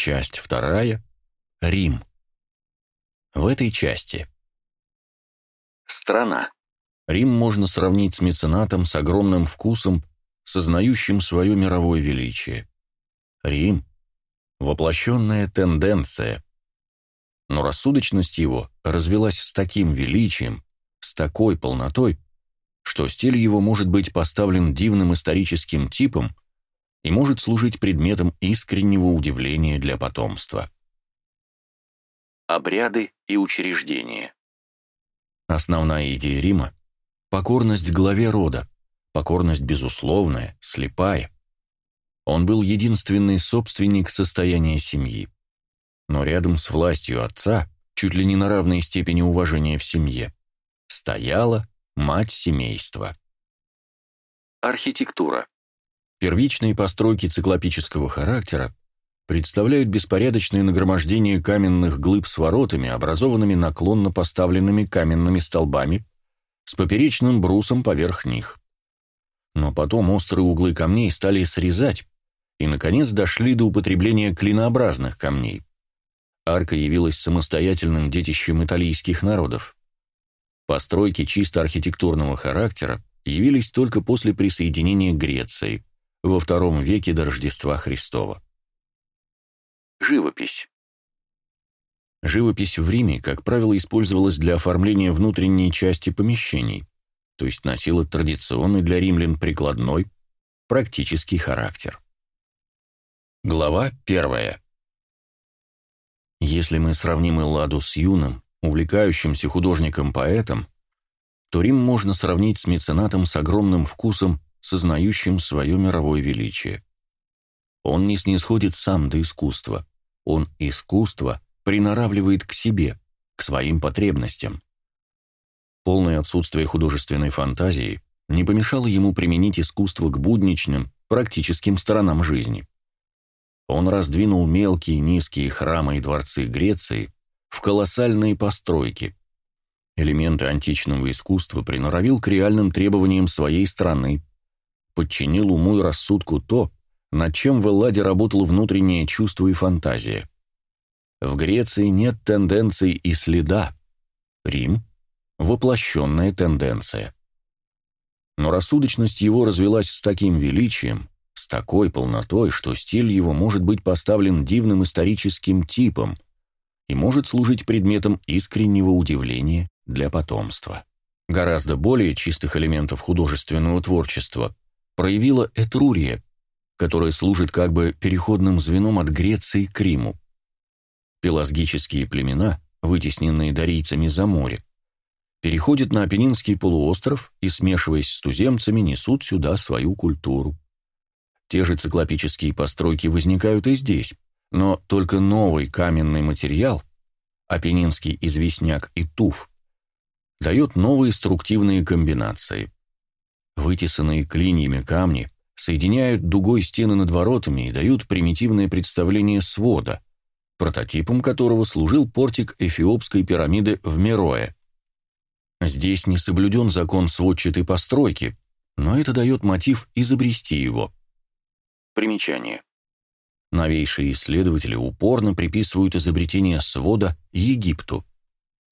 Часть вторая. Рим. В этой части. Страна. Рим можно сравнить с меценатом с огромным вкусом, сознающим свое мировое величие. Рим – воплощенная тенденция. Но рассудочность его развелась с таким величием, с такой полнотой, что стиль его может быть поставлен дивным историческим типом и может служить предметом искреннего удивления для потомства. Обряды и учреждения Основная идея Рима – покорность главе рода, покорность безусловная, слепая. Он был единственный собственник состояния семьи. Но рядом с властью отца, чуть ли не на равной степени уважения в семье, стояла мать семейства. Архитектура. Первичные постройки циклопического характера представляют беспорядочное нагромождение каменных глыб с воротами, образованными наклонно поставленными каменными столбами, с поперечным брусом поверх них. Но потом острые углы камней стали срезать, и, наконец, дошли до употребления клинообразных камней. Арка явилась самостоятельным детищем италийских народов. Постройки чисто архитектурного характера явились только после присоединения Греции – во втором веке до Рождества Христова. Живопись. Живопись в Риме, как правило, использовалась для оформления внутренней части помещений, то есть носила традиционный для римлян прикладной, практический характер. Глава первая. Если мы сравним Элладу с юным, увлекающимся художником-поэтом, то Рим можно сравнить с меценатом с огромным вкусом сознающим свое мировое величие. Он не снисходит сам до искусства, он искусство приноравливает к себе, к своим потребностям. Полное отсутствие художественной фантазии не помешало ему применить искусство к будничным, практическим сторонам жизни. Он раздвинул мелкие низкие храмы и дворцы Греции в колоссальные постройки. Элементы античного искусства приноровил к реальным требованиям своей страны, подчинил уму и рассудку то, над чем в Элладе работало внутреннее чувство и фантазия. В Греции нет тенденций и следа. Рим – воплощенная тенденция. Но рассудочность его развелась с таким величием, с такой полнотой, что стиль его может быть поставлен дивным историческим типом и может служить предметом искреннего удивления для потомства. Гораздо более чистых элементов художественного творчества проявила Этрурия, которая служит как бы переходным звеном от Греции к Риму. Пелагические племена, вытесненные дарийцами за море, переходят на Апеннинский полуостров и, смешиваясь с туземцами, несут сюда свою культуру. Те же циклопические постройки возникают и здесь, но только новый каменный материал, апеннинский известняк и туф, дает новые структивные комбинации. Вытесанные клиньями камни соединяют дугой стены над воротами и дают примитивное представление свода, прототипом которого служил портик эфиопской пирамиды в Мерое. Здесь не соблюден закон сводчатой постройки, но это дает мотив изобрести его. Примечание. Новейшие исследователи упорно приписывают изобретение свода Египту.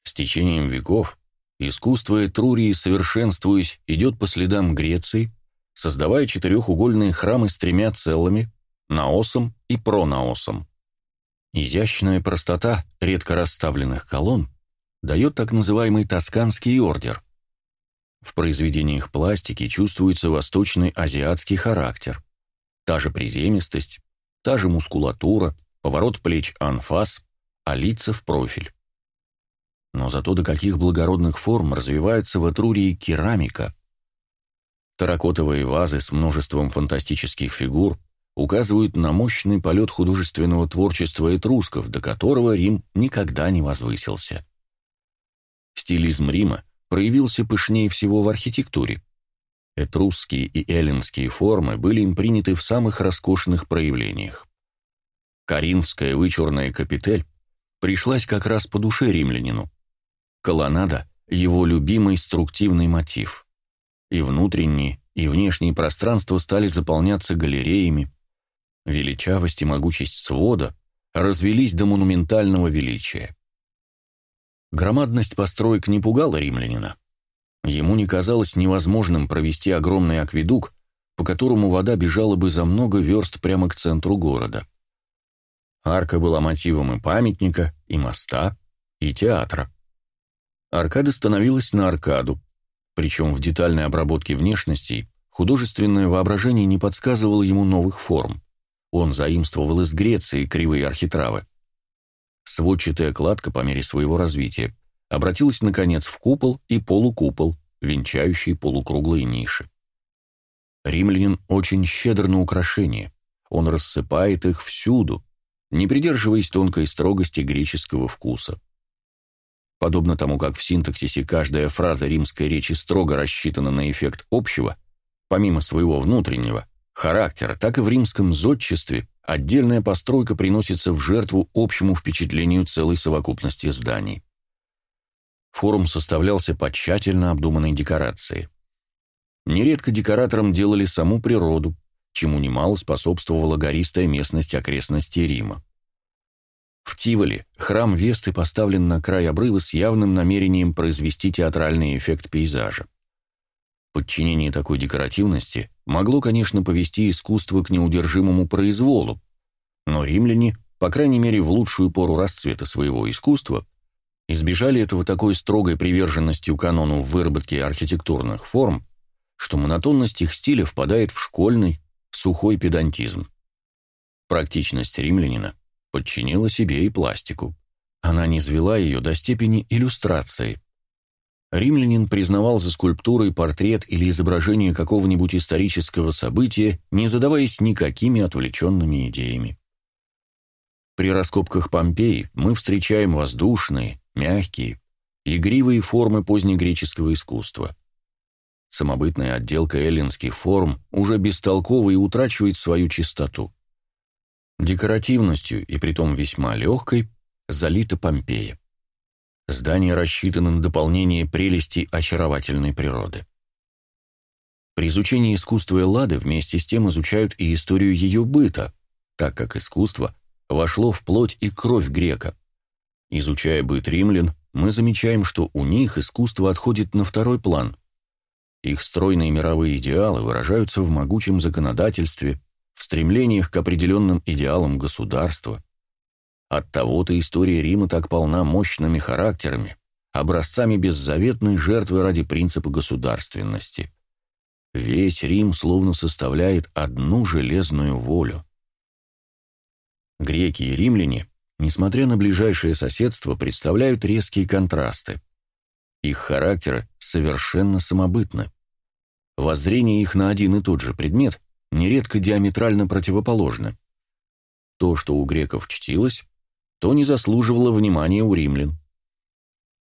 С течением веков Искусство Этрурии, совершенствуясь, идет по следам Греции, создавая четырехугольные храмы с тремя целыми, наосом и пронаосом. Изящная простота редко расставленных колонн дает так называемый тосканский ордер. В произведениях пластики чувствуется восточный азиатский характер. Та же приземистость, та же мускулатура, поворот плеч анфас, а лица в профиль. Но зато до каких благородных форм развивается в Этрурии керамика. Таракотовые вазы с множеством фантастических фигур указывают на мощный полет художественного творчества этрусков, до которого Рим никогда не возвысился. Стилизм Рима проявился пышнее всего в архитектуре. Этрусские и эллинские формы были им приняты в самых роскошных проявлениях. Каринская вычурная капитель пришлась как раз по душе римлянину. Колоннада – его любимый структивный мотив. И внутренние, и внешние пространства стали заполняться галереями. Величавость и могучесть свода развелись до монументального величия. Громадность построек не пугала римлянина. Ему не казалось невозможным провести огромный акведук, по которому вода бежала бы за много верст прямо к центру города. Арка была мотивом и памятника, и моста, и театра. Аркада становилась на аркаду, причем в детальной обработке внешностей художественное воображение не подсказывало ему новых форм. Он заимствовал из Греции кривые архитравы. Сводчатая кладка по мере своего развития обратилась, наконец, в купол и полукупол, венчающий полукруглые ниши. Римлянин очень щедр на украшения, он рассыпает их всюду, не придерживаясь тонкой строгости греческого вкуса. Подобно тому, как в синтаксисе каждая фраза римской речи строго рассчитана на эффект общего, помимо своего внутреннего, характера, так и в римском зодчестве отдельная постройка приносится в жертву общему впечатлению целой совокупности зданий. Форум составлялся по тщательно обдуманной декорации. Нередко декораторам делали саму природу, чему немало способствовала гористая местность окрестностей Рима. В Тиволе храм Весты поставлен на край обрыва с явным намерением произвести театральный эффект пейзажа. Подчинение такой декоративности могло, конечно, повести искусство к неудержимому произволу, но римляне, по крайней мере в лучшую пору расцвета своего искусства, избежали этого такой строгой приверженностью канону в выработке архитектурных форм, что монотонность их стиля впадает в школьный, сухой педантизм. Практичность римлянина подчинила себе и пластику. Она низвела ее до степени иллюстрации. Римлянин признавал за скульптурой портрет или изображение какого-нибудь исторического события, не задаваясь никакими отвлеченными идеями. При раскопках Помпеи мы встречаем воздушные, мягкие, игривые формы позднегреческого искусства. Самобытная отделка эллинских форм уже бестолкова и утрачивает свою чистоту. Декоративностью, и притом весьма легкой, залита Помпея. Здание рассчитано на дополнение прелести очаровательной природы. При изучении искусства Эллады вместе с тем изучают и историю ее быта, так как искусство вошло в плоть и кровь грека. Изучая быт римлян, мы замечаем, что у них искусство отходит на второй план. Их стройные мировые идеалы выражаются в могучем законодательстве, в стремлениях к определенным идеалам государства. Оттого-то история Рима так полна мощными характерами, образцами беззаветной жертвы ради принципа государственности. Весь Рим словно составляет одну железную волю. Греки и римляне, несмотря на ближайшее соседство, представляют резкие контрасты. Их характеры совершенно самобытны. Воззрение их на один и тот же предмет нередко диаметрально противоположны. То, что у греков чтилось, то не заслуживало внимания у римлян.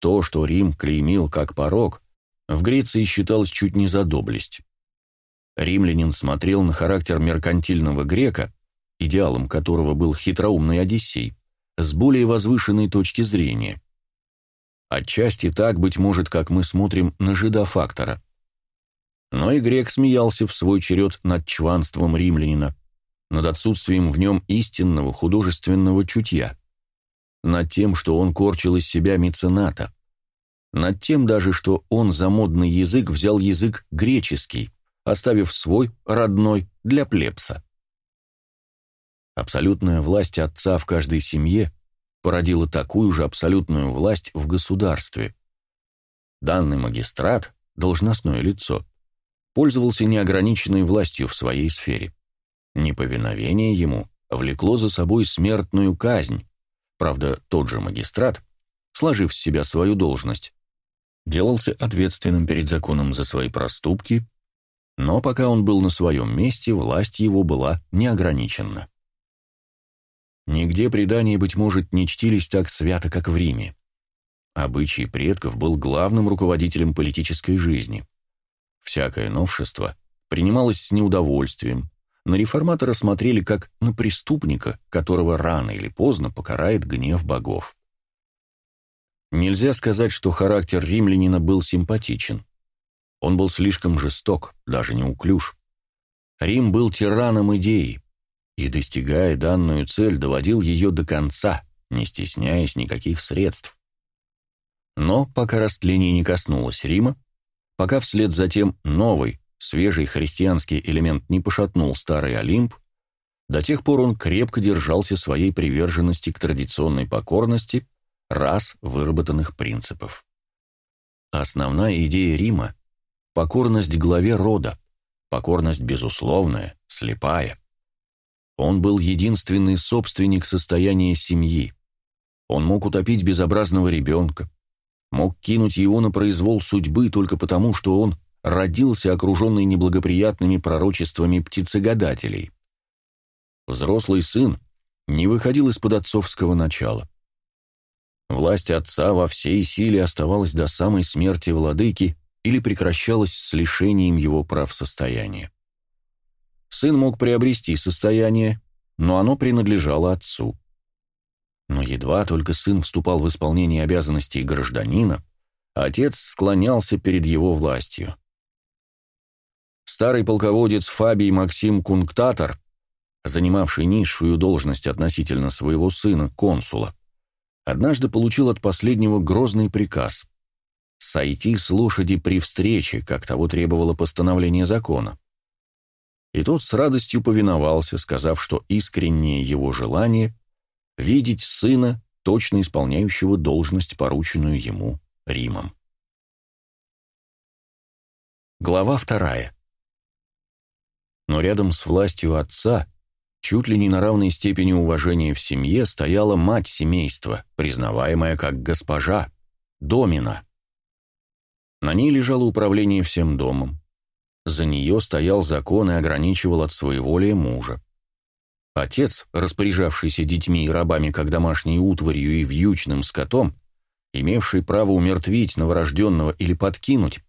То, что Рим клеймил как порог, в Греции считалось чуть не за доблесть. Римлянин смотрел на характер меркантильного грека, идеалом которого был хитроумный Одиссей, с более возвышенной точки зрения. Отчасти так, быть может, как мы смотрим на жидофактора. Но и грек смеялся в свой черед над чванством римлянина, над отсутствием в нем истинного художественного чутья, над тем, что он корчил из себя мецената, над тем даже, что он за модный язык взял язык греческий, оставив свой, родной, для плебса. Абсолютная власть отца в каждой семье породила такую же абсолютную власть в государстве. Данный магистрат, должностное лицо, пользовался неограниченной властью в своей сфере. Неповиновение ему влекло за собой смертную казнь. Правда, тот же магистрат, сложив с себя свою должность, делался ответственным перед законом за свои проступки, но пока он был на своем месте, власть его была неограничена. Нигде предания, быть может, не чтились так свято, как в Риме. Обычай предков был главным руководителем политической жизни. Всякое новшество принималось с неудовольствием, на реформатора смотрели как на преступника, которого рано или поздно покарает гнев богов. Нельзя сказать, что характер римлянина был симпатичен. Он был слишком жесток, даже неуклюж. Рим был тираном идеи. и, достигая данную цель, доводил ее до конца, не стесняясь никаких средств. Но пока растление не коснулось Рима, пока вслед за тем новый, свежий христианский элемент не пошатнул старый Олимп, до тех пор он крепко держался своей приверженности к традиционной покорности раз выработанных принципов. Основная идея Рима — покорность главе рода, покорность безусловная, слепая. Он был единственный собственник состояния семьи. Он мог утопить безобразного ребенка, мог кинуть его на произвол судьбы только потому, что он родился окруженный неблагоприятными пророчествами птицегадателей. Взрослый сын не выходил из-под отцовского начала. Власть отца во всей силе оставалась до самой смерти владыки или прекращалась с лишением его прав состояния. Сын мог приобрести состояние, но оно принадлежало отцу. Но едва только сын вступал в исполнение обязанностей гражданина, отец склонялся перед его властью. Старый полководец Фабий Максим Кунктатор, занимавший низшую должность относительно своего сына, консула, однажды получил от последнего грозный приказ — сойти с лошади при встрече, как того требовало постановление закона. И тот с радостью повиновался, сказав, что искреннее его желание — видеть сына, точно исполняющего должность, порученную ему Римом. Глава вторая. Но рядом с властью отца чуть ли не на равной степени уважения в семье стояла мать семейства, признаваемая как госпожа, домина. На ней лежало управление всем домом. За нее стоял закон и ограничивал от своеволия мужа. Отец, распоряжавшийся детьми и рабами как домашней утварью и вьючным скотом, имевший право умертвить новорожденного или подкинуть,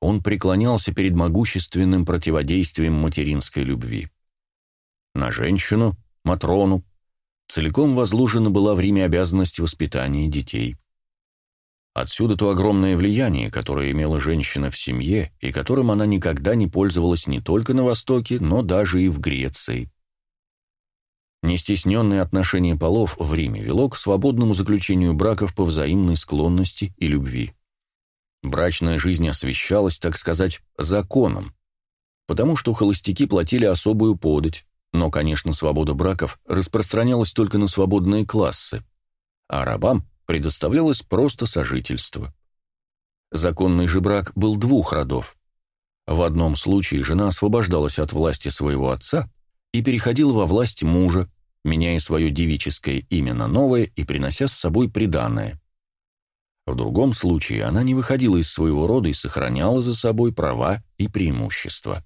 он преклонялся перед могущественным противодействием материнской любви. На женщину, Матрону, целиком возложена была в Риме обязанность воспитания детей. Отсюда то огромное влияние, которое имела женщина в семье и которым она никогда не пользовалась не только на Востоке, но даже и в Греции. Нестесненное отношение полов в Риме вело к свободному заключению браков по взаимной склонности и любви. Брачная жизнь освещалась, так сказать, законом, потому что холостяки платили особую подать, но, конечно, свобода браков распространялась только на свободные классы, а рабам предоставлялось просто сожительство. Законный же брак был двух родов. В одном случае жена освобождалась от власти своего отца и переходила во власть мужа, меняя свое девическое имя на новое и принося с собой приданное. В другом случае она не выходила из своего рода и сохраняла за собой права и преимущества.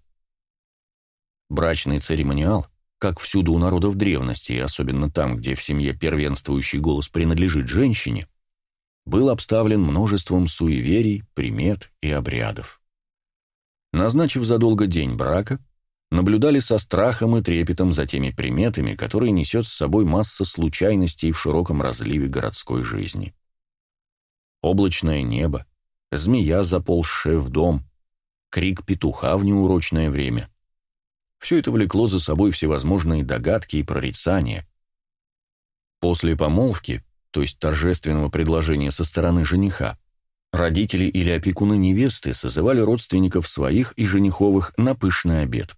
Брачный церемониал как всюду у народов древности, особенно там, где в семье первенствующий голос принадлежит женщине, был обставлен множеством суеверий, примет и обрядов. Назначив задолго день брака, наблюдали со страхом и трепетом за теми приметами, которые несет с собой масса случайностей в широком разливе городской жизни. Облачное небо, змея, заползшая в дом, крик петуха в неурочное время — все это влекло за собой всевозможные догадки и прорицания. После помолвки, то есть торжественного предложения со стороны жениха, родители или опекуны невесты созывали родственников своих и жениховых на пышный обед.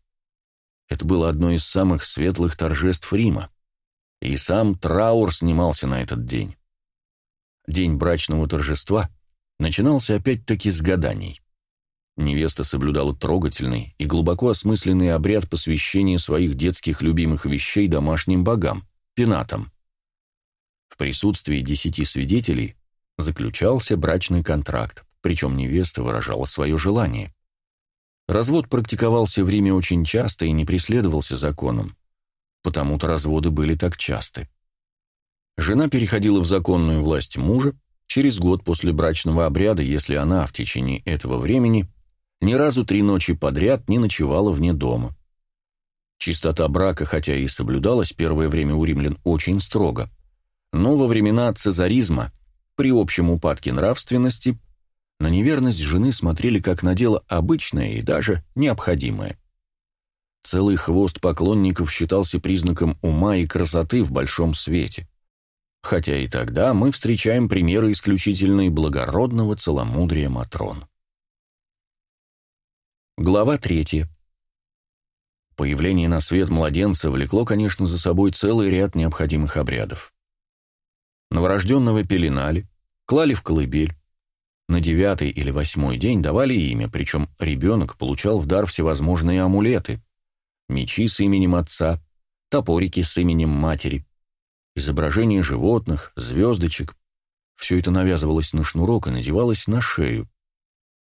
Это было одно из самых светлых торжеств Рима, и сам траур снимался на этот день. День брачного торжества начинался опять-таки с гаданий. Невеста соблюдала трогательный и глубоко осмысленный обряд посвящения своих детских любимых вещей домашним богам, пенатам. В присутствии десяти свидетелей заключался брачный контракт, причем невеста выражала свое желание. Развод практиковался в Риме очень часто и не преследовался законом, потому-то разводы были так часты. Жена переходила в законную власть мужа через год после брачного обряда, если она в течение этого времени ни разу три ночи подряд не ночевала вне дома. Чистота брака, хотя и соблюдалась первое время у римлян очень строго, но во времена цезаризма, при общем упадке нравственности, на неверность жены смотрели как на дело обычное и даже необходимое. Целый хвост поклонников считался признаком ума и красоты в большом свете. Хотя и тогда мы встречаем примеры исключительной благородного целомудрия Матрон. Глава третья. Появление на свет младенца влекло, конечно, за собой целый ряд необходимых обрядов. Новорожденного пеленали, клали в колыбель. На девятый или восьмой день давали имя, причем ребенок получал в дар всевозможные амулеты, мечи с именем отца, топорики с именем матери, изображения животных, звездочек. Все это навязывалось на шнурок и надевалось на шею.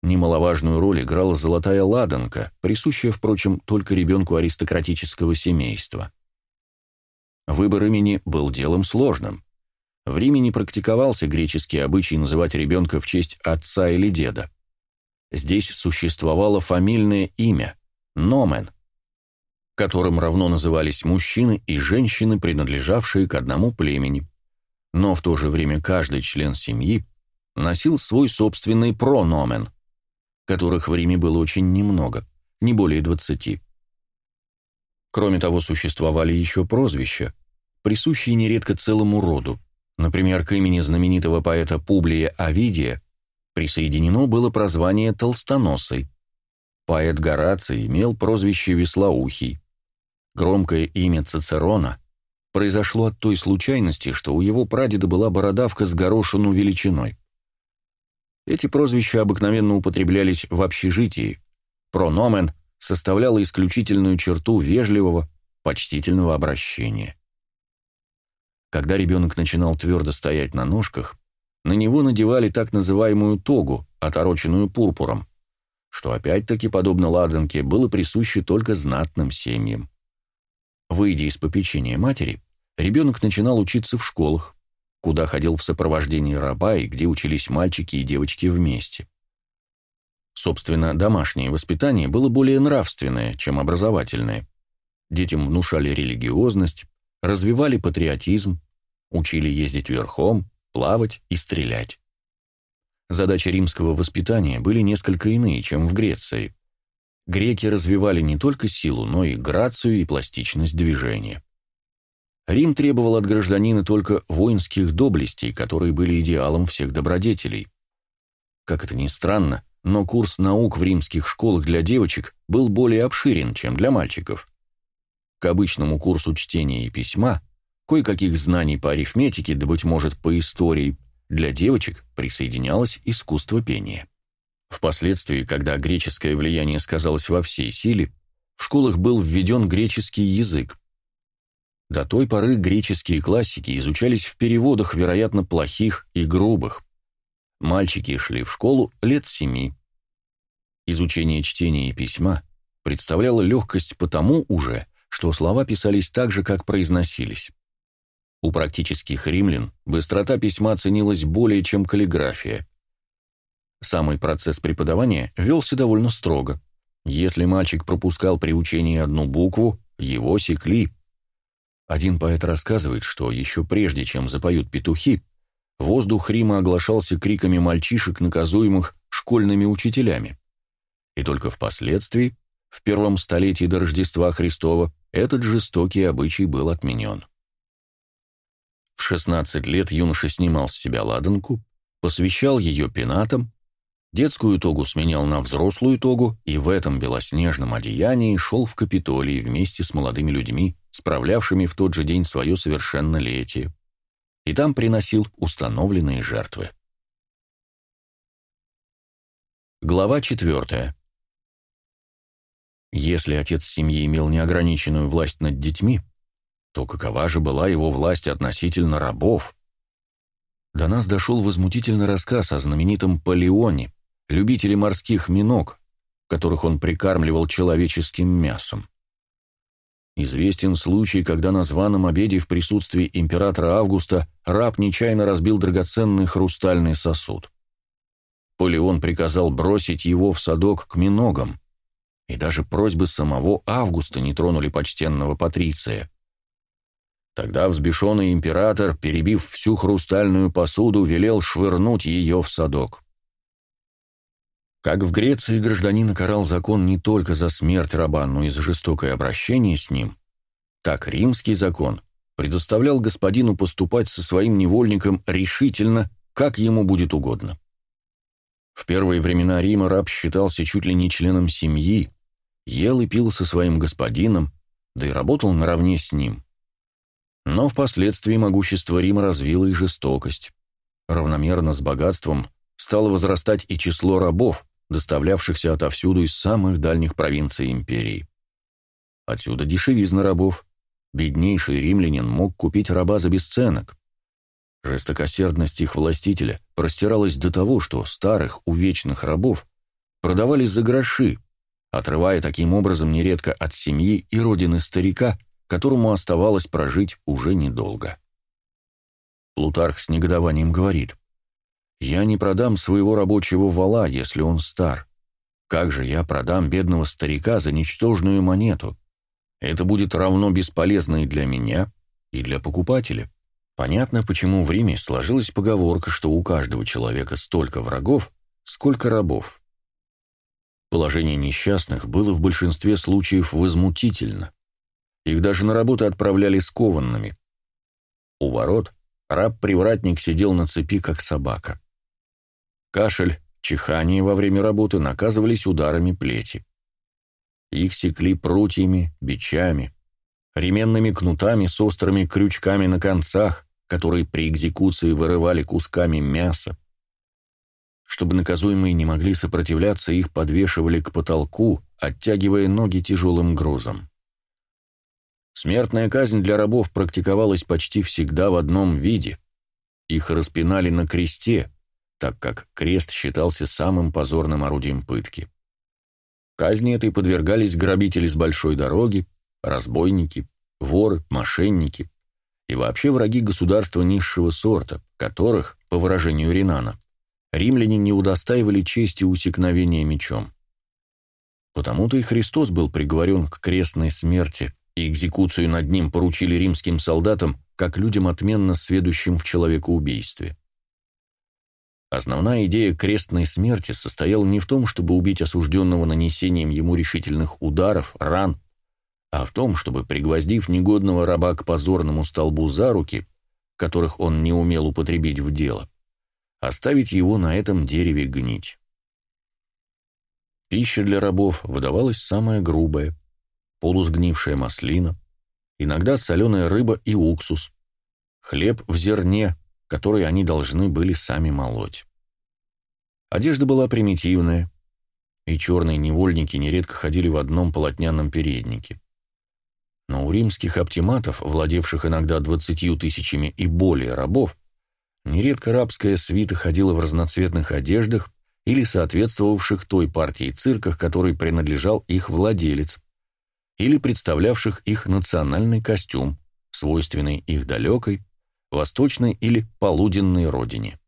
Немаловажную роль играла золотая ладанка, присущая, впрочем, только ребенку аристократического семейства. Выбор имени был делом сложным. В Риме не практиковался греческий обычай называть ребенка в честь отца или деда. Здесь существовало фамильное имя – Номен, которым равно назывались мужчины и женщины, принадлежавшие к одному племени. Но в то же время каждый член семьи носил свой собственный прономен – которых в Риме было очень немного, не более двадцати. Кроме того, существовали еще прозвища, присущие нередко целому роду. Например, к имени знаменитого поэта Публия Овидия присоединено было прозвание «Толстоносый». Поэт Гораций имел прозвище «Веслоухий». Громкое имя Цицерона произошло от той случайности, что у его прадеда была бородавка с горошину величиной. Эти прозвища обыкновенно употреблялись в общежитии. Прономен составляла исключительную черту вежливого, почтительного обращения. Когда ребенок начинал твердо стоять на ножках, на него надевали так называемую тогу, отороченную пурпуром, что опять-таки, подобно ладанке, было присуще только знатным семьям. Выйдя из попечения матери, ребенок начинал учиться в школах, куда ходил в сопровождении раба и где учились мальчики и девочки вместе. Собственно, домашнее воспитание было более нравственное, чем образовательное. Детям внушали религиозность, развивали патриотизм, учили ездить верхом, плавать и стрелять. Задачи римского воспитания были несколько иные, чем в Греции. Греки развивали не только силу, но и грацию и пластичность движения. Рим требовал от гражданина только воинских доблестей, которые были идеалом всех добродетелей. Как это ни странно, но курс наук в римских школах для девочек был более обширен, чем для мальчиков. К обычному курсу чтения и письма, кое-каких знаний по арифметике, да, быть может, по истории, для девочек присоединялось искусство пения. Впоследствии, когда греческое влияние сказалось во всей силе, в школах был введен греческий язык, до той поры греческие классики изучались в переводах, вероятно, плохих и грубых. Мальчики шли в школу лет семи. Изучение чтения и письма представляло легкость потому уже, что слова писались так же, как произносились. У практических римлян быстрота письма ценилась более, чем каллиграфия. Самый процесс преподавания велся довольно строго. Если мальчик пропускал при учении одну букву, его секли – один поэт рассказывает, что еще прежде, чем запоют петухи, воздух Рима оглашался криками мальчишек, наказуемых школьными учителями. И только впоследствии, в первом столетии до Рождества Христова, этот жестокий обычай был отменен. В 16 лет юноша снимал с себя ладанку, посвящал ее пенатам, детскую тогу сменял на взрослую тогу и в этом белоснежном одеянии шел в Капитолий вместе с молодыми людьми, справлявшими в тот же день свое совершеннолетие, и там приносил установленные жертвы. Глава четвертая. Если отец семьи имел неограниченную власть над детьми, то какова же была его власть относительно рабов? До нас дошел возмутительный рассказ о знаменитом Палеоне, любителе морских миног, которых он прикармливал человеческим мясом. Известен случай, когда на званом обеде в присутствии императора Августа раб нечаянно разбил драгоценный хрустальный сосуд. Полеон приказал бросить его в садок к миногам, и даже просьбы самого Августа не тронули почтенного патриция. Тогда взбешенный император, перебив всю хрустальную посуду, велел швырнуть ее в садок. Как в Греции гражданина карал закон не только за смерть раба, но и за жестокое обращение с ним, так римский закон предоставлял господину поступать со своим невольником решительно, как ему будет угодно. В первые времена Рима раб считался чуть ли не членом семьи, ел и пил со своим господином, да и работал наравне с ним. Но впоследствии могущество Рима развило и жестокость. Равномерно с богатством стало возрастать и число рабов, доставлявшихся отовсюду из самых дальних провинций империи. Отсюда дешевизна рабов. Беднейший римлянин мог купить раба за бесценок. Жестокосердность их властителя простиралась до того, что старых, увечных рабов продавали за гроши, отрывая таким образом нередко от семьи и родины старика, которому оставалось прожить уже недолго. Плутарх с негодованием говорит, «Я не продам своего рабочего вала, если он стар. Как же я продам бедного старика за ничтожную монету? Это будет равно бесполезно и для меня, и для покупателя». Понятно, почему в Риме сложилась поговорка, что у каждого человека столько врагов, сколько рабов. Положение несчастных было в большинстве случаев возмутительно. Их даже на работу отправляли скованными. У ворот раб-привратник сидел на цепи, как собака. Кашель, чихание во время работы наказывались ударами плети. Их секли прутьями, бичами, ременными кнутами с острыми крючками на концах, которые при экзекуции вырывали кусками мяса. Чтобы наказуемые не могли сопротивляться, их подвешивали к потолку, оттягивая ноги тяжелым грузом. Смертная казнь для рабов практиковалась почти всегда в одном виде. Их распинали на кресте, так как крест считался самым позорным орудием пытки. Казни этой подвергались грабители с большой дороги, разбойники, воры, мошенники, и вообще враги государства низшего сорта, которых, по выражению Ринана, римляне не удостаивали чести усекновения мечом. Потому-то и Христос был приговорен к крестной смерти, и экзекуцию над ним поручили римским солдатам, как людям отменно сведущим в человекоубийстве. Основная идея крестной смерти состояла не в том, чтобы убить осужденного нанесением ему решительных ударов, ран а в том, чтобы, пригвоздив негодного раба к позорному столбу за руки, которых он не умел употребить в дело, оставить его на этом дереве гнить. Пища для рабов выдавалась самая грубая, полусгнившая маслина, иногда соленая рыба и уксус, хлеб в зерне, который они должны были сами молоть. Одежда была примитивная, и черные невольники нередко ходили в одном полотняном переднике. Но у римских оптиматов, владевших иногда двадцатью тысячами и более рабов, нередко рабская свита ходила в разноцветных одеждах или соответствовавших той партии цирках, которой принадлежал их владелец, или представлявших их национальный костюм, свойственный их далекой, восточной или полуденной родине.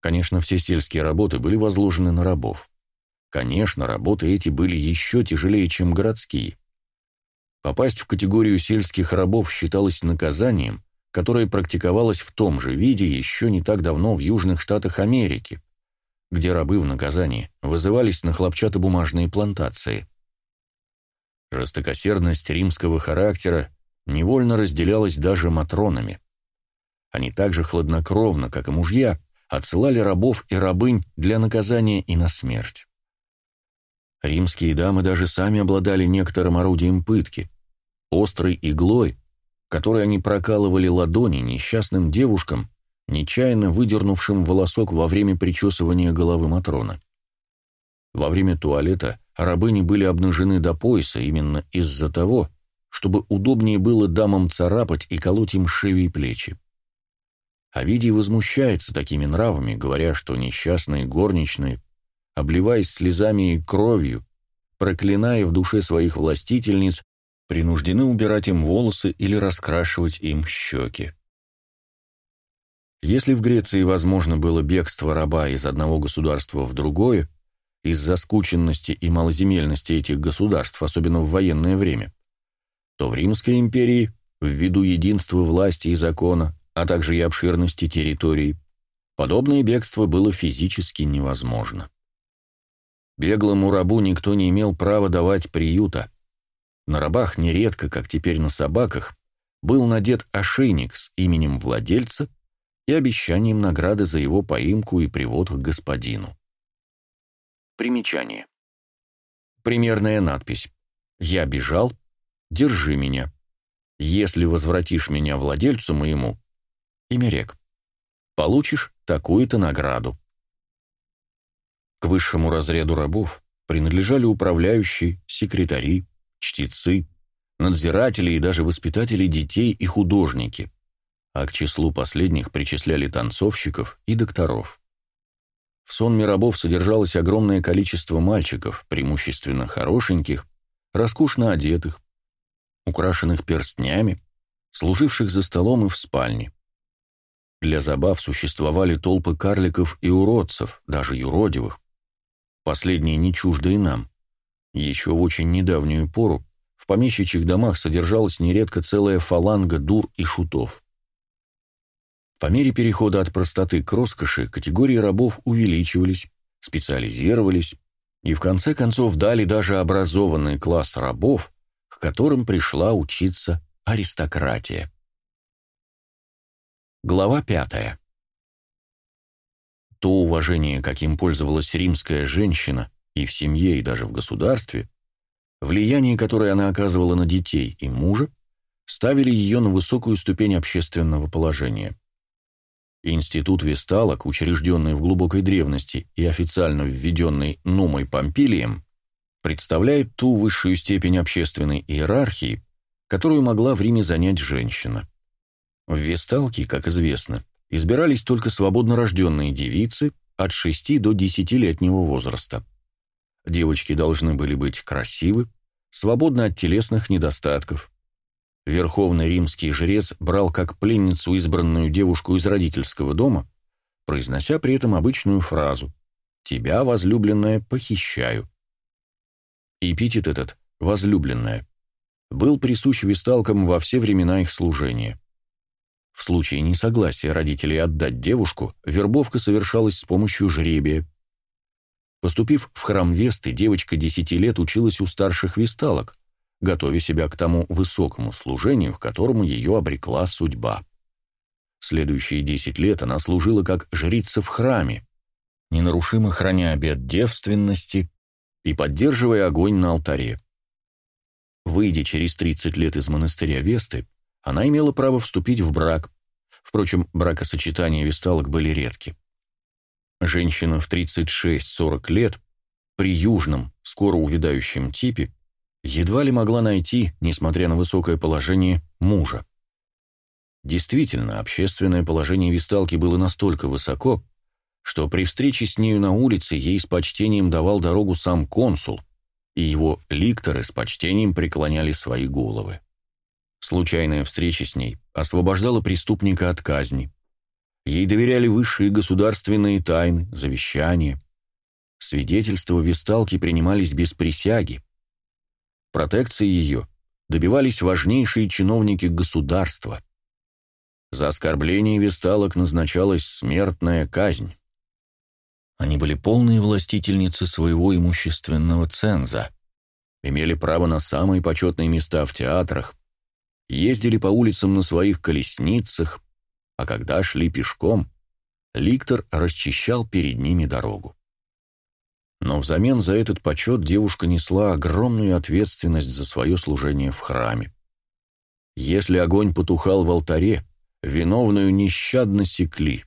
Конечно, все сельские работы были возложены на рабов. Конечно, работы эти были еще тяжелее, чем городские. Попасть в категорию сельских рабов считалось наказанием, которое практиковалось в том же виде еще не так давно в Южных Штатах Америки, где рабы в наказании вызывались на хлопчатобумажные плантации. Жестокосердность римского характера невольно разделялась даже матронами. Они также хладнокровно, как и мужья, отсылали рабов и рабынь для наказания и на смерть. Римские дамы даже сами обладали некоторым орудием пытки, острой иглой, которой они прокалывали ладони несчастным девушкам, нечаянно выдернувшим волосок во время причесывания головы Матрона. Во время туалета рабыни были обнажены до пояса именно из-за того, чтобы удобнее было дамам царапать и колоть им шеи и плечи. Овидий возмущается такими нравами, говоря, что несчастные горничные обливаясь слезами и кровью, проклиная в душе своих властительниц, принуждены убирать им волосы или раскрашивать им щеки. Если в Греции возможно было бегство раба из одного государства в другое, из-за скученности и малоземельности этих государств, особенно в военное время, то в Римской империи, ввиду единства власти и закона, а также и обширности территорий, подобное бегство было физически невозможно. Беглому рабу никто не имел права давать приюта. На рабах нередко, как теперь на собаках, был надет ошейник с именем владельца и обещанием награды за его поимку и привод к господину. Примечание. Примерная надпись. «Я бежал, держи меня. Если возвратишь меня владельцу моему, имя рек, получишь такую-то награду». К высшему разряду рабов принадлежали управляющие, секретари, чтецы, надзиратели и даже воспитатели детей и художники, а к числу последних причисляли танцовщиков и докторов. В сонме рабов содержалось огромное количество мальчиков, преимущественно хорошеньких, роскошно одетых, украшенных перстнями, служивших за столом и в спальне. Для забав существовали толпы карликов и уродцев, даже юродивых. Последние не чужды и нам. Еще в очень недавнюю пору в помещичьих домах содержалась нередко целая фаланга дур и шутов. По мере перехода от простоты к роскоши категории рабов увеличивались, специализировались и в конце концов дали даже образованный класс рабов, к которым пришла учиться аристократия. Глава пятая. То уважение, каким пользовалась римская женщина и в семье, и даже в государстве, влияние, которое она оказывала на детей и мужа, ставили ее на высокую ступень общественного положения. Институт весталок, учрежденный в глубокой древности и официально введенный Нумой Помпилием, представляет ту высшую степень общественной иерархии, которую могла в Риме занять женщина. В весталке, как известно, избирались только свободно рожденные девицы от 6 до 10-летнего возраста. Девочки должны были быть красивы, свободны от телесных недостатков, Верховный римский жрец брал как пленницу избранную девушку из родительского дома, произнося при этом обычную фразу «Тебя, возлюбленная, похищаю». Эпитет этот «возлюбленная» был присущ висталкам во все времена их служения. В случае несогласия родителей отдать девушку, вербовка совершалась с помощью жребия. Поступив в храм Весты, девочка десяти лет училась у старших висталок, готовя себя к тому высокому служению, к которому ее обрекла судьба. Следующие десять лет она служила как жрица в храме, ненарушимо храня обет девственности и поддерживая огонь на алтаре. Выйдя через 30 лет из монастыря Весты, она имела право вступить в брак. Впрочем, бракосочетания весталок были редки. Женщина в 36-40 лет при южном, скоро увядающем типе едва ли могла найти, несмотря на высокое положение, мужа. Действительно, общественное положение Висталки было настолько высоко, что при встрече с нею на улице ей с почтением давал дорогу сам консул, и его ликторы с почтением преклоняли свои головы. Случайная встреча с ней освобождала преступника от казни. Ей доверяли высшие государственные тайны, завещания. Свидетельства Висталки принимались без присяги, Протекции ее добивались важнейшие чиновники государства. За оскорбление весталок назначалась смертная казнь. Они были полные властительницы своего имущественного ценза, имели право на самые почетные места в театрах, ездили по улицам на своих колесницах, а когда шли пешком, ликтор расчищал перед ними дорогу. Но взамен за этот почет девушка несла огромную ответственность за свое служение в храме. Если огонь потухал в алтаре, виновную нещадно секли.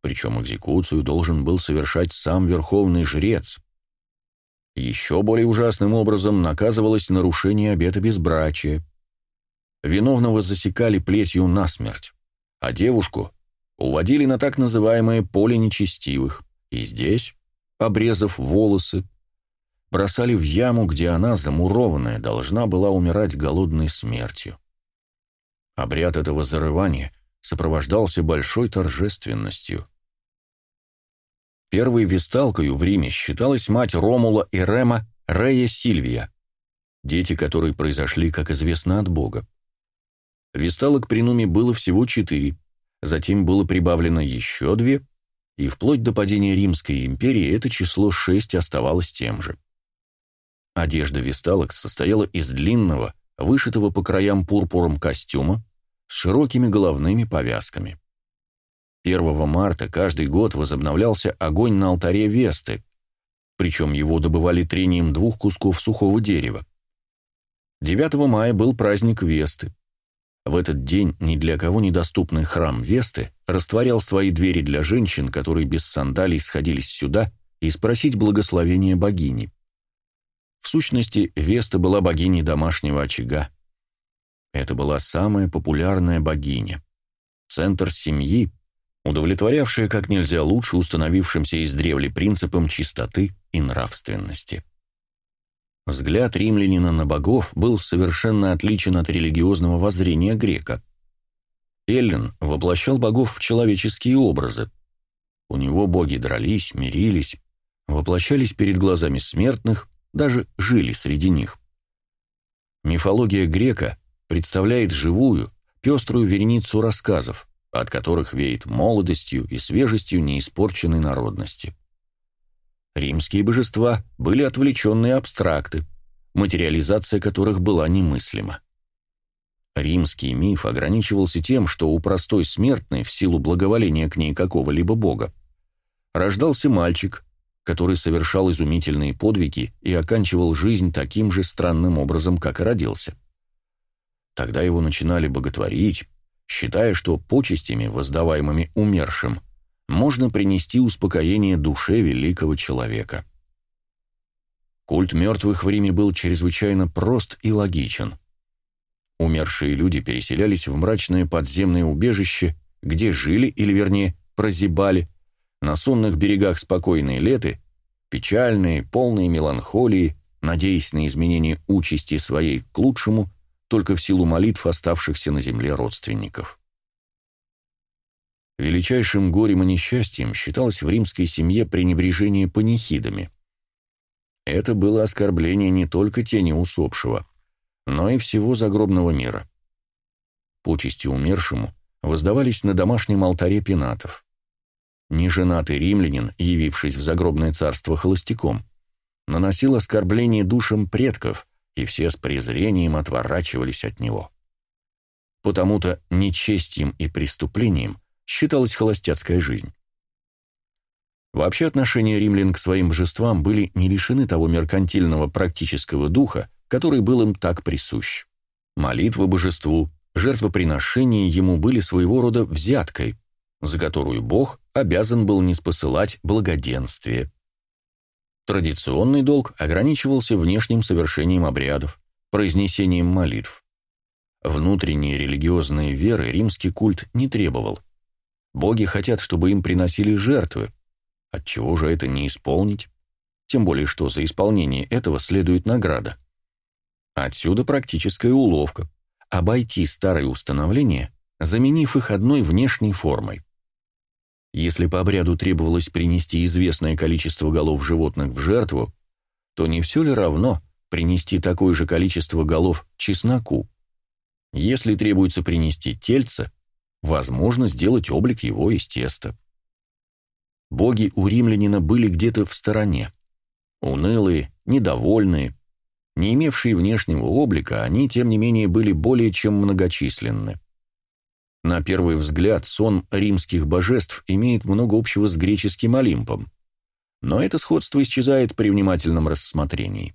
Причем экзекуцию должен был совершать сам верховный жрец. Еще более ужасным образом наказывалось нарушение обета безбрачия. Виновного засекали плетью насмерть, а девушку уводили на так называемое поле нечестивых, и здесь обрезав волосы, бросали в яму, где она, замурованная, должна была умирать голодной смертью. Обряд этого зарывания сопровождался большой торжественностью. Первой весталкою в Риме считалась мать Ромула и Рема Рея Сильвия, дети которой произошли, как известно, от Бога. Весталок при Нуме было всего четыре, затем было прибавлено еще две, и вплоть до падения Римской империи это число 6 оставалось тем же. Одежда весталок состояла из длинного, вышитого по краям пурпуром костюма с широкими головными повязками. 1 марта каждый год возобновлялся огонь на алтаре Весты, причем его добывали трением двух кусков сухого дерева. 9 мая был праздник Весты. В этот день ни для кого недоступный храм Весты растворял свои двери для женщин, которые без сандалий сходились сюда, и спросить благословения богини. В сущности, Веста была богиней домашнего очага. Это была самая популярная богиня. Центр семьи, удовлетворявшая как нельзя лучше установившимся издревле принципам чистоты и нравственности. Взгляд римлянина на богов был совершенно отличен от религиозного воззрения грека. Эллин воплощал богов в человеческие образы. У него боги дрались, мирились, воплощались перед глазами смертных, даже жили среди них. Мифология грека представляет живую, пеструю вереницу рассказов, от которых веет молодостью и свежестью неиспорченной народности. Римские божества были отвлеченные абстракты, материализация которых была немыслима. Римский миф ограничивался тем, что у простой смертной, в силу благоволения к ней какого-либо бога, рождался мальчик, который совершал изумительные подвиги и оканчивал жизнь таким же странным образом, как и родился. Тогда его начинали боготворить, считая, что почестями, воздаваемыми умершим, можно принести успокоение душе великого человека. Культ мертвых в Риме был чрезвычайно прост и логичен. Умершие люди переселялись в мрачное подземное убежище, где жили, или вернее, прозябали, на сонных берегах спокойной леты, печальные, полные меланхолии, надеясь на изменение участи своей к лучшему, только в силу молитв оставшихся на земле родственников. Величайшим горем и несчастьем считалось в римской семье пренебрежение панихидами. Это было оскорбление не только тени усопшего, но и всего загробного мира. Почести умершему воздавались на домашнем алтаре пенатов. Неженатый римлянин, явившись в загробное царство холостяком, наносил оскорбление душам предков, и все с презрением отворачивались от него. Потому-то нечестием и преступлением считалась холостяцкая жизнь. Вообще отношения римлян к своим божествам были не лишены того меркантильного практического духа, который был им так присущ. Молитва божеству, жертвоприношения ему были своего рода взяткой, за которую Бог обязан был не спосылать благоденствие. Традиционный долг ограничивался внешним совершением обрядов, произнесением молитв. Внутренние религиозные веры римский культ не требовал. Боги хотят, чтобы им приносили жертвы. Отчего же это не исполнить? Тем более, что за исполнение этого следует награда. Отсюда практическая уловка – обойти старые установления, заменив их одной внешней формой. Если по обряду требовалось принести известное количество голов животных в жертву, то не все ли равно принести такое же количество голов чесноку? Если требуется принести тельце, возможно сделать облик его из теста. Боги у римлянина были где-то в стороне. Унылые, недовольные, не имевшие внешнего облика, они, тем не менее, были более чем многочисленны. На первый взгляд, сон римских божеств имеет много общего с греческим Олимпом, но это сходство исчезает при внимательном рассмотрении.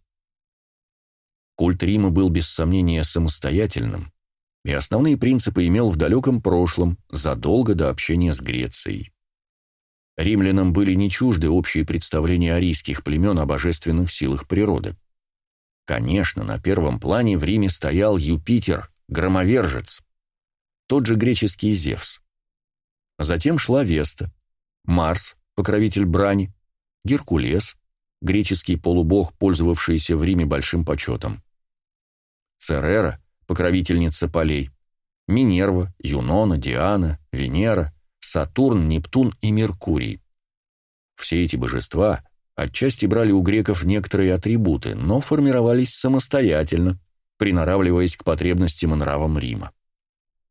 Культ Рима был без сомнения самостоятельным, и основные принципы имел в далеком прошлом, задолго до общения с Грецией. Римлянам были не чужды общие представления арийских племен о божественных силах природы. Конечно, на первом плане в Риме стоял Юпитер, громовержец, тот же греческий Зевс. Затем шла Веста, Марс, покровитель брани, Геркулес, греческий полубог, пользовавшийся в Риме большим почетом. Церера, покровительница полей, Минерва, Юнона, Диана, Венера, Сатурн, Нептун и Меркурий. Все эти божества отчасти брали у греков некоторые атрибуты, но формировались самостоятельно, приноравливаясь к потребностям и нравам Рима.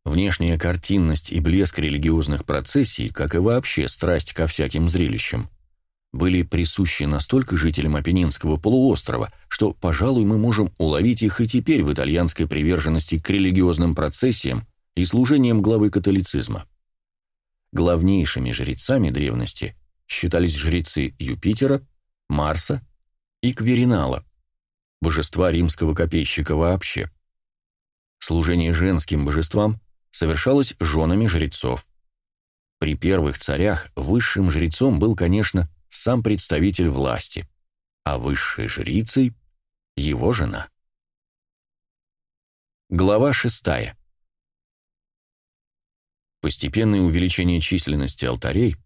Внешняя картинность и блеск религиозных процессий, как и вообще страсть ко всяким зрелищам, были присущи настолько жителям Апеннинского полуострова, что, пожалуй, мы можем уловить их и теперь в итальянской приверженности к религиозным процессиям и служениям главы католицизма. Главнейшими жрецами древности считались жрецы Юпитера, Марса и Кверинала, божества римского копейщика вообще. Служение женским божествам совершалось женами жрецов. При первых царях высшим жрецом был, конечно, сам представитель власти, а высшей жрицей – его жена. Глава 6. Постепенное увеличение численности алтарей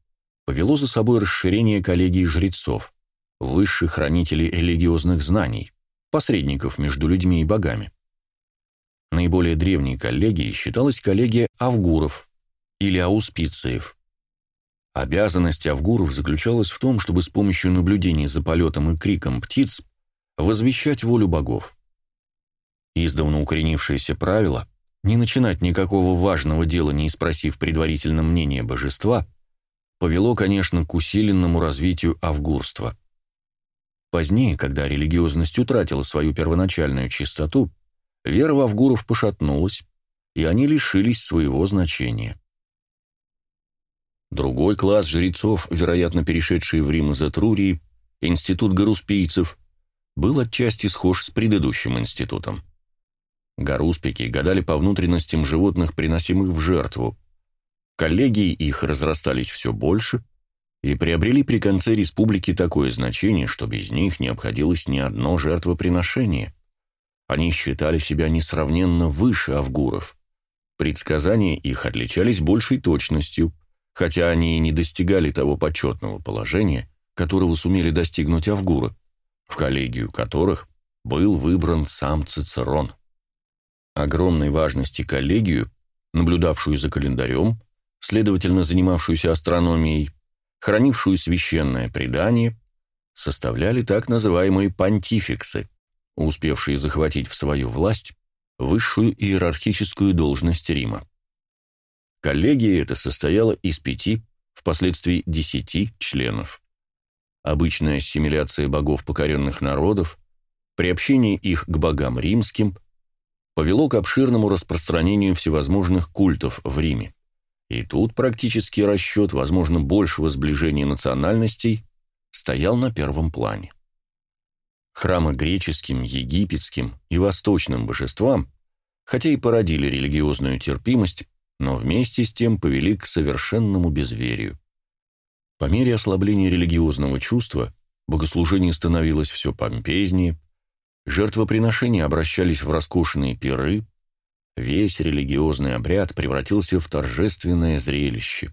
повело за собой расширение коллегии жрецов, высших хранителей религиозных знаний, посредников между людьми и богами. Наиболее древней коллегией считалась коллегия авгуров или ауспициев – Обязанность авгуров заключалась в том, чтобы с помощью наблюдений за полетом и криком птиц возвещать волю богов. Издавна укоренившееся правило не начинать никакого важного дела, не спросив предварительно мнения божества, повело, конечно, к усиленному развитию авгурства. Позднее, когда религиозность утратила свою первоначальную чистоту, вера в авгуров пошатнулась, и они лишились своего значения. Другой класс жрецов, вероятно, перешедшие в Рим из Этрурии, институт гаруспийцев, был отчасти схож с предыдущим институтом. Гаруспики гадали по внутренностям животных, приносимых в жертву. Коллегии их разрастались все больше и приобрели при конце республики такое значение, что без них не обходилось ни одно жертвоприношение. Они считали себя несравненно выше авгуров. Предсказания их отличались большей точностью – хотя они и не достигали того почетного положения, которого сумели достигнуть Авгуры, в коллегию которых был выбран сам Цицерон. Огромной важности коллегию, наблюдавшую за календарем, следовательно, занимавшуюся астрономией, хранившую священное предание, составляли так называемые понтификсы, успевшие захватить в свою власть высшую иерархическую должность Рима. Коллегия эта состояла из пяти, впоследствии десяти членов. Обычная ассимиляция богов покоренных народов, приобщение их к богам римским, повело к обширному распространению всевозможных культов в Риме. И тут практический расчет, возможно, большего сближения национальностей, стоял на первом плане. Храмы греческим, египетским и восточным божествам, хотя и породили религиозную терпимость, но вместе с тем повели к совершенному безверию. По мере ослабления религиозного чувства богослужение становилось все помпезнее, жертвоприношения обращались в роскошные пиры, весь религиозный обряд превратился в торжественное зрелище.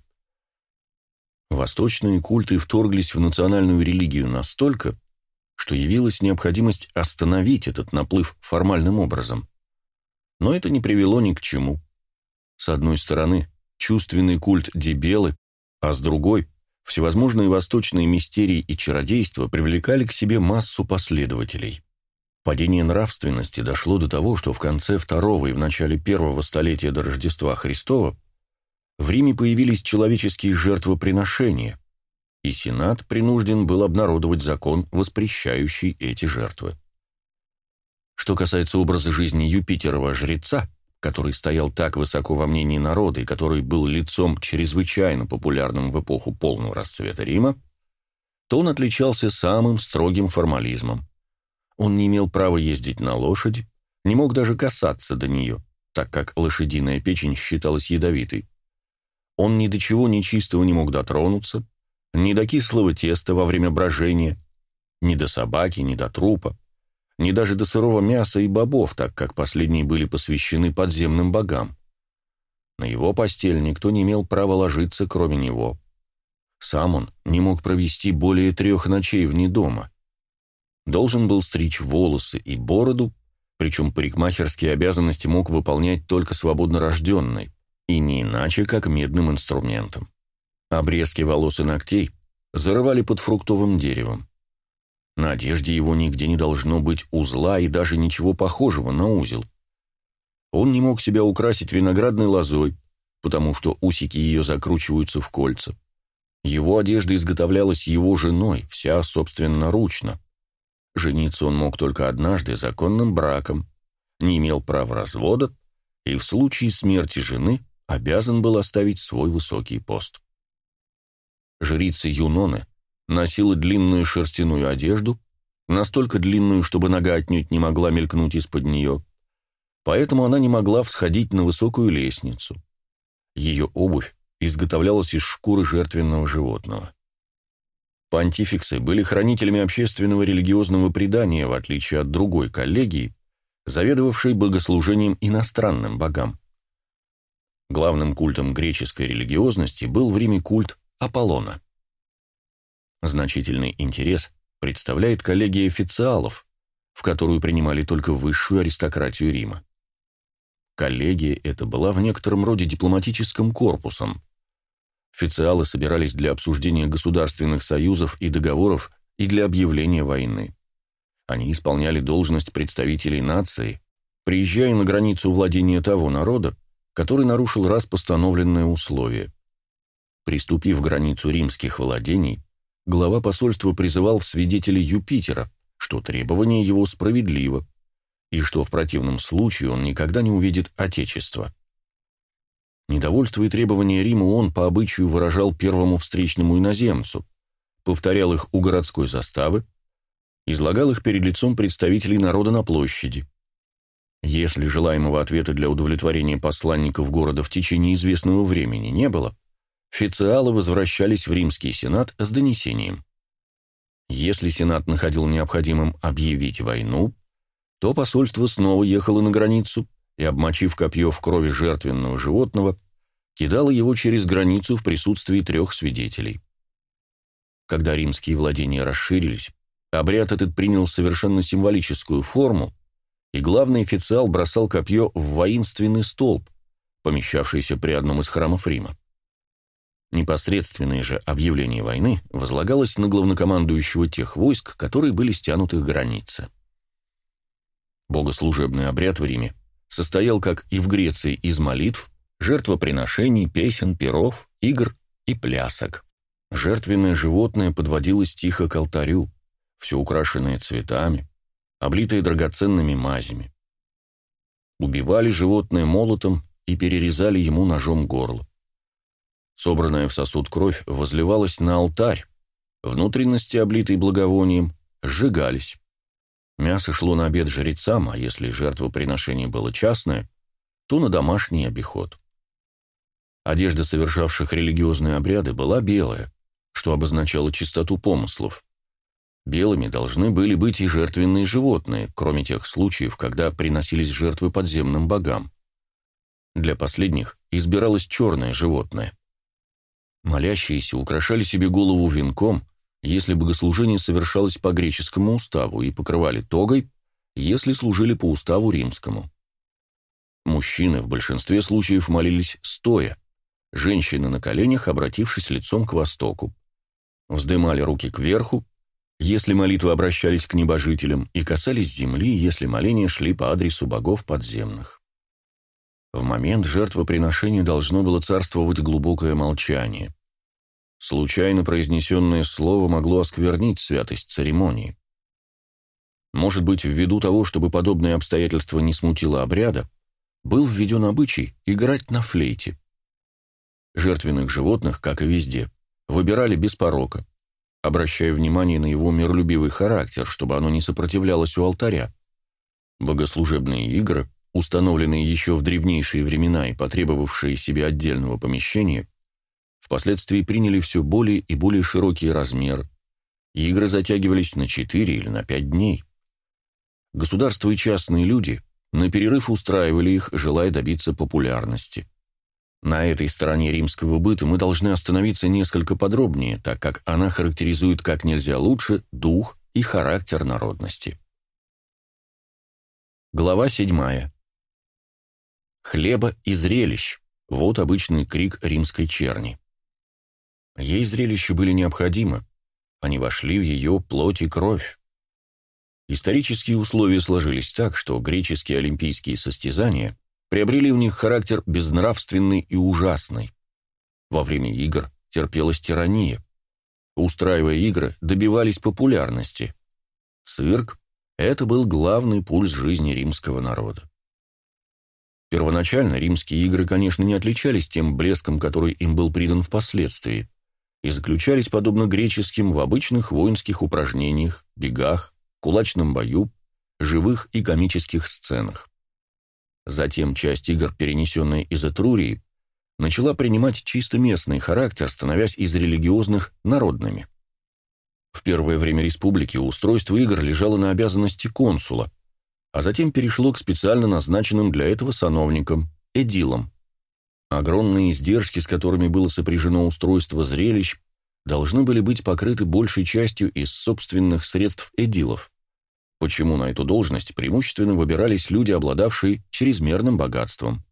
Восточные культы вторглись в национальную религию настолько, что явилась необходимость остановить этот наплыв формальным образом. Но это не привело ни к чему. С одной стороны, чувственный культ Дебелы, а с другой – всевозможные восточные мистерии и чародейства привлекали к себе массу последователей. Падение нравственности дошло до того, что в конце второго и в начале первого столетия до Рождества Христова в Риме появились человеческие жертвоприношения, и Сенат принужден был обнародовать закон, воспрещающий эти жертвы. Что касается образа жизни Юпитерова жреца, который стоял так высоко во мнении народа и который был лицом чрезвычайно популярным в эпоху полного расцвета Рима, то он отличался самым строгим формализмом. Он не имел права ездить на лошади, не мог даже касаться до нее, так как лошадиная печень считалась ядовитой. Он ни до чего нечистого не мог дотронуться, ни до кислого теста во время брожения, ни до собаки, ни до трупа ни даже до сырого мяса и бобов, так как последние были посвящены подземным богам. На его постель никто не имел права ложиться, кроме него. Сам он не мог провести более трех ночей вне дома. Должен был стричь волосы и бороду, причем парикмахерские обязанности мог выполнять только свободно рожденный, и не иначе, как медным инструментом. Обрезки волос и ногтей зарывали под фруктовым деревом. На одежде его нигде не должно быть узла и даже ничего похожего на узел. Он не мог себя украсить виноградной лозой, потому что усики ее закручиваются в кольца. Его одежда изготовлялась его женой, вся собственноручно. Жениться он мог только однажды законным браком, не имел права развода и в случае смерти жены обязан был оставить свой высокий пост. Жрица Юноны носила длинную шерстяную одежду, настолько длинную, чтобы нога отнюдь не могла мелькнуть из-под нее, поэтому она не могла всходить на высокую лестницу. Ее обувь изготовлялась из шкуры жертвенного животного. Понтификсы были хранителями общественного религиозного предания, в отличие от другой коллегии, заведовавшей богослужением иностранным богам. Главным культом греческой религиозности был в Риме культ Аполлона. Значительный интерес представляет коллегия официалов, в которую принимали только высшую аристократию Рима. Коллегия эта была в некотором роде дипломатическим корпусом. Официалы собирались для обсуждения государственных союзов и договоров и для объявления войны. Они исполняли должность представителей нации, приезжая на границу владения того народа, который нарушил раз постановленное условие. Приступив границу римских владений, глава посольства призывал в свидетели Юпитера, что требование его справедливо, и что в противном случае он никогда не увидит Отечества. Недовольство и требования Рима он по обычаю выражал первому встречному иноземцу, повторял их у городской заставы, излагал их перед лицом представителей народа на площади. Если желаемого ответа для удовлетворения посланников города в течение известного времени не было, официалы возвращались в римский сенат с донесением. Если сенат находил необходимым объявить войну, то посольство снова ехало на границу и, обмочив копье в крови жертвенного животного, кидало его через границу в присутствии трех свидетелей. Когда римские владения расширились, обряд этот принял совершенно символическую форму, и главный официал бросал копье в воинственный столб, помещавшийся при одном из храмов Рима. Непосредственное же объявление войны возлагалось на главнокомандующего тех войск, которые были стянуты к границе. Богослужебный обряд в Риме состоял, как и в Греции, из молитв, жертвоприношений, песен, перов, игр и плясок. Жертвенное животное подводилось тихо к алтарю, все украшенное цветами, облитое драгоценными мазями. Убивали животное молотом и перерезали ему ножом горло. Собранная в сосуд кровь возливалась на алтарь, внутренности, облитые благовонием, сжигались. Мясо шло на обед жрецам, а если жертвоприношение было частное, то на домашний обиход. Одежда совершавших религиозные обряды была белая, что обозначало чистоту помыслов. Белыми должны были быть и жертвенные животные, кроме тех случаев, когда приносились жертвы подземным богам. Для последних избиралось черное животное. Молящиеся украшали себе голову венком, если богослужение совершалось по греческому уставу, и покрывали тогой, если служили по уставу римскому. Мужчины в большинстве случаев молились стоя, женщины на коленях, обратившись лицом к востоку. Вздымали руки кверху, если молитвы обращались к небожителям, и касались земли, если моления шли по адресу богов подземных. В момент жертвоприношения должно было царствовать глубокое молчание. Случайно произнесенное слово могло осквернить святость церемонии. Может быть, ввиду того, чтобы подобное обстоятельство не смутило обряда, был введен обычай играть на флейте. Жертвенных животных, как и везде, выбирали без порока, обращая внимание на его миролюбивый характер, чтобы оно не сопротивлялось у алтаря. Богослужебные игры, установленные еще в древнейшие времена и потребовавшие себе отдельного помещения, впоследствии приняли все более и более широкий размер. Игры затягивались на 4 или на 5 дней. Государства и частные люди на перерыв устраивали их, желая добиться популярности. На этой стороне римского быта мы должны остановиться несколько подробнее, так как она характеризует как нельзя лучше дух и характер народности. Глава 7. Хлеба и зрелищ – вот обычный крик римской черни. Ей зрелища были необходимы, они вошли в ее плоть и кровь. Исторические условия сложились так, что греческие олимпийские состязания приобрели у них характер безнравственный и ужасный. Во время игр терпелась тирания. Устраивая игры, добивались популярности. Цирк – это был главный пульс жизни римского народа. Первоначально римские игры, конечно, не отличались тем блеском, который им был придан впоследствии, и заключались, подобно греческим, в обычных воинских упражнениях, бегах, кулачном бою, живых и комических сценах. Затем часть игр, перенесенная из Этрурии, начала принимать чисто местный характер, становясь из религиозных народными. В первое время республики устройство игр лежало на обязанности консула, а затем перешло к специально назначенным для этого сановникам – эдилам. Огромные издержки, с которыми было сопряжено устройство зрелищ, должны были быть покрыты большей частью из собственных средств эдилов. Почему на эту должность преимущественно выбирались люди, обладавшие чрезмерным богатством.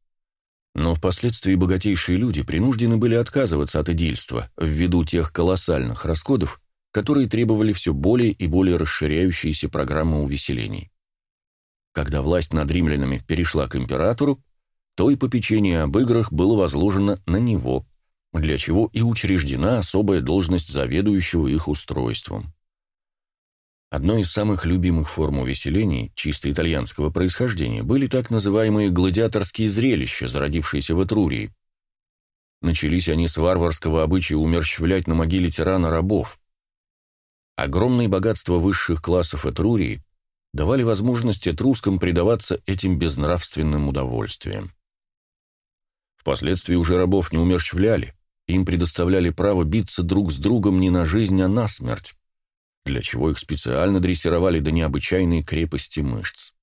Но впоследствии богатейшие люди принуждены были отказываться от эдильства ввиду тех колоссальных расходов, которые требовали все более и более расширяющиеся программы увеселений. Когда власть над римлянами перешла к императору, то и попечение об играх было возложено на него, для чего и учреждена особая должность заведующего их устройством. Одной из самых любимых форм увеселений, чисто итальянского происхождения, были так называемые гладиаторские зрелища, зародившиеся в Этрурии. Начались они с варварского обычая умерщвлять на могиле тирана рабов. Огромные богатства высших классов Этрурии давали возможность этрускам предаваться этим безнравственным удовольствиям. Впоследствии уже рабов не умерщвляли, им предоставляли право биться друг с другом не на жизнь, а на смерть, для чего их специально дрессировали до необычайной крепости мышц.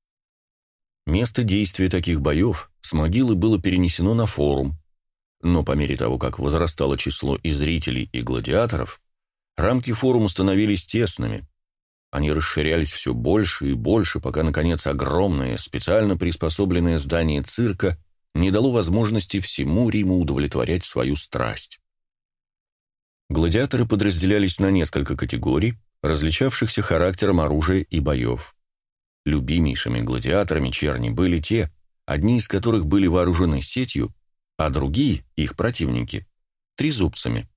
Место действия таких боев с могилы было перенесено на форум, но по мере того, как возрастало число и зрителей, и гладиаторов, рамки форума становились тесными, они расширялись все больше и больше, пока, наконец, огромное, специально приспособленное здание цирка не дало возможности всему Риму удовлетворять свою страсть. Гладиаторы подразделялись на несколько категорий, различавшихся характером оружия и боев. Любимейшими гладиаторами черни были те, одни из которых были вооружены сетью, а другие, их противники, трезубцами.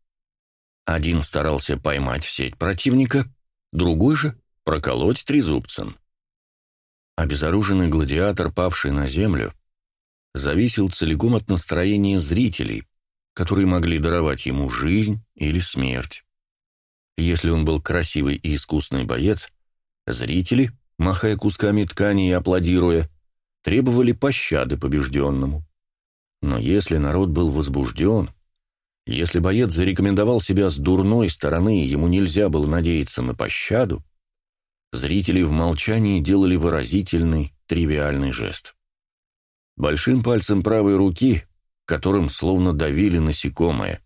Один старался поймать сеть противника, другой же проколоть трезубцем. Обезоруженный гладиатор, павший на землю, зависел целиком от настроения зрителей, которые могли даровать ему жизнь или смерть. Если он был красивый и искусный боец, зрители, махая кусками ткани и аплодируя, требовали пощады побежденному. Но если народ был возбужден, если боец зарекомендовал себя с дурной стороны и ему нельзя было надеяться на пощаду, Зрители в молчании делали выразительный, тривиальный жест. Большим пальцем правой руки, которым словно давили насекомое.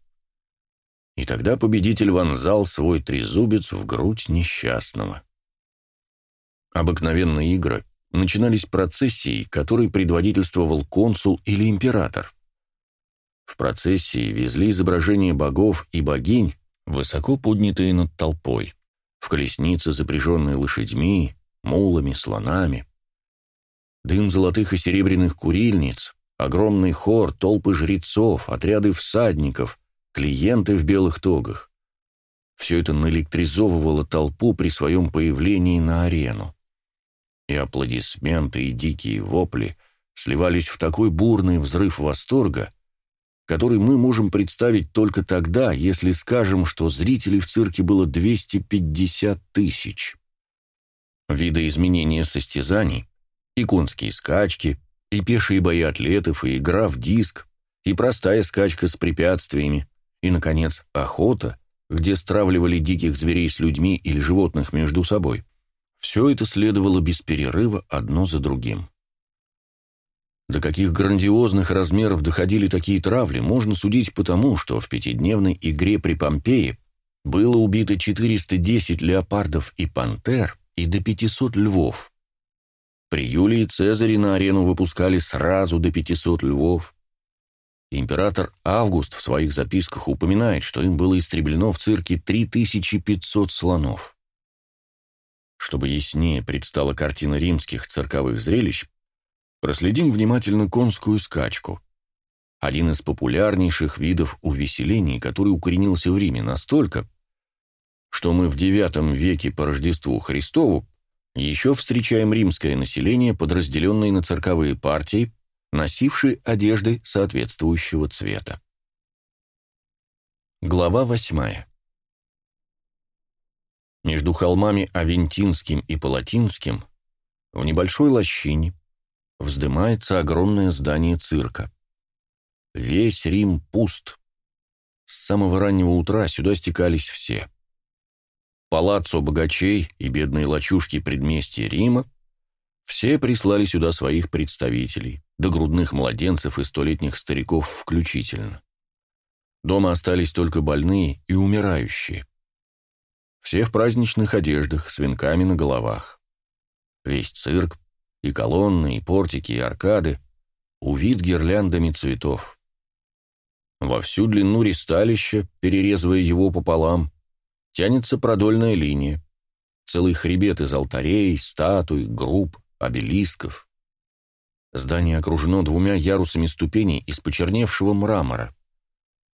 И тогда победитель вонзал свой трезубец в грудь несчастного. Обыкновенные игры начинались процессией, которой предводительствовал консул или император. В процессии везли изображения богов и богинь, высоко поднятые над толпой в колеснице, запряженные лошадьми, мулами, слонами. Дым золотых и серебряных курильниц, огромный хор, толпы жрецов, отряды всадников, клиенты в белых тогах. Все это наэлектризовывало толпу при своем появлении на арену. И аплодисменты, и дикие вопли сливались в такой бурный взрыв восторга, который мы можем представить только тогда, если скажем, что зрителей в цирке было 250 тысяч. Видоизменения состязаний, и конские скачки, и пешие бои атлетов, и игра в диск, и простая скачка с препятствиями, и, наконец, охота, где стравливали диких зверей с людьми или животных между собой. Все это следовало без перерыва одно за другим. До каких грандиозных размеров доходили такие травли, можно судить потому, что в пятидневной игре при Помпее было убито 410 леопардов и пантер и до 500 львов. При Юлии Цезаре на арену выпускали сразу до 500 львов. Император Август в своих записках упоминает, что им было истреблено в цирке 3500 слонов. Чтобы яснее предстала картина римских цирковых зрелищ, Проследим внимательно конскую скачку. Один из популярнейших видов увеселений, который укоренился в Риме настолько, что мы в IX веке по Рождеству Христову еще встречаем римское население, подразделенное на цирковые партии, носившие одежды соответствующего цвета. Глава восьмая. Между холмами Авентинским и Палатинским, в небольшой лощине, вздымается огромное здание цирка. Весь Рим пуст. С самого раннего утра сюда стекались все. Палаццо богачей и бедные лачушки предместья Рима все прислали сюда своих представителей, до грудных младенцев и столетних стариков включительно. Дома остались только больные и умирающие. Все в праздничных одеждах, с венками на головах. Весь цирк, и колонны, и портики, и аркады, увид гирляндами цветов. Во всю длину ристалища, перерезывая его пополам, тянется продольная линия, целый хребет из алтарей, статуй, групп, обелисков. Здание окружено двумя ярусами ступеней из почерневшего мрамора.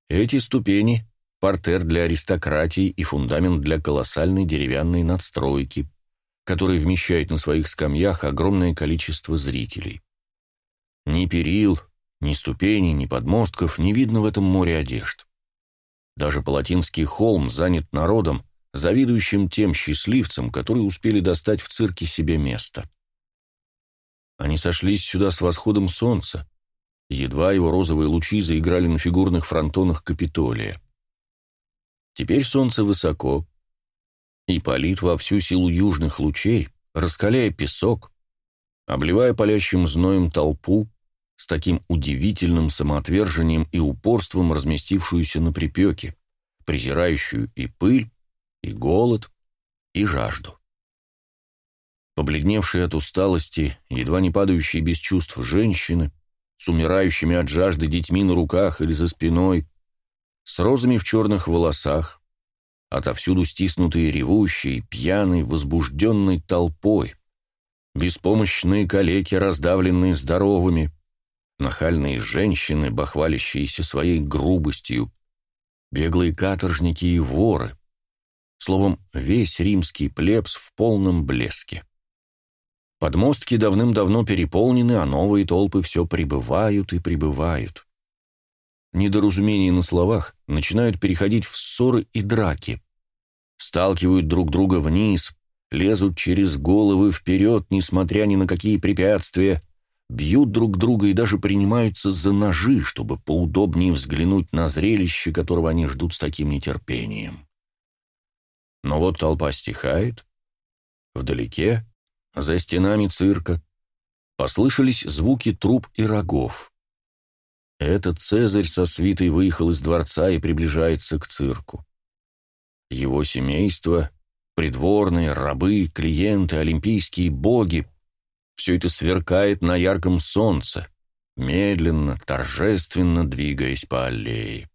Эти ступени портер для аристократии и фундамент для колоссальной деревянной надстройки, который вмещает на своих скамьях огромное количество зрителей. Ни перил, ни ступеней, ни подмостков не видно в этом море одежд. Даже Палатинский холм занят народом, завидующим тем счастливцам, которые успели достать в цирке себе место. Они сошлись сюда с восходом солнца, едва его розовые лучи заиграли на фигурных фронтонах Капитолия. Теперь солнце высоко, и палит во всю силу южных лучей, раскаляя песок, обливая палящим зноем толпу, с таким удивительным самоотвержением и упорством разместившуюся на припеке, презирающую и пыль, и голод, и жажду. Побледневшие от усталости, едва не падающие без чувств женщины, с умирающими от жажды детьми на руках или за спиной, с розами в черных волосах, отовсюду стиснутые ревущей, пьяной, возбужденной толпой, беспомощные калеки, раздавленные здоровыми, нахальные женщины, бахвалящиеся своей грубостью, беглые каторжники и воры, словом, весь римский плебс в полном блеске. Подмостки давным-давно переполнены, а новые толпы все прибывают и прибывают недоразумения на словах начинают переходить в ссоры и драки. Сталкивают друг друга вниз, лезут через головы вперед, несмотря ни на какие препятствия, бьют друг друга и даже принимаются за ножи, чтобы поудобнее взглянуть на зрелище, которого они ждут с таким нетерпением. Но вот толпа стихает. Вдалеке, за стенами цирка, послышались звуки труб и рогов. Этот Цезарь со свитой выехал из дворца и приближается к цирку. Его семейство, придворные, рабы, клиенты, олимпийские боги — все это сверкает на ярком солнце, медленно, торжественно двигаясь по аллее.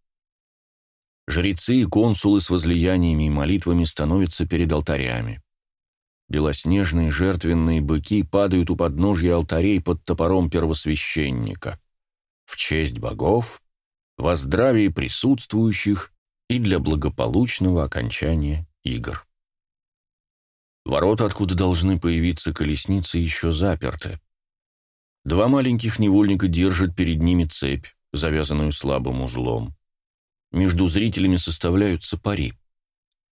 Жрецы и консулы с возлияниями и молитвами становятся перед алтарями. Белоснежные жертвенные быки падают у подножья алтарей под топором первосвященника в честь богов, во здравии присутствующих и для благополучного окончания игр. Ворота, откуда должны появиться колесницы, еще заперты. Два маленьких невольника держат перед ними цепь, завязанную слабым узлом. Между зрителями составляются пари.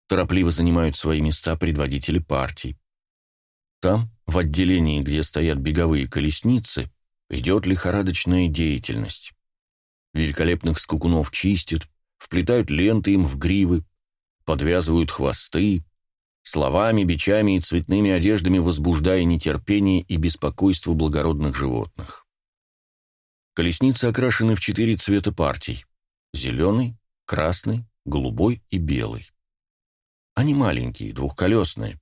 Торопливо занимают свои места предводители партий. Там, в отделении, где стоят беговые колесницы, Идет лихорадочная деятельность. Великолепных скукунов чистят, вплетают ленты им в гривы, подвязывают хвосты, словами, бичами и цветными одеждами возбуждая нетерпение и беспокойство благородных животных. Колесницы окрашены в четыре цвета партий – зеленый, красный, голубой и белый. Они маленькие, двухколесные.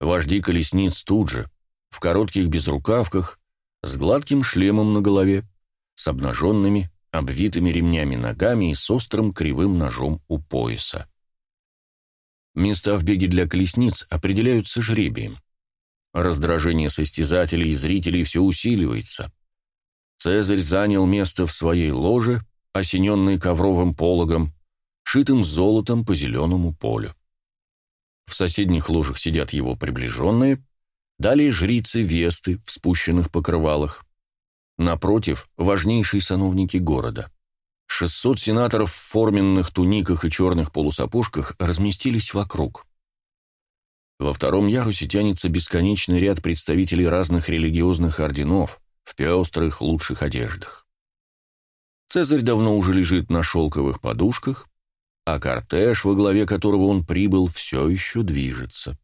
Вожди колесниц тут же, в коротких безрукавках, с гладким шлемом на голове, с обнаженными, обвитыми ремнями ногами и с острым кривым ножом у пояса. Места в беге для колесниц определяются жребием. Раздражение состязателей и зрителей все усиливается. Цезарь занял место в своей ложе, осененной ковровым пологом, шитым золотом по зеленому полю. В соседних ложах сидят его приближенные, далее жрицы Весты в спущенных покрывалах. Напротив – важнейшие сановники города. 600 сенаторов в форменных туниках и черных полусапожках разместились вокруг. Во втором ярусе тянется бесконечный ряд представителей разных религиозных орденов в пестрых лучших одеждах. Цезарь давно уже лежит на шелковых подушках, а кортеж, во главе которого он прибыл, все еще движется.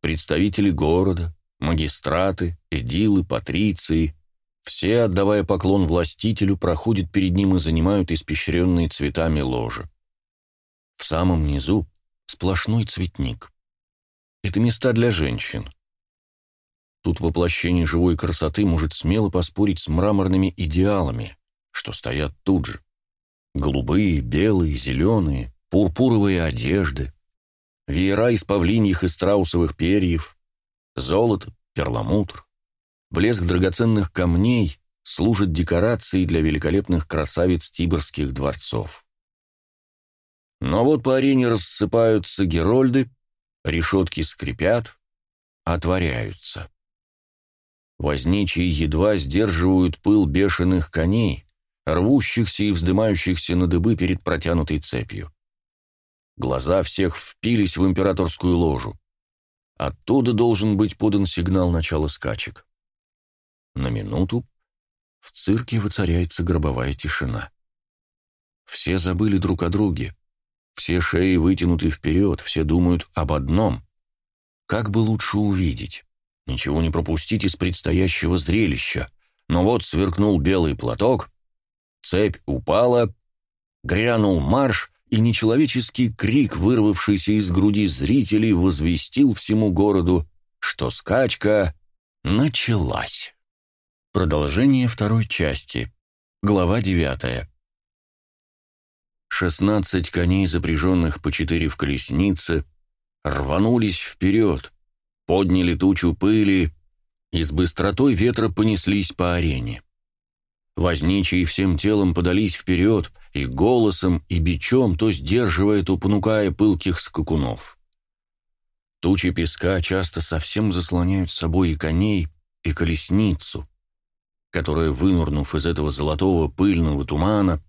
Представители города, магистраты, эдилы, патриции, все, отдавая поклон властителю, проходят перед ним и занимают испещренные цветами ложи. В самом низу сплошной цветник. Это места для женщин. Тут воплощение живой красоты может смело поспорить с мраморными идеалами, что стоят тут же. Голубые, белые, зеленые, пурпуровые одежды, веера из павлиньих и страусовых перьев, золото, перламутр, блеск драгоценных камней служат декорацией для великолепных красавиц тиберских дворцов. Но вот по арене рассыпаются герольды, решетки скрипят, отворяются. Возничие едва сдерживают пыл бешеных коней, рвущихся и вздымающихся на дыбы перед протянутой цепью. Глаза всех впились в императорскую ложу. Оттуда должен быть подан сигнал начала скачек. На минуту в цирке воцаряется гробовая тишина. Все забыли друг о друге. Все шеи вытянуты вперед, все думают об одном. Как бы лучше увидеть? Ничего не пропустить из предстоящего зрелища. Но вот сверкнул белый платок, цепь упала, грянул марш, и нечеловеческий крик, вырвавшийся из груди зрителей, возвестил всему городу, что скачка началась. Продолжение второй части. Глава девятая. Шестнадцать коней, запряженных по четыре в колеснице, рванулись вперед, подняли тучу пыли и с быстротой ветра понеслись по арене. Возничие всем телом подались вперед, и голосом, и бичом, то сдерживая, то понукая пылких скакунов. Тучи песка часто совсем заслоняют собой и коней, и колесницу, которая, вынурнув из этого золотого пыльного тумана,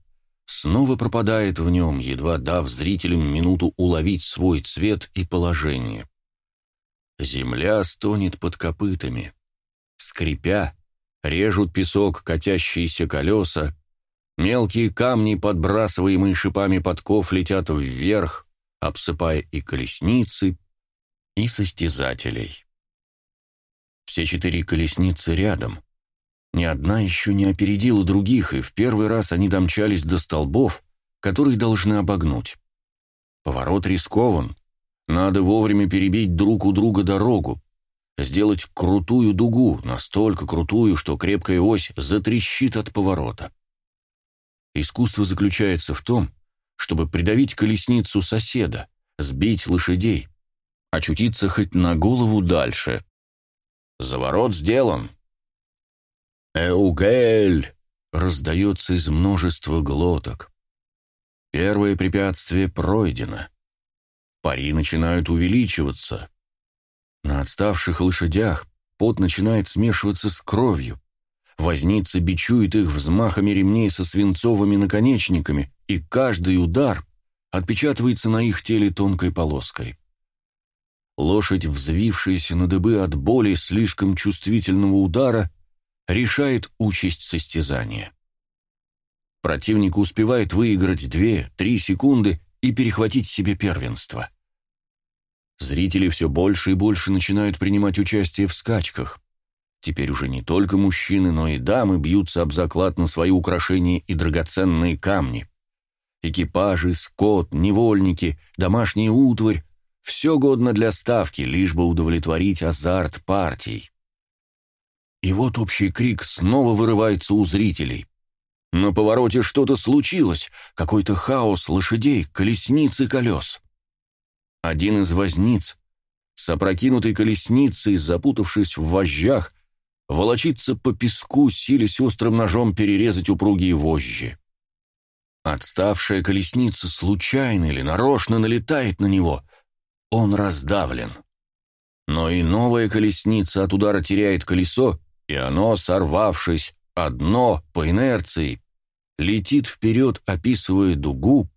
снова пропадает в нем, едва дав зрителям минуту уловить свой цвет и положение. Земля стонет под копытами. Скрипя, режут песок катящиеся колеса, мелкие камни, подбрасываемые шипами подков, летят вверх, обсыпая и колесницы, и состязателей. Все четыре колесницы рядом. Ни одна еще не опередила других, и в первый раз они домчались до столбов, которые должны обогнуть. Поворот рискован, надо вовремя перебить друг у друга дорогу, сделать крутую дугу, настолько крутую, что крепкая ось затрещит от поворота. Искусство заключается в том, чтобы придавить колесницу соседа, сбить лошадей, очутиться хоть на голову дальше. Заворот сделан. «Эугель!» — раздается из множества глоток. Первое препятствие пройдено. Пари начинают увеличиваться. На отставших лошадях пот начинает смешиваться с кровью. Возница бичует их взмахами ремней со свинцовыми наконечниками, и каждый удар отпечатывается на их теле тонкой полоской. Лошадь, взвившаяся на дыбы от боли слишком чувствительного удара, решает участь состязания. Противник успевает выиграть 2-3 секунды и перехватить себе первенство. Зрители все больше и больше начинают принимать участие в скачках. Теперь уже не только мужчины, но и дамы бьются об заклад на свои украшения и драгоценные камни. Экипажи, скот, невольники, домашняя утварь — все годно для ставки, лишь бы удовлетворить азарт партий. И вот общий крик снова вырывается у зрителей. На повороте что-то случилось, какой-то хаос лошадей, колесниц и колес. Один из возниц, с опрокинутой колесницей, запутавшись в вожжах, волочится по песку, силясь острым ножом перерезать упругие вожжи. Отставшая колесница случайно или нарочно налетает на него. Он раздавлен. Но и новая колесница от удара теряет колесо, и оно, сорвавшись, одно, по инерции, летит вперед, описывая дугу,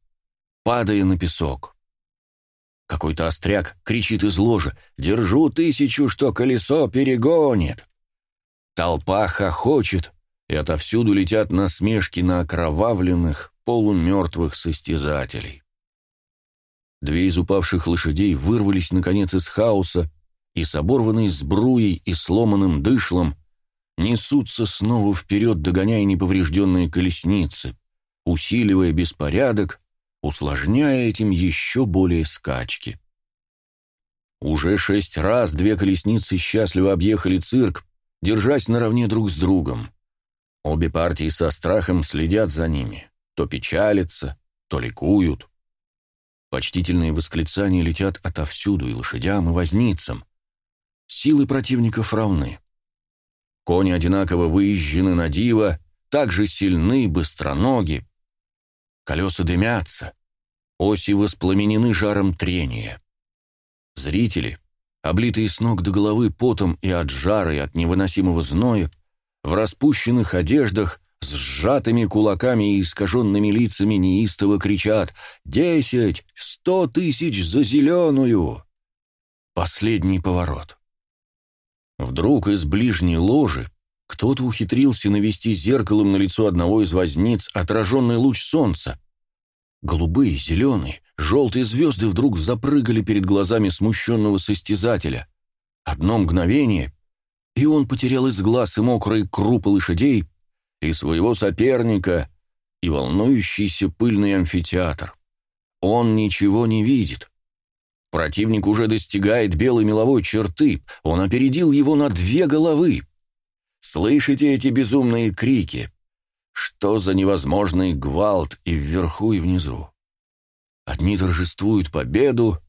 падая на песок. Какой-то остряк кричит из ложа «Держу тысячу, что колесо перегонит!» Толпа хохочет, и отовсюду летят насмешки на окровавленных, полумертвых состязателей. Две из упавших лошадей вырвались, наконец, из хаоса и с оборванной сбруей и сломанным дышлом несутся снова вперед, догоняя неповрежденные колесницы, усиливая беспорядок, усложняя этим еще более скачки. Уже шесть раз две колесницы счастливо объехали цирк, держась наравне друг с другом. Обе партии со страхом следят за ними, то печалятся, то ликуют. Почтительные восклицания летят отовсюду и лошадям, и возницам. Силы противников равны. Кони одинаково выезжены на диво, также сильны, быстроноги. Колеса дымятся, оси воспламенены жаром трения. Зрители, облитые с ног до головы потом и от жара, и от невыносимого зноя, в распущенных одеждах, с сжатыми кулаками и искаженными лицами неистово кричат «Десять! Сто тысяч за зеленую!» Последний поворот. Вдруг из ближней ложи кто-то ухитрился навести зеркалом на лицо одного из возниц отраженный луч солнца. Голубые, зеленые, желтые звезды вдруг запрыгали перед глазами смущенного состязателя. Одно мгновение, и он потерял из глаз и мокрые крупы лошадей, и своего соперника, и волнующийся пыльный амфитеатр. Он ничего не видит. Противник уже достигает белой меловой черты, он опередил его на две головы. Слышите эти безумные крики? Что за невозможный гвалт и вверху, и внизу? Одни торжествуют победу,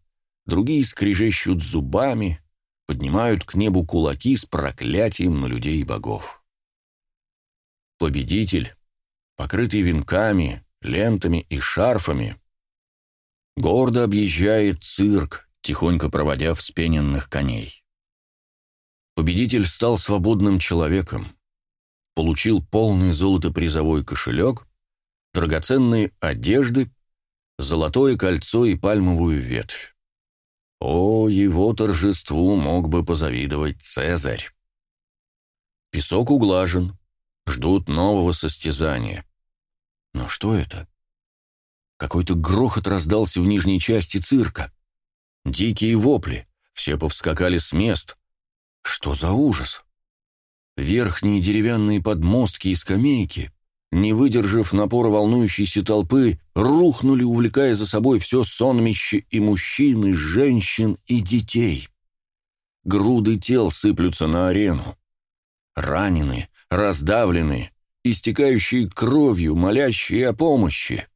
другие скрежещут зубами, поднимают к небу кулаки с проклятием на людей и богов. Победитель, покрытый венками, лентами и шарфами, гордо объезжает цирк, тихонько проводя вспененных коней. Победитель стал свободным человеком, получил полный золото призовой кошелек, драгоценные одежды, золотое кольцо и пальмовую ветвь. О, его торжеству мог бы позавидовать Цезарь. Песок углажен, ждут нового состязания. Но что это? Какой-то грохот раздался в нижней части цирка. Дикие вопли, все повскакали с мест. Что за ужас? Верхние деревянные подмостки и скамейки, не выдержав напора волнующейся толпы, рухнули, увлекая за собой все сонмище и мужчин, и женщин, и детей. Груды тел сыплются на арену. Раненые, раздавленные, истекающие кровью, молящие о помощи.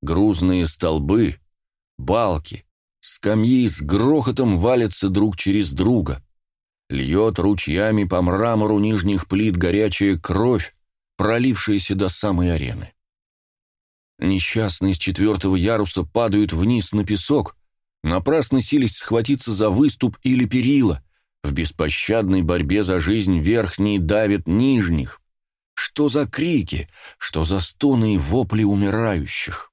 Грузные столбы, балки, скамьи с грохотом валятся друг через друга. Льет ручьями по мрамору нижних плит горячая кровь, пролившаяся до самой арены. Несчастные с четвертого яруса падают вниз на песок, напрасно сились схватиться за выступ или перила. В беспощадной борьбе за жизнь верхние давят нижних. Что за крики, что за стоны и вопли умирающих?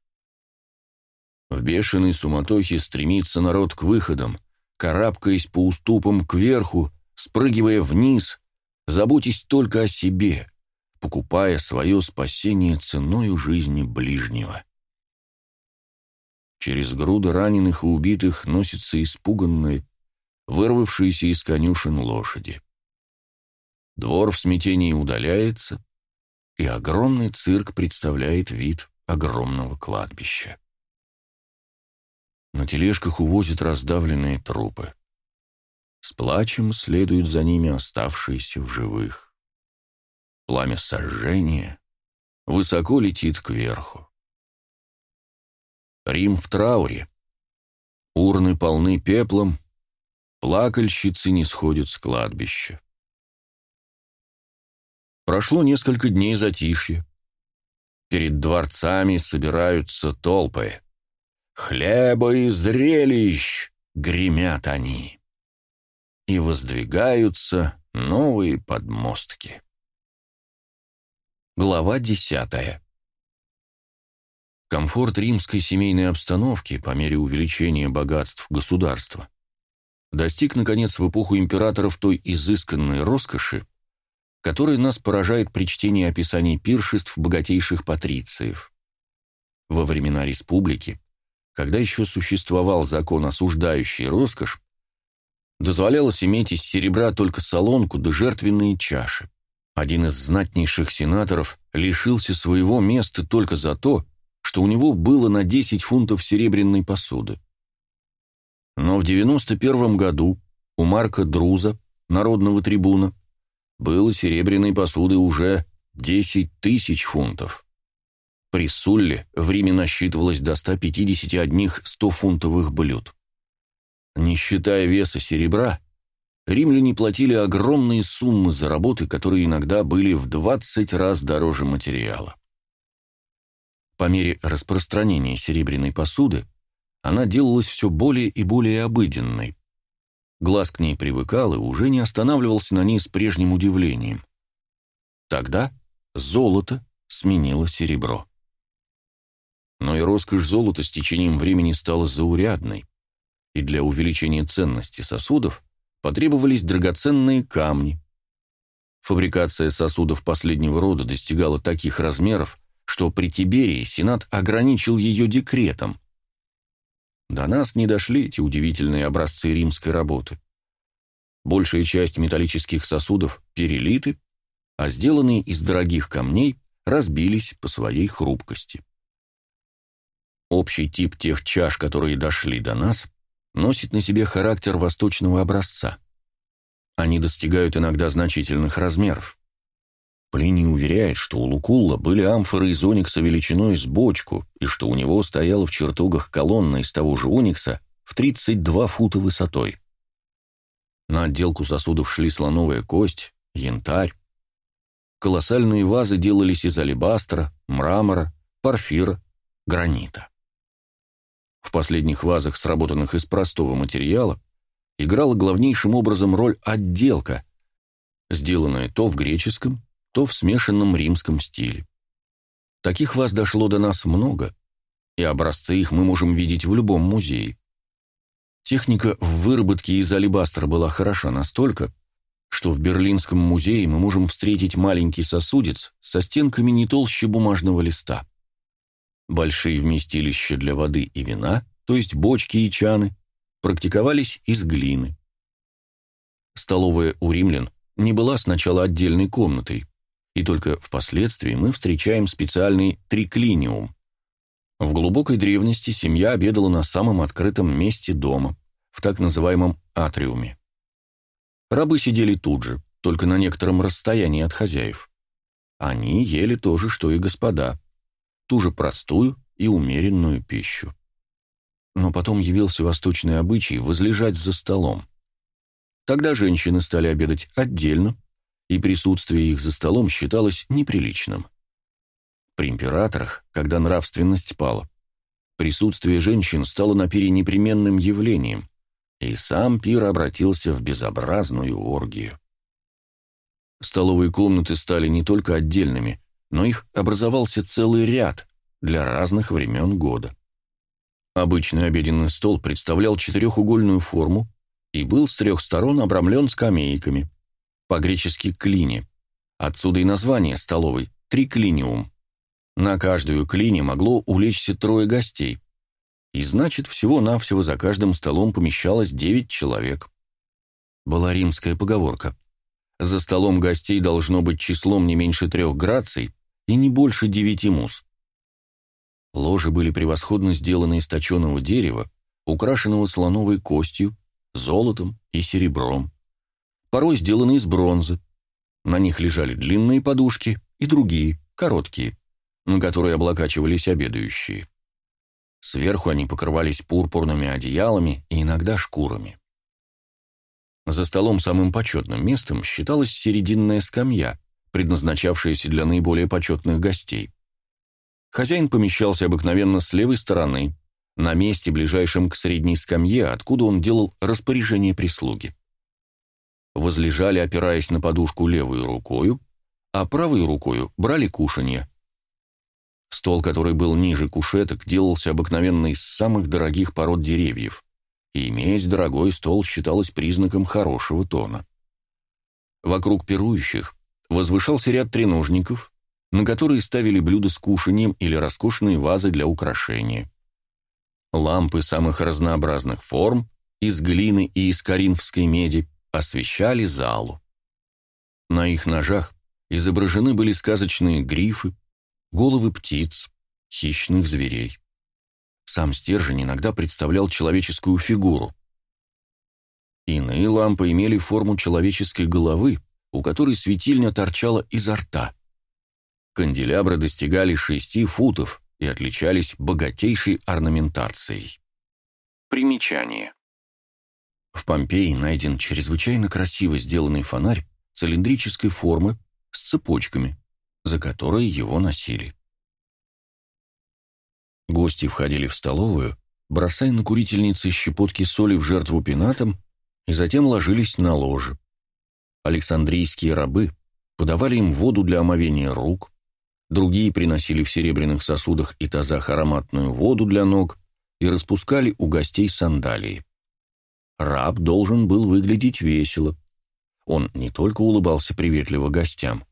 В бешеной суматохе стремится народ к выходам, карабкаясь по уступам кверху, спрыгивая вниз, заботясь только о себе, покупая свое спасение ценою жизни ближнего. Через груды раненых и убитых носятся испуганные, вырвавшиеся из конюшен лошади. Двор в смятении удаляется, и огромный цирк представляет вид огромного кладбища. На тележках увозят раздавленные трупы. С плачем следуют за ними оставшиеся в живых. Пламя сожжения высоко летит кверху. Рим в трауре. Урны полны пеплом, плакальщицы не сходят с кладбища. Прошло несколько дней затишья. Перед дворцами собираются толпы. Хлеба и зрелищ гремят они. И воздвигаются новые подмостки. Глава десятая. Комфорт римской семейной обстановки по мере увеличения богатств государства достиг, наконец, в эпоху императоров той изысканной роскоши, которая нас поражает при чтении описаний пиршеств богатейших патрициев. Во времена республики, когда еще существовал закон, осуждающий роскошь, дозволялось иметь из серебра только солонку да жертвенные чаши. Один из знатнейших сенаторов лишился своего места только за то, что у него было на 10 фунтов серебряной посуды. Но в 91 году у Марка Друза, народного трибуна, было серебряной посуды уже 10 тысяч фунтов. При Сулле в Риме насчитывалось до 151 100-фунтовых блюд. Не считая веса серебра, римляне платили огромные суммы за работы, которые иногда были в 20 раз дороже материала. По мере распространения серебряной посуды она делалась все более и более обыденной. Глаз к ней привыкал и уже не останавливался на ней с прежним удивлением. Тогда золото сменило серебро. Но и роскошь золота с течением времени стала заурядной, и для увеличения ценности сосудов потребовались драгоценные камни. Фабрикация сосудов последнего рода достигала таких размеров, что при Тиберии Сенат ограничил ее декретом. До нас не дошли эти удивительные образцы римской работы. Большая часть металлических сосудов перелиты, а сделанные из дорогих камней разбились по своей хрупкости. Общий тип тех чаш, которые дошли до нас, носит на себе характер восточного образца. Они достигают иногда значительных размеров. Плиний уверяет, что у Лукулла были амфоры из оникса величиной с бочку, и что у него стояла в чертогах колонна из того же оникса в 32 фута высотой. На отделку сосудов шли слоновая кость, янтарь. Колоссальные вазы делались из алебастра, мрамора, порфира, гранита. В последних вазах, сработанных из простого материала, играла главнейшим образом роль отделка, сделанная то в греческом, то в смешанном римском стиле. Таких ваз дошло до нас много, и образцы их мы можем видеть в любом музее. Техника в выработке из алебастра была хороша настолько, что в Берлинском музее мы можем встретить маленький сосудец со стенками не толще бумажного листа. Большие вместилища для воды и вина, то есть бочки и чаны, практиковались из глины. Столовая у римлян не была сначала отдельной комнатой, и только впоследствии мы встречаем специальный триклиниум. В глубокой древности семья обедала на самом открытом месте дома, в так называемом атриуме. Рабы сидели тут же, только на некотором расстоянии от хозяев. Они ели то же, что и господа, ту же простую и умеренную пищу. Но потом явился восточный обычай возлежать за столом. Тогда женщины стали обедать отдельно, и присутствие их за столом считалось неприличным. При императорах, когда нравственность пала, присутствие женщин стало на непременным явлением, и сам пир обратился в безобразную оргию. Столовые комнаты стали не только отдельными, но их образовался целый ряд для разных времен года. Обычный обеденный стол представлял четырехугольную форму и был с трех сторон обрамлен скамейками, по-гречески «клини». Отсюда и название столовой – «триклиниум». На каждую клини могло улечься трое гостей. И значит, всего-навсего за каждым столом помещалось девять человек. Была римская поговорка. За столом гостей должно быть числом не меньше трех граций и не больше девяти мус. Ложи были превосходно сделаны из точеного дерева, украшенного слоновой костью, золотом и серебром порой сделаны из бронзы. На них лежали длинные подушки и другие, короткие, на которые облокачивались обедающие. Сверху они покрывались пурпурными одеялами и иногда шкурами. За столом самым почетным местом считалась серединная скамья, предназначавшаяся для наиболее почетных гостей. Хозяин помещался обыкновенно с левой стороны, на месте, ближайшем к средней скамье, откуда он делал распоряжение прислуги. Возлежали, опираясь на подушку левой рукою, а правой рукою брали кушанье. Стол, который был ниже кушеток, делался обыкновенно из самых дорогих пород деревьев, и иметь дорогой стол считалось признаком хорошего тона. Вокруг пирующих возвышался ряд треножников, на которые ставили блюда с кушанием или роскошные вазы для украшения. Лампы самых разнообразных форм, из глины и из коринфской меди, освещали залу. На их ножах изображены были сказочные грифы, головы птиц, хищных зверей. Сам стержень иногда представлял человеческую фигуру. Иные лампы имели форму человеческой головы, у которой светильня торчала изо рта. Канделябры достигали шести футов и отличались богатейшей орнаментацией. Примечание. В Помпеи найден чрезвычайно красиво сделанный фонарь цилиндрической формы с цепочками, за которые его носили. Гости входили в столовую, бросая на курительницы щепотки соли в жертву пенатам и затем ложились на ложе. Александрийские рабы подавали им воду для омовения рук, другие приносили в серебряных сосудах и тазах ароматную воду для ног и распускали у гостей сандалии. Раб должен был выглядеть весело. Он не только улыбался приветливо гостям,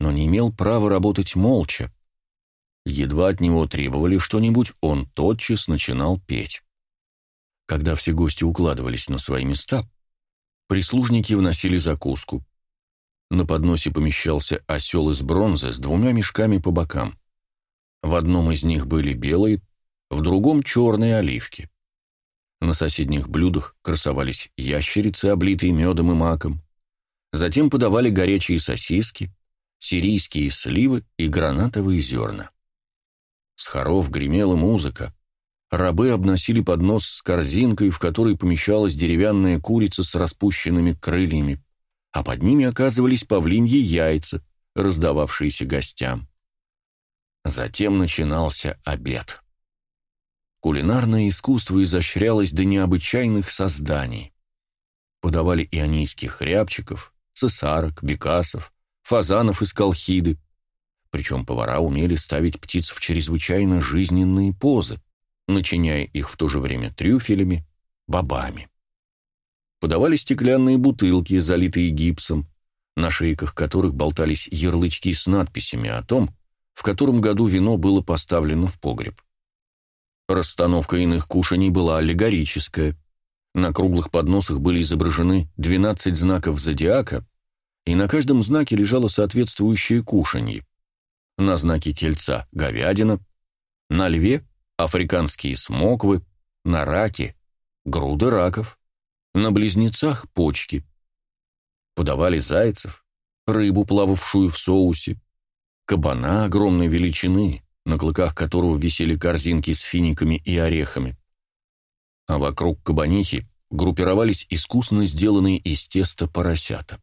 но не имел права работать молча. Едва от него требовали что-нибудь, он тотчас начинал петь. Когда все гости укладывались на свои места, прислужники вносили закуску. На подносе помещался осел из бронзы с двумя мешками по бокам. В одном из них были белые, в другом — черные оливки. На соседних блюдах красовались ящерицы, облитые медом и маком. Затем подавали горячие сосиски, сирийские сливы и гранатовые зерна. С хоров гремела музыка. Рабы обносили поднос с корзинкой, в которой помещалась деревянная курица с распущенными крыльями, а под ними оказывались павлиньи яйца, раздававшиеся гостям. Затем начинался обед. Кулинарное искусство изощрялось до необычайных созданий. Подавали ионийских рябчиков, цесарок, бекасов, фазанов из колхиды. Причем повара умели ставить птиц в чрезвычайно жизненные позы, начиняя их в то же время трюфелями, бобами. Подавали стеклянные бутылки, залитые гипсом, на шейках которых болтались ярлычки с надписями о том, в котором году вино было поставлено в погреб. Расстановка иных кушаний была аллегорическая. На круглых подносах были изображены 12 знаков зодиака, и на каждом знаке лежало соответствующее кушанье. На знаке тельца – говядина, на льве – африканские смоквы, на раке – груды раков, на близнецах – почки. Подавали зайцев, рыбу, плававшую в соусе, кабана огромной величины, на клыках которого висели корзинки с финиками и орехами. А вокруг кабанихи группировались искусно сделанные из теста поросята.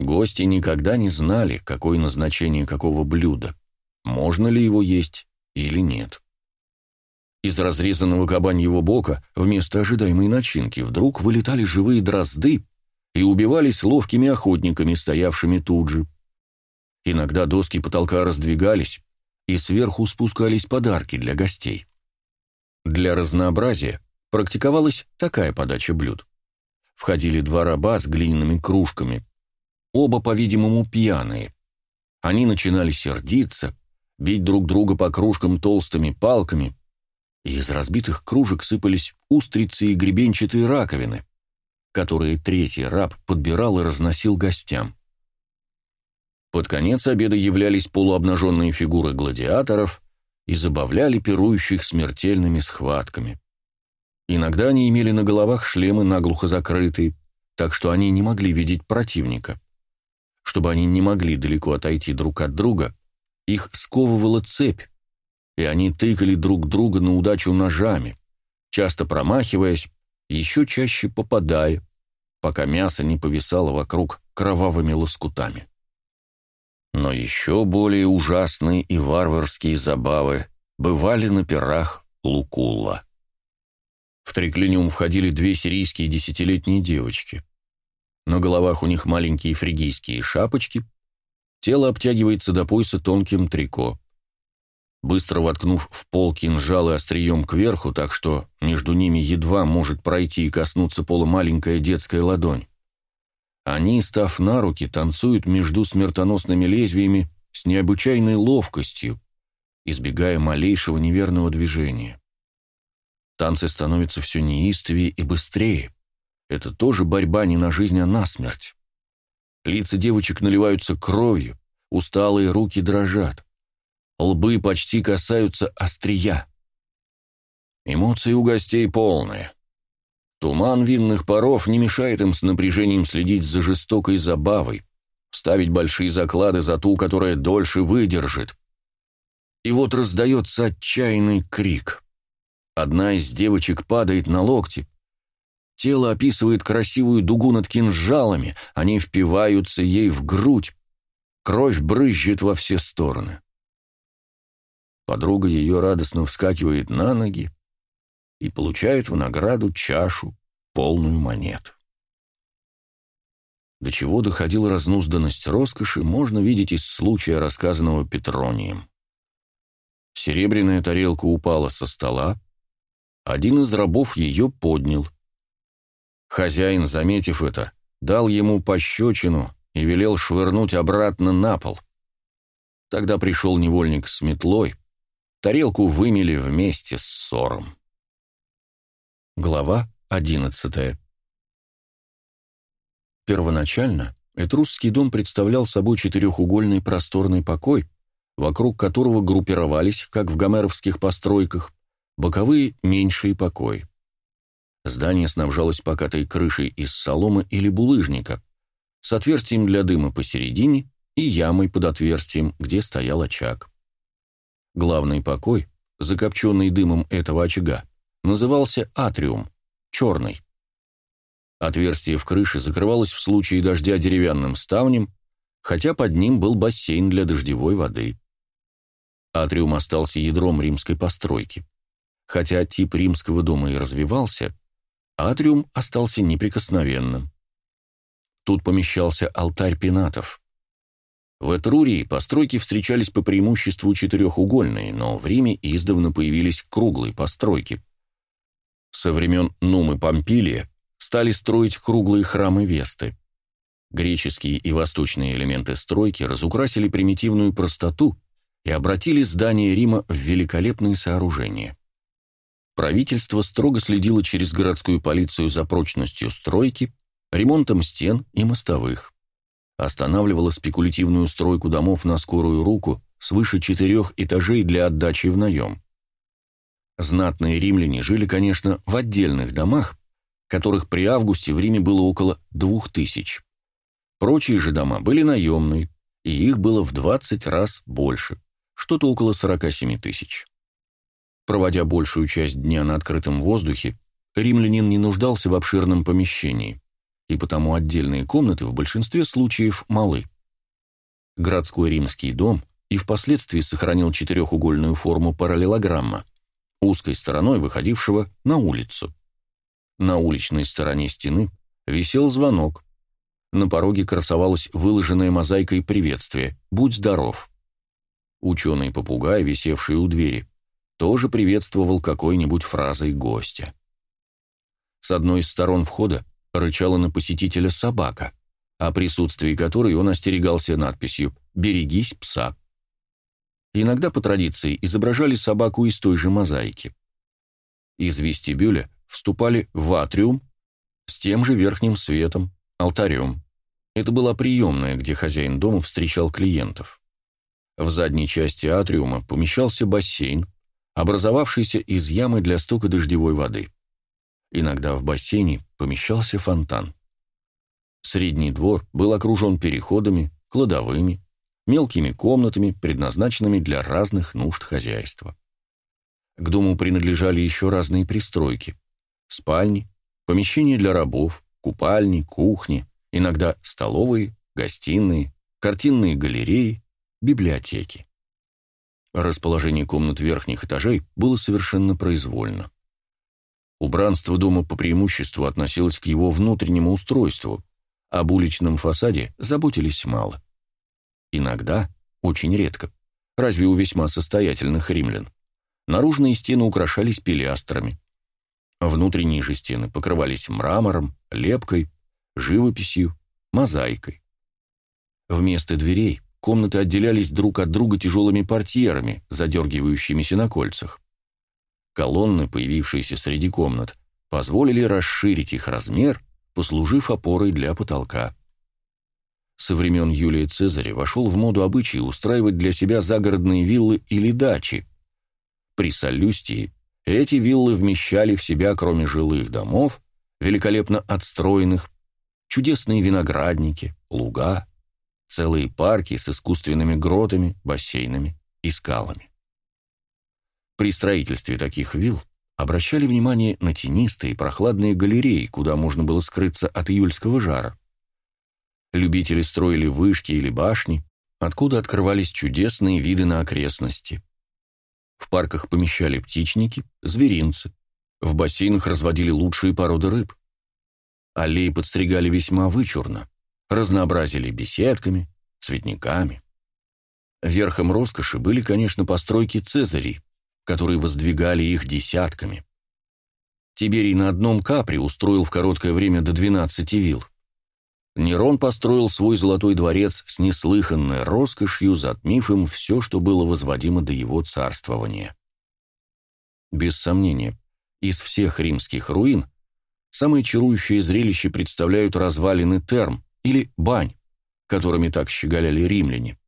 Гости никогда не знали, какое назначение какого блюда, можно ли его есть или нет. Из разрезанного кабаньего бока вместо ожидаемой начинки вдруг вылетали живые дрозды и убивались ловкими охотниками, стоявшими тут же. Иногда доски потолка раздвигались, и сверху спускались подарки для гостей. Для разнообразия практиковалась такая подача блюд. Входили два раба с глиняными кружками, оба, по-видимому, пьяные. Они начинали сердиться, бить друг друга по кружкам толстыми палками, и из разбитых кружек сыпались устрицы и гребенчатые раковины, которые третий раб подбирал и разносил гостям. Под конец обеда являлись полуобнаженные фигуры гладиаторов и забавляли пирующих смертельными схватками. Иногда они имели на головах шлемы наглухо закрытые, так что они не могли видеть противника. Чтобы они не могли далеко отойти друг от друга, их сковывала цепь, и они тыкали друг друга на удачу ножами, часто промахиваясь, еще чаще попадая, пока мясо не повисало вокруг кровавыми лоскутами. Но еще более ужасные и варварские забавы бывали на пирах Лукулла. В триклиниум входили две сирийские десятилетние девочки. На головах у них маленькие фригийские шапочки, тело обтягивается до пояса тонким трико. Быстро воткнув в пол кинжалы острием кверху, так что между ними едва может пройти и коснуться пола маленькая детская ладонь. Они, став на руки, танцуют между смертоносными лезвиями с необычайной ловкостью, избегая малейшего неверного движения. Танцы становятся все неистовее и быстрее. Это тоже борьба не на жизнь, а на смерть. Лица девочек наливаются кровью, усталые руки дрожат. Лбы почти касаются острия. Эмоции у гостей полные. Туман винных паров не мешает им с напряжением следить за жестокой забавой, ставить большие заклады за ту, которая дольше выдержит. И вот раздается отчаянный крик. Одна из девочек падает на локти. Тело описывает красивую дугу над кинжалами, они впиваются ей в грудь. Кровь брызжет во все стороны. Подруга ее радостно вскакивает на ноги и получает в награду чашу, полную монет. До чего доходила разнузданность роскоши, можно видеть из случая, рассказанного Петронием. Серебряная тарелка упала со стола, один из рабов ее поднял. Хозяин, заметив это, дал ему пощечину и велел швырнуть обратно на пол. Тогда пришел невольник с метлой, тарелку вымели вместе с ссором. Глава одиннадцатая Первоначально Этрусский дом представлял собой четырехугольный просторный покой, вокруг которого группировались, как в гомеровских постройках, боковые – меньшие покои. Здание снабжалось покатой крышей из соломы или булыжника, с отверстием для дыма посередине и ямой под отверстием, где стоял очаг. Главный покой, закопченный дымом этого очага, назывался атриум, черный. Отверстие в крыше закрывалось в случае дождя деревянным ставнем, хотя под ним был бассейн для дождевой воды. Атриум остался ядром римской постройки. Хотя тип римского дома и развивался, атриум остался неприкосновенным. Тут помещался алтарь пенатов. В Этрурии постройки встречались по преимуществу четырехугольные, но в Риме издавна появились круглые постройки. Со времен Нумы Помпилия стали строить круглые храмы Весты. Греческие и восточные элементы стройки разукрасили примитивную простоту и обратили здания Рима в великолепные сооружения. Правительство строго следило через городскую полицию за прочностью стройки, ремонтом стен и мостовых. Останавливало спекулятивную стройку домов на скорую руку свыше четырех этажей для отдачи в наем. Знатные римляне жили, конечно, в отдельных домах, которых при августе в Риме было около двух тысяч. Прочие же дома были наемные, и их было в 20 раз больше, что-то около 47 тысяч. Проводя большую часть дня на открытом воздухе, римлянин не нуждался в обширном помещении, и потому отдельные комнаты в большинстве случаев малы. Городской римский дом и впоследствии сохранил четырехугольную форму параллелограмма, узкой стороной выходившего на улицу. На уличной стороне стены висел звонок. На пороге красовалось выложенное мозаикой приветствие «Будь здоров». Ученый-попугай, висевший у двери, тоже приветствовал какой-нибудь фразой гостя. С одной из сторон входа рычала на посетителя собака, о присутствии которой он остерегался надписью «Берегись пса». Иногда по традиции изображали собаку из той же мозаики. Из вестибюля вступали в атриум с тем же верхним светом, алтарем. Это была приемная, где хозяин дома встречал клиентов. В задней части атриума помещался бассейн, образовавшийся из ямы для стока дождевой воды. Иногда в бассейне помещался фонтан. Средний двор был окружен переходами, кладовыми, мелкими комнатами, предназначенными для разных нужд хозяйства. К дому принадлежали еще разные пристройки. Спальни, помещения для рабов, купальни, кухни, иногда столовые, гостиные, картинные галереи, библиотеки. Расположение комнат верхних этажей было совершенно произвольно. Убранство дома по преимуществу относилось к его внутреннему устройству, об уличном фасаде заботились мало. Иногда, очень редко, разве у весьма состоятельных римлян, наружные стены украшались пилястрами. Внутренние же стены покрывались мрамором, лепкой, живописью, мозаикой. Вместо дверей комнаты отделялись друг от друга тяжелыми портьерами, задергивающимися на кольцах. Колонны, появившиеся среди комнат, позволили расширить их размер, послужив опорой для потолка. Со времен Юлия Цезаря вошел в моду обычай устраивать для себя загородные виллы или дачи. При Солюстии эти виллы вмещали в себя, кроме жилых домов, великолепно отстроенных, чудесные виноградники, луга, целые парки с искусственными гротами, бассейнами и скалами. При строительстве таких вилл обращали внимание на тенистые прохладные галереи, куда можно было скрыться от июльского жара. Любители строили вышки или башни, откуда открывались чудесные виды на окрестности. В парках помещали птичники, зверинцы, в бассейнах разводили лучшие породы рыб. Аллеи подстригали весьма вычурно, разнообразили беседками, цветниками. Верхом роскоши были, конечно, постройки Цезарей, которые воздвигали их десятками. Тиберий на одном капре устроил в короткое время до 12 вилл. Нерон построил свой золотой дворец с неслыханной роскошью, затмив им все, что было возводимо до его царствования. Без сомнения, из всех римских руин самое чарующее зрелище представляют развалины терм или бань, которыми так щеголяли римляне.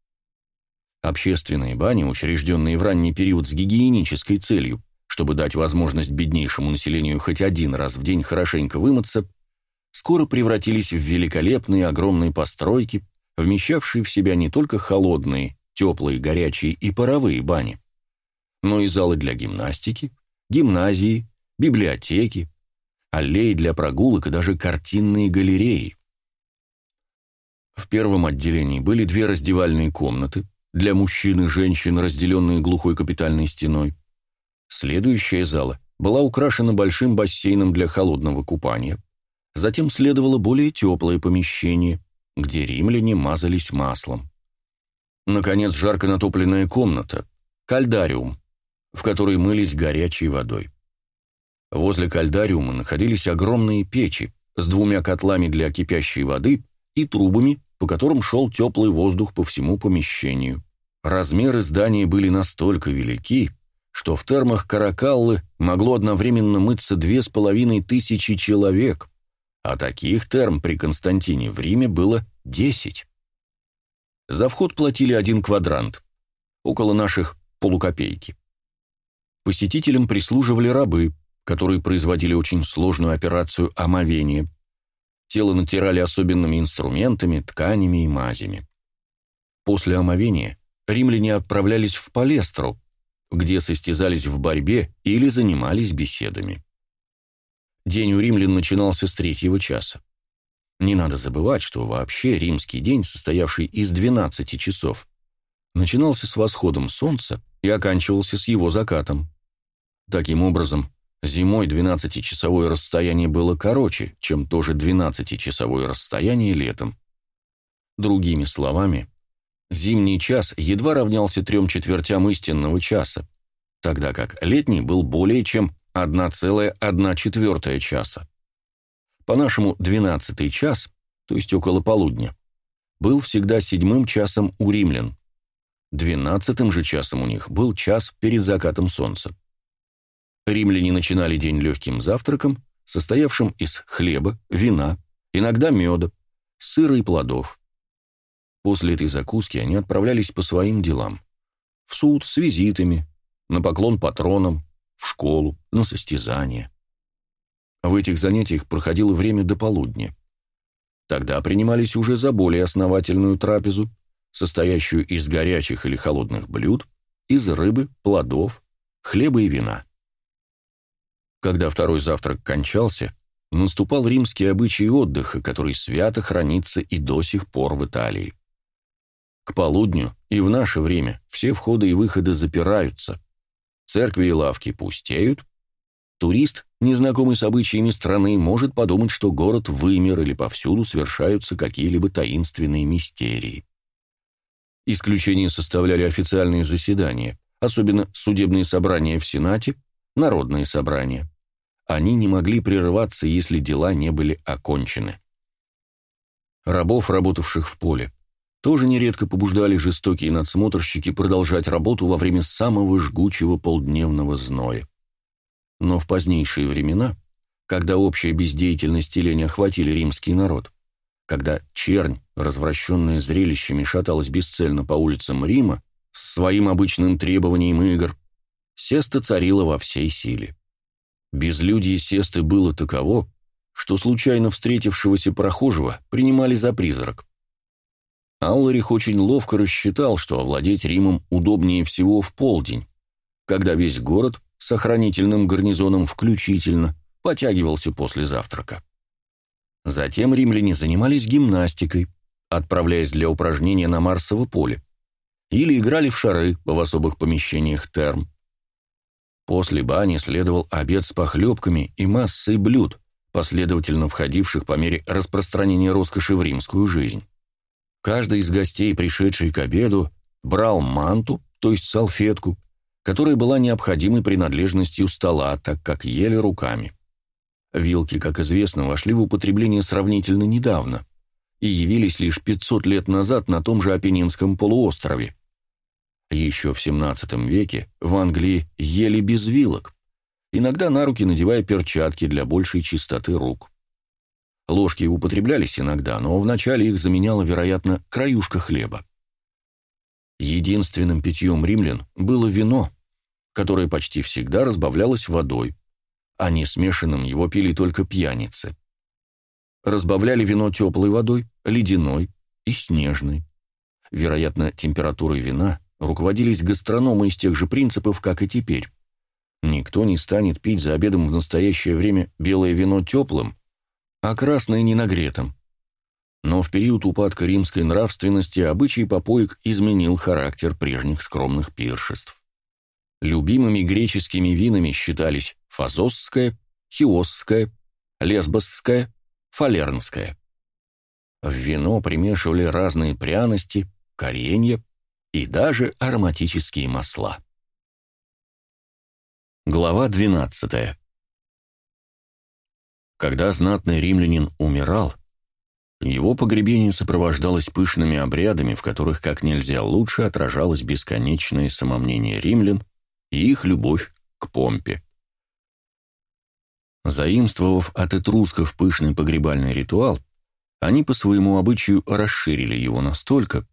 Общественные бани, учрежденные в ранний период с гигиенической целью, чтобы дать возможность беднейшему населению хоть один раз в день хорошенько вымыться, скоро превратились в великолепные огромные постройки, вмещавшие в себя не только холодные, теплые, горячие и паровые бани, но и залы для гимнастики, гимназии, библиотеки, аллеи для прогулок и даже картинные галереи. В первом отделении были две раздевальные комнаты, для мужчин и женщин, разделенные глухой капитальной стеной. Следующая зала была украшена большим бассейном для холодного купания – Затем следовало более теплое помещение, где римляне мазались маслом. Наконец, жарко натопленная комната, кальдариум, в которой мылись горячей водой. Возле кальдариума находились огромные печи с двумя котлами для кипящей воды и трубами, по которым шел теплый воздух по всему помещению. Размеры здания были настолько велики, что в термах Каракаллы могло одновременно мыться две с половиной тысячи человек, а таких терм при Константине в Риме было 10. За вход платили один квадрант, около наших полукопейки. Посетителям прислуживали рабы, которые производили очень сложную операцию омовения. Тело натирали особенными инструментами, тканями и мазями. После омовения римляне отправлялись в Палестру, где состязались в борьбе или занимались беседами. День у римлян начинался с третьего часа. Не надо забывать, что вообще римский день, состоявший из 12 часов, начинался с восходом солнца и оканчивался с его закатом. Таким образом, зимой 12-часовое расстояние было короче, чем тоже 12-часовое расстояние летом. Другими словами, зимний час едва равнялся трем четвертям истинного часа, тогда как летний был более чем 1,1 часа. По-нашему, 12 час, то есть около полудня, был всегда седьмым часом у римлян. Двенадцатым же часом у них был час перед закатом солнца. Римляне начинали день легким завтраком, состоявшим из хлеба, вина, иногда меда, сыра и плодов. После этой закуски они отправлялись по своим делам. В суд с визитами, на поклон патронам, в школу, на состязания. В этих занятиях проходило время до полудня. Тогда принимались уже за более основательную трапезу, состоящую из горячих или холодных блюд, из рыбы, плодов, хлеба и вина. Когда второй завтрак кончался, наступал римский обычай отдыха, который свято хранится и до сих пор в Италии. К полудню и в наше время все входы и выходы запираются, церкви и лавки пустеют, турист, незнакомый с обычаями страны, может подумать, что город вымер или повсюду совершаются какие-либо таинственные мистерии. Исключение составляли официальные заседания, особенно судебные собрания в Сенате, народные собрания. Они не могли прерываться, если дела не были окончены. Рабов, работавших в поле, тоже нередко побуждали жестокие надсмотрщики продолжать работу во время самого жгучего полдневного зноя. Но в позднейшие времена, когда общая бездеятельность и лень охватили римский народ, когда чернь, развращенная зрелищами, шаталась бесцельно по улицам Рима с своим обычным требованием игр, сеста царила во всей силе. Безлюдие сесты было таково, что случайно встретившегося прохожего принимали за призрак. Алларих очень ловко рассчитал, что овладеть Римом удобнее всего в полдень, когда весь город, с охранительным гарнизоном включительно, потягивался после завтрака. Затем римляне занимались гимнастикой, отправляясь для упражнения на Марсово поле, или играли в шары в особых помещениях терм. После бани следовал обед с похлебками и массой блюд, последовательно входивших по мере распространения роскоши в римскую жизнь. Каждый из гостей, пришедший к обеду, брал манту, то есть салфетку, которая была необходимой принадлежностью стола, так как ели руками. Вилки, как известно, вошли в употребление сравнительно недавно и явились лишь 500 лет назад на том же Апеннинском полуострове. Еще в XVII веке в Англии ели без вилок, иногда на руки надевая перчатки для большей чистоты рук. Ложки употреблялись иногда, но вначале их заменяла, вероятно, краюшка хлеба. Единственным питьем римлян было вино, которое почти всегда разбавлялось водой, а не смешанным его пили только пьяницы. Разбавляли вино теплой водой, ледяной и снежной. Вероятно, температурой вина руководились гастрономы из тех же принципов, как и теперь. Никто не станет пить за обедом в настоящее время белое вино теплым, а красное не нагретым. Но в период упадка римской нравственности обычай попоек изменил характер прежних скромных пиршеств. Любимыми греческими винами считались фазосское, хиосское, лесбосское, фалернское. В вино примешивали разные пряности, коренья, и даже ароматические масла. Глава 12. Когда знатный римлянин умирал, его погребение сопровождалось пышными обрядами, в которых как нельзя лучше отражалось бесконечное самомнение римлян и их любовь к помпе. Заимствовав от этрусков пышный погребальный ритуал, они по своему обычаю расширили его настолько,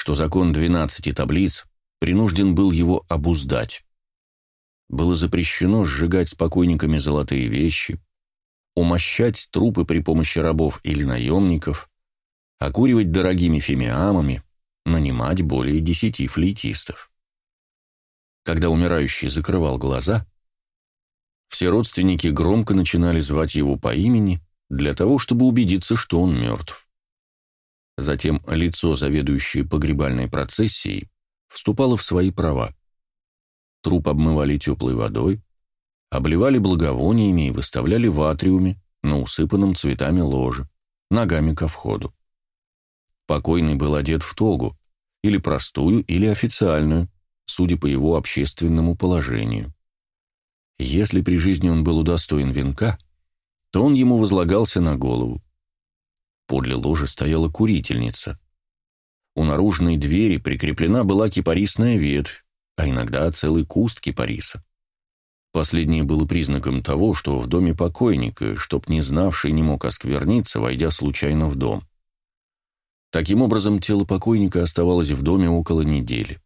что закон 12 таблиц принужден был его обуздать. Было запрещено сжигать с покойниками золотые вещи, умощать трупы при помощи рабов или наемников, окуривать дорогими фимиамами, нанимать более десяти флейтистов. Когда умирающий закрывал глаза, все родственники громко начинали звать его по имени для того, чтобы убедиться, что он мертв. Затем лицо, заведующее погребальной процессией, вступало в свои права. Труп обмывали теплой водой, обливали благовониями и выставляли в атриуме на усыпанном цветами ложе, ногами ко входу. Покойный был одет в тогу, или простую, или официальную, судя по его общественному положению. Если при жизни он был удостоен венка, то он ему возлагался на голову. Подле ложа стояла курительница. У наружной двери прикреплена была кипарисная ветвь, а иногда целый куст кипариса. Последнее было признаком того, что в доме покойника, чтоб не знавший не мог оскверниться, войдя случайно в дом. Таким образом, тело покойника оставалось в доме около недели.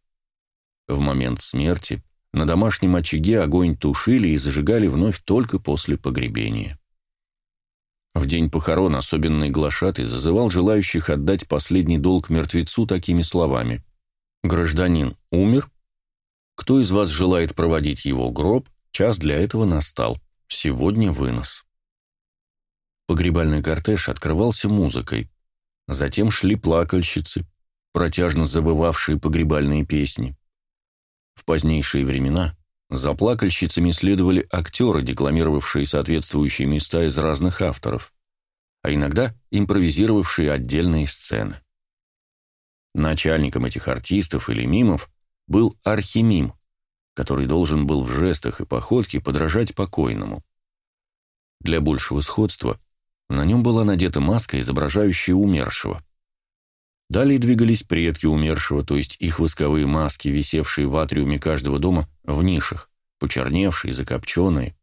В момент смерти на домашнем очаге огонь тушили и зажигали вновь только после погребения. В день похорон особенный глашатый зазывал желающих отдать последний долг мертвецу такими словами. «Гражданин умер? Кто из вас желает проводить его гроб? Час для этого настал. Сегодня вынос». Погребальный кортеж открывался музыкой. Затем шли плакальщицы, протяжно завывавшие погребальные песни. В позднейшие времена за плакальщицами следовали актеры, декламировавшие соответствующие места из разных авторов, а иногда импровизировавшие отдельные сцены. Начальником этих артистов или мимов был архимим, который должен был в жестах и походке подражать покойному. Для большего сходства на нем была надета маска, изображающая умершего. Далее двигались предки умершего, то есть их восковые маски, висевшие в атриуме каждого дома в нишах, почерневшие, закопченные.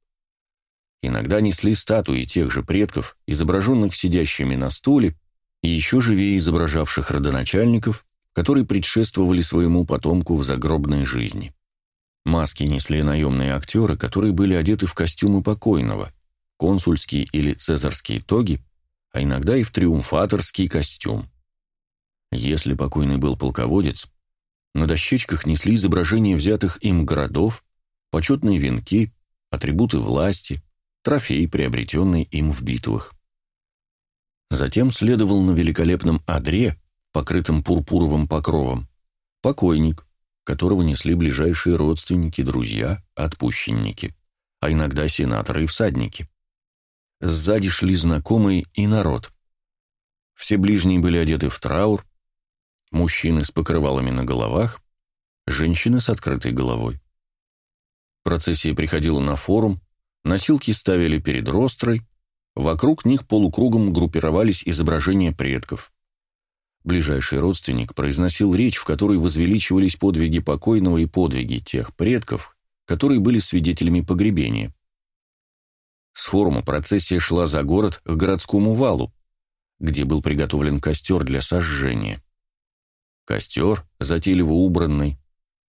Иногда несли статуи тех же предков, изображенных сидящими на стуле, и еще живее изображавших родоначальников, которые предшествовали своему потомку в загробной жизни. Маски несли наемные актеры, которые были одеты в костюмы покойного, консульские или цезарские тоги, а иногда и в триумфаторский костюм. Если покойный был полководец, на дощечках несли изображения взятых им городов, почетные венки, атрибуты власти, трофеи, приобретенные им в битвах. Затем следовал на великолепном одре, покрытом пурпуровым покровом, покойник, которого несли ближайшие родственники, друзья, отпущенники, а иногда сенаторы и всадники. Сзади шли знакомые и народ. Все ближние были одеты в траур, Мужчины с покрывалами на головах, женщины с открытой головой. Процессия приходила на форум, носилки ставили перед рострой, вокруг них полукругом группировались изображения предков. Ближайший родственник произносил речь, в которой возвеличивались подвиги покойного и подвиги тех предков, которые были свидетелями погребения. С форума процессия шла за город к городскому валу, где был приготовлен костер для сожжения. Костер, затейливо убранный,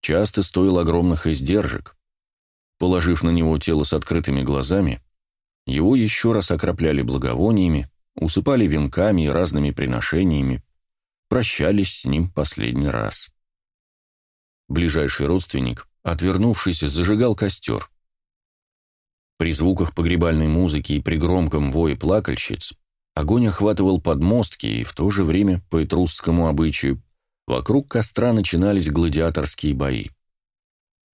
часто стоил огромных издержек. Положив на него тело с открытыми глазами, его еще раз окропляли благовониями, усыпали венками и разными приношениями, прощались с ним последний раз. Ближайший родственник, отвернувшись, зажигал костер. При звуках погребальной музыки и при громком вое плакальщиц огонь охватывал подмостки и в то же время, по этрусскому обычаю, Вокруг костра начинались гладиаторские бои.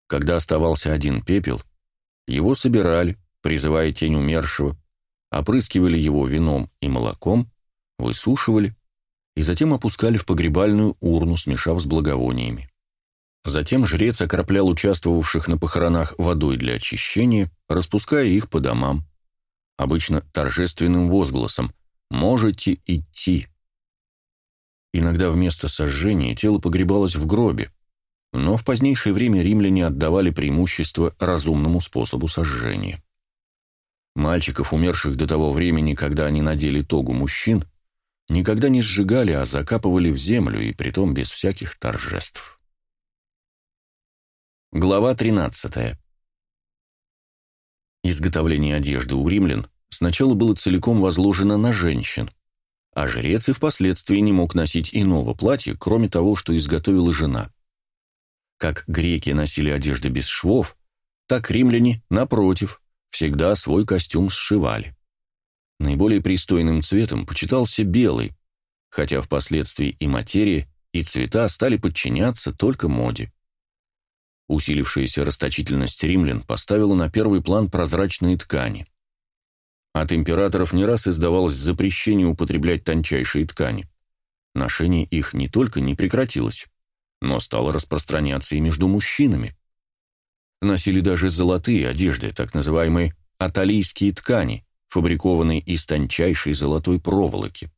Когда оставался один пепел, его собирали, призывая тень умершего, опрыскивали его вином и молоком, высушивали и затем опускали в погребальную урну, смешав с благовониями. Затем жрец окроплял участвовавших на похоронах водой для очищения, распуская их по домам, обычно торжественным возгласом «Можете идти». Иногда вместо сожжения тело погребалось в гробе, но в позднейшее время римляне отдавали преимущество разумному способу сожжения. Мальчиков, умерших до того времени, когда они надели тогу мужчин, никогда не сжигали, а закапывали в землю, и притом без всяких торжеств. Глава 13. Изготовление одежды у римлян сначала было целиком возложено на женщин, а жрец и впоследствии не мог носить иного платья, кроме того, что изготовила жена. Как греки носили одежды без швов, так римляне, напротив, всегда свой костюм сшивали. Наиболее пристойным цветом почитался белый, хотя впоследствии и материя, и цвета стали подчиняться только моде. Усилившаяся расточительность римлян поставила на первый план прозрачные ткани. От императоров не раз издавалось запрещение употреблять тончайшие ткани. Ношение их не только не прекратилось, но стало распространяться и между мужчинами. Носили даже золотые одежды, так называемые аталийские ткани, фабрикованные из тончайшей золотой проволоки.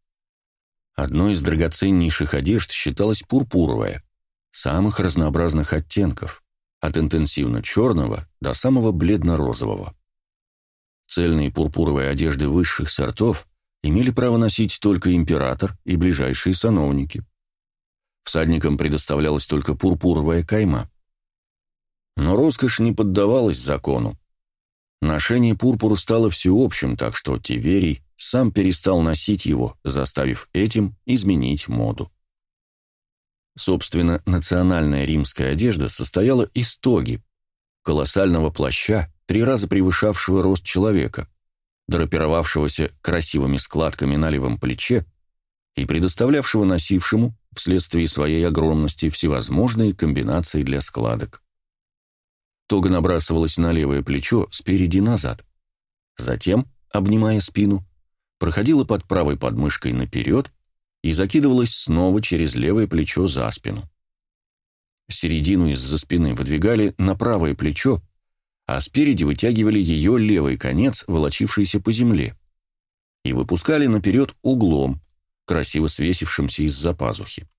Одной из драгоценнейших одежд считалась пурпуровая, самых разнообразных оттенков, от интенсивно черного до самого бледно-розового. Цельные пурпуровые одежды высших сортов имели право носить только император и ближайшие сановники. Всадникам предоставлялась только пурпуровая кайма. Но роскошь не поддавалась закону. Ношение пурпура стало всеобщим, так что Тиверий сам перестал носить его, заставив этим изменить моду. Собственно, национальная римская одежда состояла из тоги, колоссального плаща, три раза превышавшего рост человека, драпировавшегося красивыми складками на левом плече и предоставлявшего носившему, вследствие своей огромности, всевозможные комбинации для складок. Тога набрасывалась на левое плечо спереди назад. Затем, обнимая спину, проходила под правой подмышкой наперед и закидывалась снова через левое плечо за спину. Середину из-за спины выдвигали на правое плечо, а спереди вытягивали ее левый конец, волочившийся по земле, и выпускали наперед углом, красиво свесившимся из-за пазухи.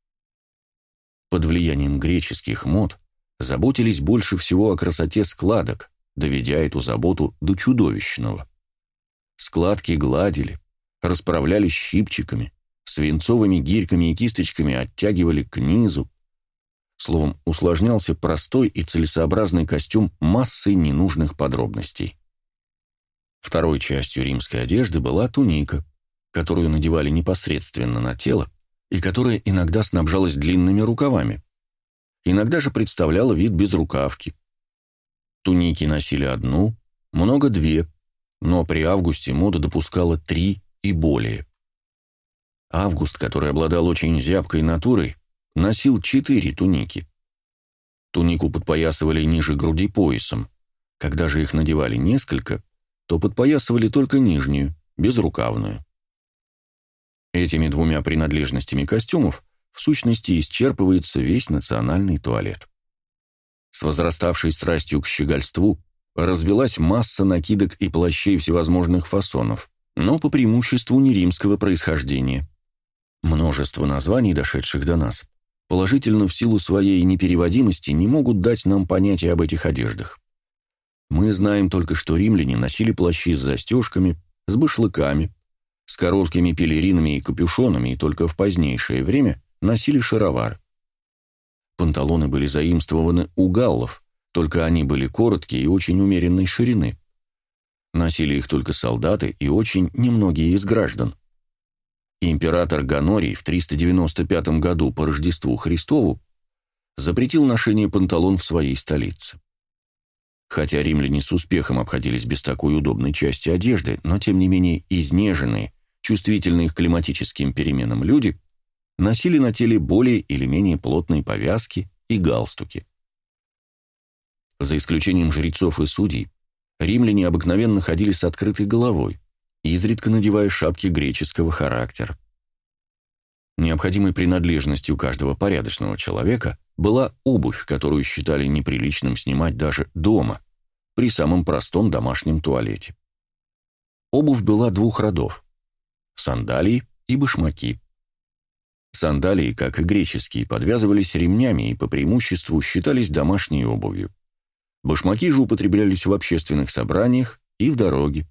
Под влиянием греческих мод заботились больше всего о красоте складок, доведя эту заботу до чудовищного. Складки гладили, расправляли щипчиками, свинцовыми гирьками и кисточками оттягивали к низу. Словом, усложнялся простой и целесообразный костюм массой ненужных подробностей. Второй частью римской одежды была туника, которую надевали непосредственно на тело и которая иногда снабжалась длинными рукавами. Иногда же представляла вид безрукавки. Туники носили одну, много две, но при августе мода допускала три и более. Август, который обладал очень зябкой натурой, носил четыре туники. Тунику подпоясывали ниже груди поясом. Когда же их надевали несколько, то подпоясывали только нижнюю, безрукавную. Этими двумя принадлежностями костюмов в сущности исчерпывается весь национальный туалет. С возраставшей страстью к щегольству развелась масса накидок и плащей всевозможных фасонов, но по преимуществу не римского происхождения. Множество названий, дошедших до нас, положительно в силу своей непереводимости не могут дать нам понятия об этих одеждах. Мы знаем только, что римляне носили плащи с застежками, с башлыками, с короткими пелеринами и капюшонами, и только в позднейшее время носили шаровар. Панталоны были заимствованы у галлов, только они были короткие и очень умеренной ширины. Носили их только солдаты и очень немногие из граждан. Император Ганорий в 395 году по Рождеству Христову запретил ношение панталон в своей столице. Хотя римляне с успехом обходились без такой удобной части одежды, но тем не менее изнеженные, чувствительные к климатическим переменам люди носили на теле более или менее плотные повязки и галстуки. За исключением жрецов и судей, римляне обыкновенно ходили с открытой головой, изредка надевая шапки греческого характера. Необходимой принадлежностью каждого порядочного человека была обувь, которую считали неприличным снимать даже дома, при самом простом домашнем туалете. Обувь была двух родов – сандалии и башмаки. Сандалии, как и греческие, подвязывались ремнями и по преимуществу считались домашней обувью. Башмаки же употреблялись в общественных собраниях и в дороге.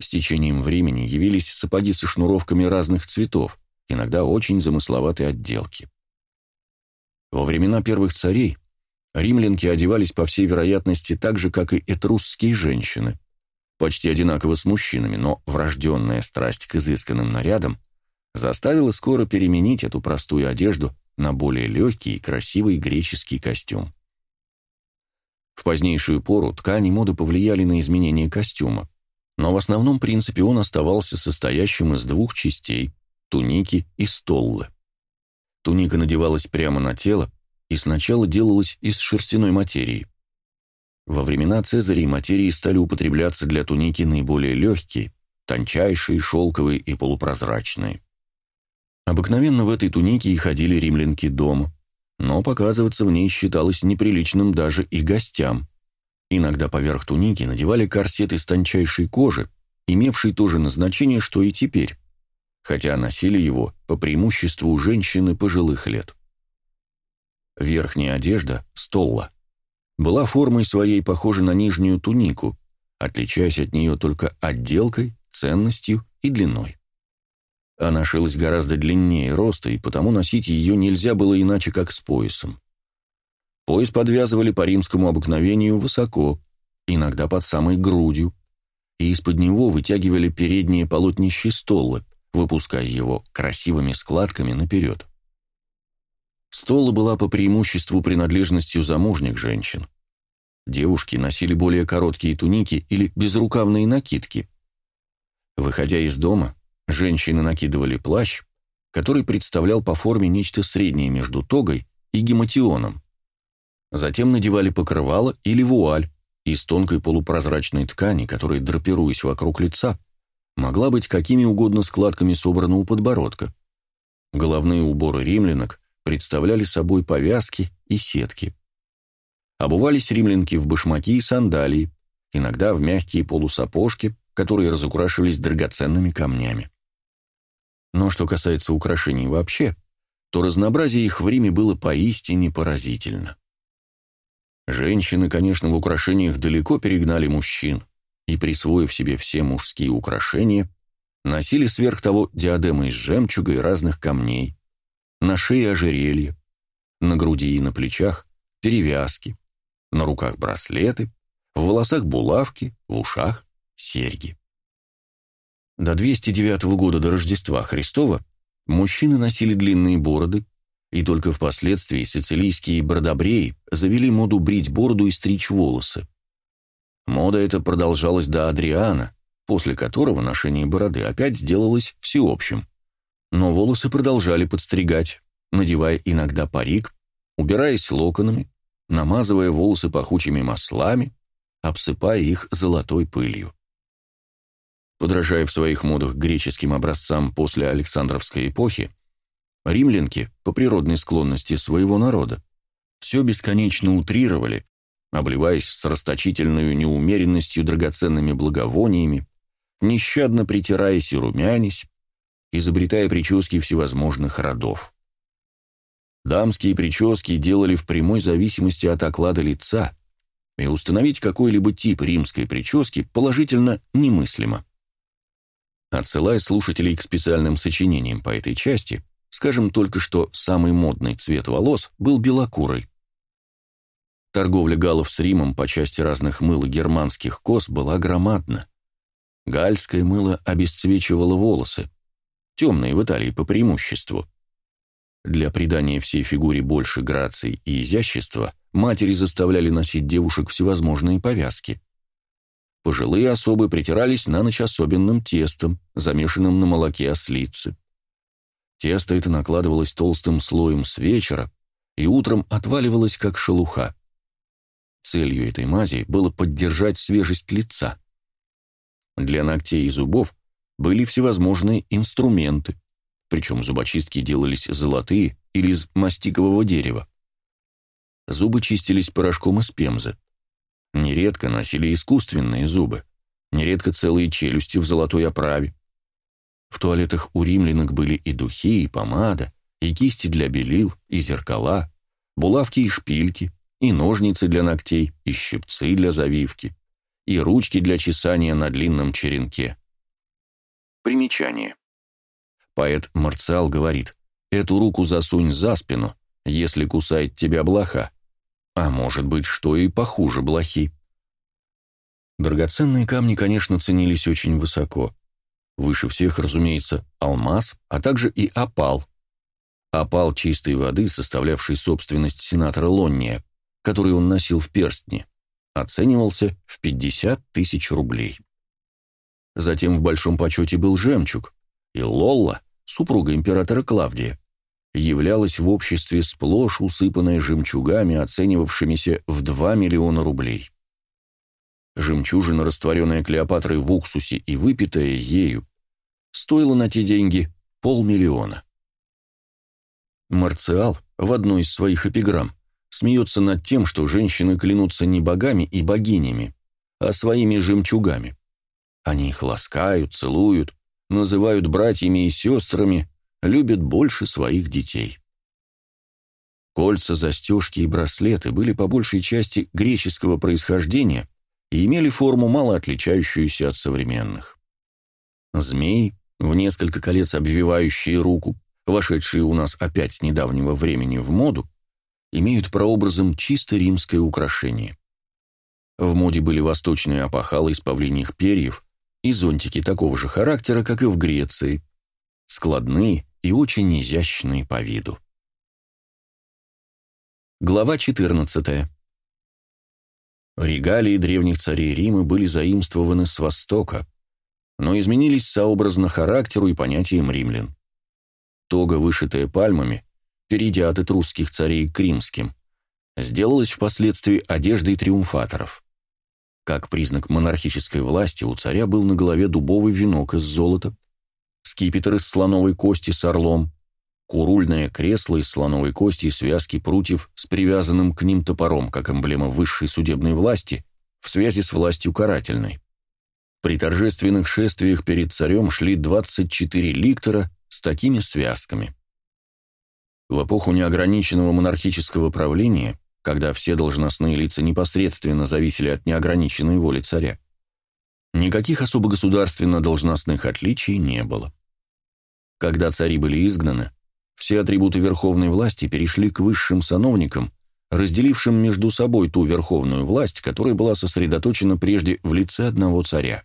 С течением времени явились сапоги со шнуровками разных цветов, иногда очень замысловатой отделки. Во времена первых царей римлянки одевались, по всей вероятности, так же, как и этрусские женщины, почти одинаково с мужчинами, но врожденная страсть к изысканным нарядам заставила скоро переменить эту простую одежду на более легкий и красивый греческий костюм. В позднейшую пору ткани моды повлияли на изменение костюма, но в основном принципе он оставался состоящим из двух частей – туники и столлы. Туника надевалась прямо на тело и сначала делалась из шерстяной материи. Во времена Цезаря материи стали употребляться для туники наиболее легкие, тончайшие, шелковые и полупрозрачные. Обыкновенно в этой тунике и ходили римлянки дома, но показываться в ней считалось неприличным даже и гостям. Иногда поверх туники надевали корсет из тончайшей кожи, имевший то же назначение, что и теперь, хотя носили его по преимуществу женщины пожилых лет. Верхняя одежда, столла, была формой своей похожа на нижнюю тунику, отличаясь от нее только отделкой, ценностью и длиной. Она шилась гораздо длиннее роста, и потому носить ее нельзя было иначе, как с поясом. Пояс подвязывали по римскому обыкновению высоко, иногда под самой грудью, и из-под него вытягивали передние полотнища столы, выпуская его красивыми складками наперед. Стола была по преимуществу принадлежностью замужних женщин. Девушки носили более короткие туники или безрукавные накидки. Выходя из дома, женщины накидывали плащ, который представлял по форме нечто среднее между тогой и гематионом. Затем надевали покрывало или вуаль из тонкой полупрозрачной ткани, которая, драпируясь вокруг лица, могла быть какими угодно складками собрана у подбородка. Головные уборы римлянок представляли собой повязки и сетки. Обувались римлянки в башмаки и сандалии, иногда в мягкие полусапожки, которые разукрашивались драгоценными камнями. Но что касается украшений вообще, то разнообразие их в Риме было поистине поразительно. Женщины, конечно, в украшениях далеко перегнали мужчин, и, присвоив себе все мужские украшения, носили сверх того диадемы из жемчуга и разных камней, на шее ожерелья, на груди и на плечах перевязки, на руках браслеты, в волосах булавки, в ушах серьги. До 209 года до Рождества Христова мужчины носили длинные бороды, и только впоследствии сицилийские бродобреи завели моду брить бороду и стричь волосы. Мода эта продолжалась до Адриана, после которого ношение бороды опять сделалось всеобщим. Но волосы продолжали подстригать, надевая иногда парик, убираясь локонами, намазывая волосы пахучими маслами, обсыпая их золотой пылью. Подражая в своих модах греческим образцам после Александровской эпохи, римлянки, по природной склонности своего народа, все бесконечно утрировали, обливаясь с расточительной неумеренностью драгоценными благовониями, нещадно притираясь и румянись, изобретая прически всевозможных родов. Дамские прически делали в прямой зависимости от оклада лица, и установить какой-либо тип римской прически положительно немыслимо. Отсылая слушателей к специальным сочинениям по этой части, скажем только, что самый модный цвет волос был белокурый. Торговля галлов с Римом по части разных мыл и германских кос была громадна. Гальское мыло обесцвечивало волосы, темные в Италии по преимуществу. Для придания всей фигуре больше грации и изящества матери заставляли носить девушек всевозможные повязки. Пожилые особы притирались на ночь особенным тестом, замешанным на молоке ослицы. Тесто это накладывалось толстым слоем с вечера и утром отваливалось, как шелуха. Целью этой мази было поддержать свежесть лица. Для ногтей и зубов были всевозможные инструменты, причем зубочистки делались золотые или из мастикового дерева. Зубы чистились порошком из пемзы. Нередко носили искусственные зубы, нередко целые челюсти в золотой оправе. В туалетах у римлянок были и духи, и помада, и кисти для белил, и зеркала, булавки и шпильки, и ножницы для ногтей, и щипцы для завивки, и ручки для чесания на длинном черенке. Примечание. Поэт Марциал говорит, «Эту руку засунь за спину, если кусает тебя блоха. А может быть, что и похуже блохи». Драгоценные камни, конечно, ценились очень высоко. Выше всех, разумеется, алмаз, а также и опал. Опал чистой воды, составлявший собственность сенатора Лонния, который он носил в перстне, оценивался в 50 тысяч рублей. Затем в большом почете был жемчуг, и Лолла, супруга императора Клавдия, являлась в обществе сплошь усыпанная жемчугами, оценивавшимися в 2 миллиона рублей. Жемчужина, растворенная Клеопатрой в уксусе и выпитая ею, стоила на те деньги полмиллиона. Марциал в одной из своих эпиграмм смеется над тем, что женщины клянутся не богами и богинями, а своими жемчугами. Они их ласкают, целуют, называют братьями и сестрами, любят больше своих детей. Кольца, застежки и браслеты были по большей части греческого происхождения и имели форму, мало отличающуюся от современных. Змеи, в несколько колец обвивающие руку, вошедшие у нас опять с недавнего времени в моду, имеют прообразом чисто римское украшение. В моде были восточные опахалы из павлиньих перьев, и зонтики такого же характера, как и в Греции, складные и очень изящные по виду. Глава 14. Регалии древних царей Рима были заимствованы с Востока, но изменились сообразно характеру и понятиям римлян. Тога, вышитая пальмами, перейдя от этрусских царей к римским, сделалась впоследствии одеждой триумфаторов. Как признак монархической власти у царя был на голове дубовый венок из золота, скипетр из слоновой кости с орлом, курульное кресло из слоновой кости и связки прутьев с привязанным к ним топором, как эмблема высшей судебной власти в связи с властью карательной. При торжественных шествиях перед царем шли 24 ликтора с такими связками. В эпоху неограниченного монархического правления, когда все должностные лица непосредственно зависели от неограниченной воли царя, никаких особо государственно-должностных отличий не было. Когда цари были изгнаны, все атрибуты верховной власти перешли к высшим сановникам, разделившим между собой ту верховную власть, которая была сосредоточена прежде в лице одного царя.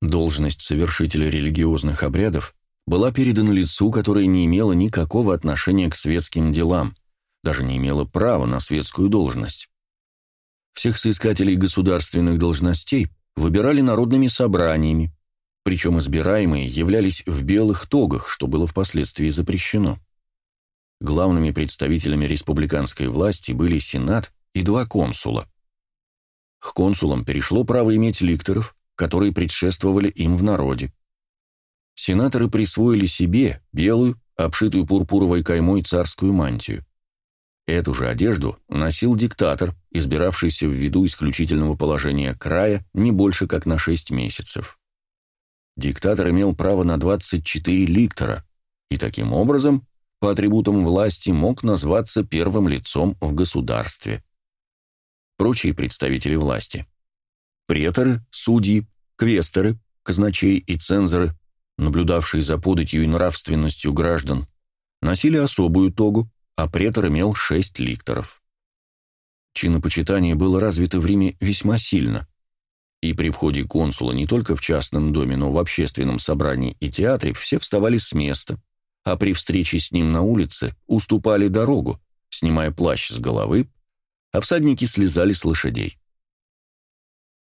Должность совершителя религиозных обрядов была передана лицу, которое не имело никакого отношения к светским делам, даже не имело права на светскую должность. Всех соискателей государственных должностей выбирали народными собраниями, причем избираемые являлись в белых тогах, что было впоследствии запрещено. Главными представителями республиканской власти были сенат и два консула. К консулам перешло право иметь ликторов, которые предшествовали им в народе. Сенаторы присвоили себе белую, обшитую пурпуровой каймой царскую мантию. Эту же одежду носил диктатор, избиравшийся в виду исключительного положения края не больше как на 6 месяцев. Диктатор имел право на 24 ликтора, и таким образом, по атрибутам власти, мог назваться первым лицом в государстве. Прочие представители власти преторы, судьи, квесторы, казначей и цензоры, наблюдавшие за податью и нравственностью граждан, носили особую тогу, а претор имел шесть ликторов. Чинопочитание было развито в Риме весьма сильно, и при входе консула не только в частном доме, но в общественном собрании и театре все вставали с места, а при встрече с ним на улице уступали дорогу, снимая плащ с головы, а всадники слезали с лошадей.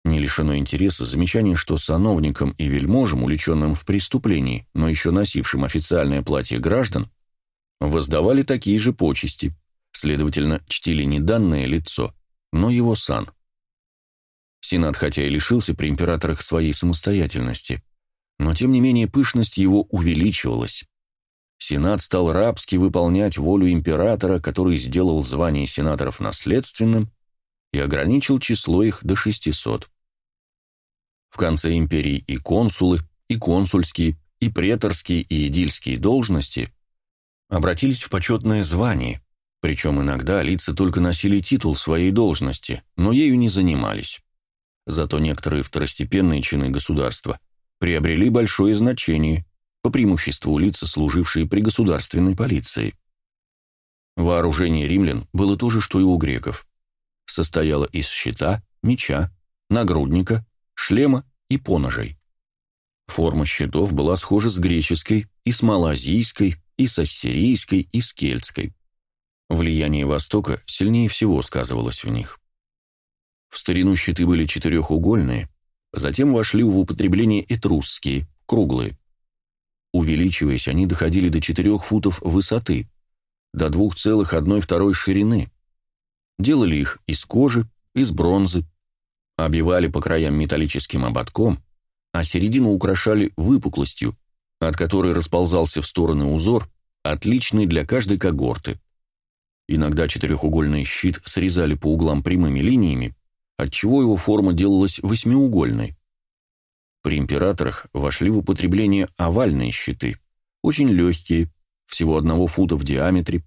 Не лишено интереса замечание, что сановникам и вельможам, увлеченным в преступлении, но еще носившим официальное платье граждан, воздавали такие же почести, следовательно, чтили не данное лицо, но его сан. Сенат хотя и лишился при императорах своей самостоятельности, но тем не менее пышность его увеличивалась. Сенат стал рабски выполнять волю императора, который сделал звание сенаторов наследственным и ограничил число их до 600. В конце империи и консулы, и консульские, и преторские, и эдильские должности обратились в почетное звание, причем иногда лица только носили титул своей должности, но ею не занимались. Зато некоторые второстепенные чины государства приобрели большое значение, по преимуществу лица, служившие при государственной полиции. Вооружение римлян было то же, что и у греков. Состояло из щита, меча, нагрудника, шлема и поножей. Форма щитов была схожа с греческой, и с малазийской, и с ассирийской, и с кельтской. Влияние Востока сильнее всего сказывалось в них. В старину щиты были четырехугольные, затем вошли в употребление этрусские, круглые. Увеличиваясь, они доходили до 4 футов высоты, до 2,1 ширины. Делали их из кожи, из бронзы, обивали по краям металлическим ободком, а середину украшали выпуклостью, от которой расползался в стороны узор, отличный для каждой когорты. Иногда четырехугольный щит срезали по углам прямыми линиями, отчего его форма делалась восьмиугольной. При императорах вошли в употребление овальные щиты, очень легкие, всего одного фута в диаметре,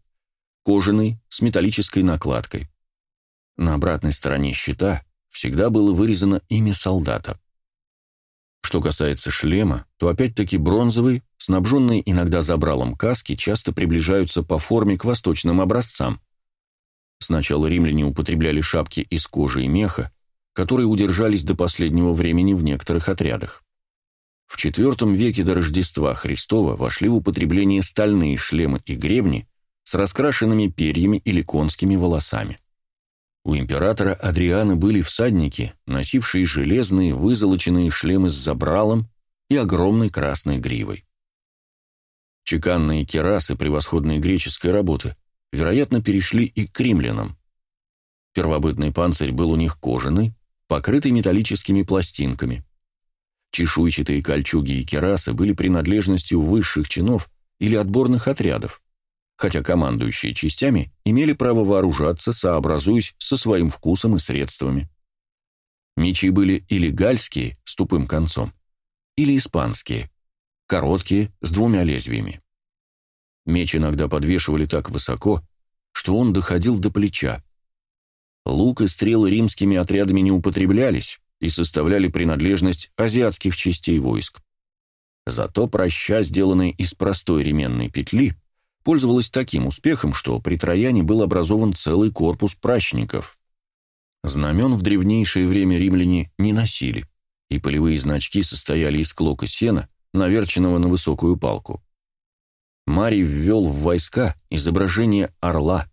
кожаный, с металлической накладкой. На обратной стороне щита всегда было вырезано имя солдата. Что касается шлема, то опять-таки бронзовые, снабженные иногда забралом каски, часто приближаются по форме к восточным образцам. Сначала римляне употребляли шапки из кожи и меха, которые удержались до последнего времени в некоторых отрядах. В IV веке до Рождества Христова вошли в употребление стальные шлемы и гребни с раскрашенными перьями или конскими волосами. У императора Адриана были всадники, носившие железные вызолоченные шлемы с забралом и огромной красной гривой. Чеканные керасы превосходной греческой работы, вероятно, перешли и к римлянам. Первобытный панцирь был у них кожаный, покрытый металлическими пластинками. Чешуйчатые кольчуги и керасы были принадлежностью высших чинов или отборных отрядов, хотя командующие частями имели право вооружаться, сообразуясь со своим вкусом и средствами. Мечи были или гальские, с тупым концом, или испанские, короткие, с двумя лезвиями. Меч иногда подвешивали так высоко, что он доходил до плеча. Лук и стрелы римскими отрядами не употреблялись и составляли принадлежность азиатских частей войск. Зато проща, сделанная из простой ременной петли, пользовалась таким успехом, что при Трояне был образован целый корпус пращников. Знамен в древнейшее время римляне не носили, и полевые значки состояли из клока сена, наверченного на высокую палку. Марий ввел в войска изображение орла.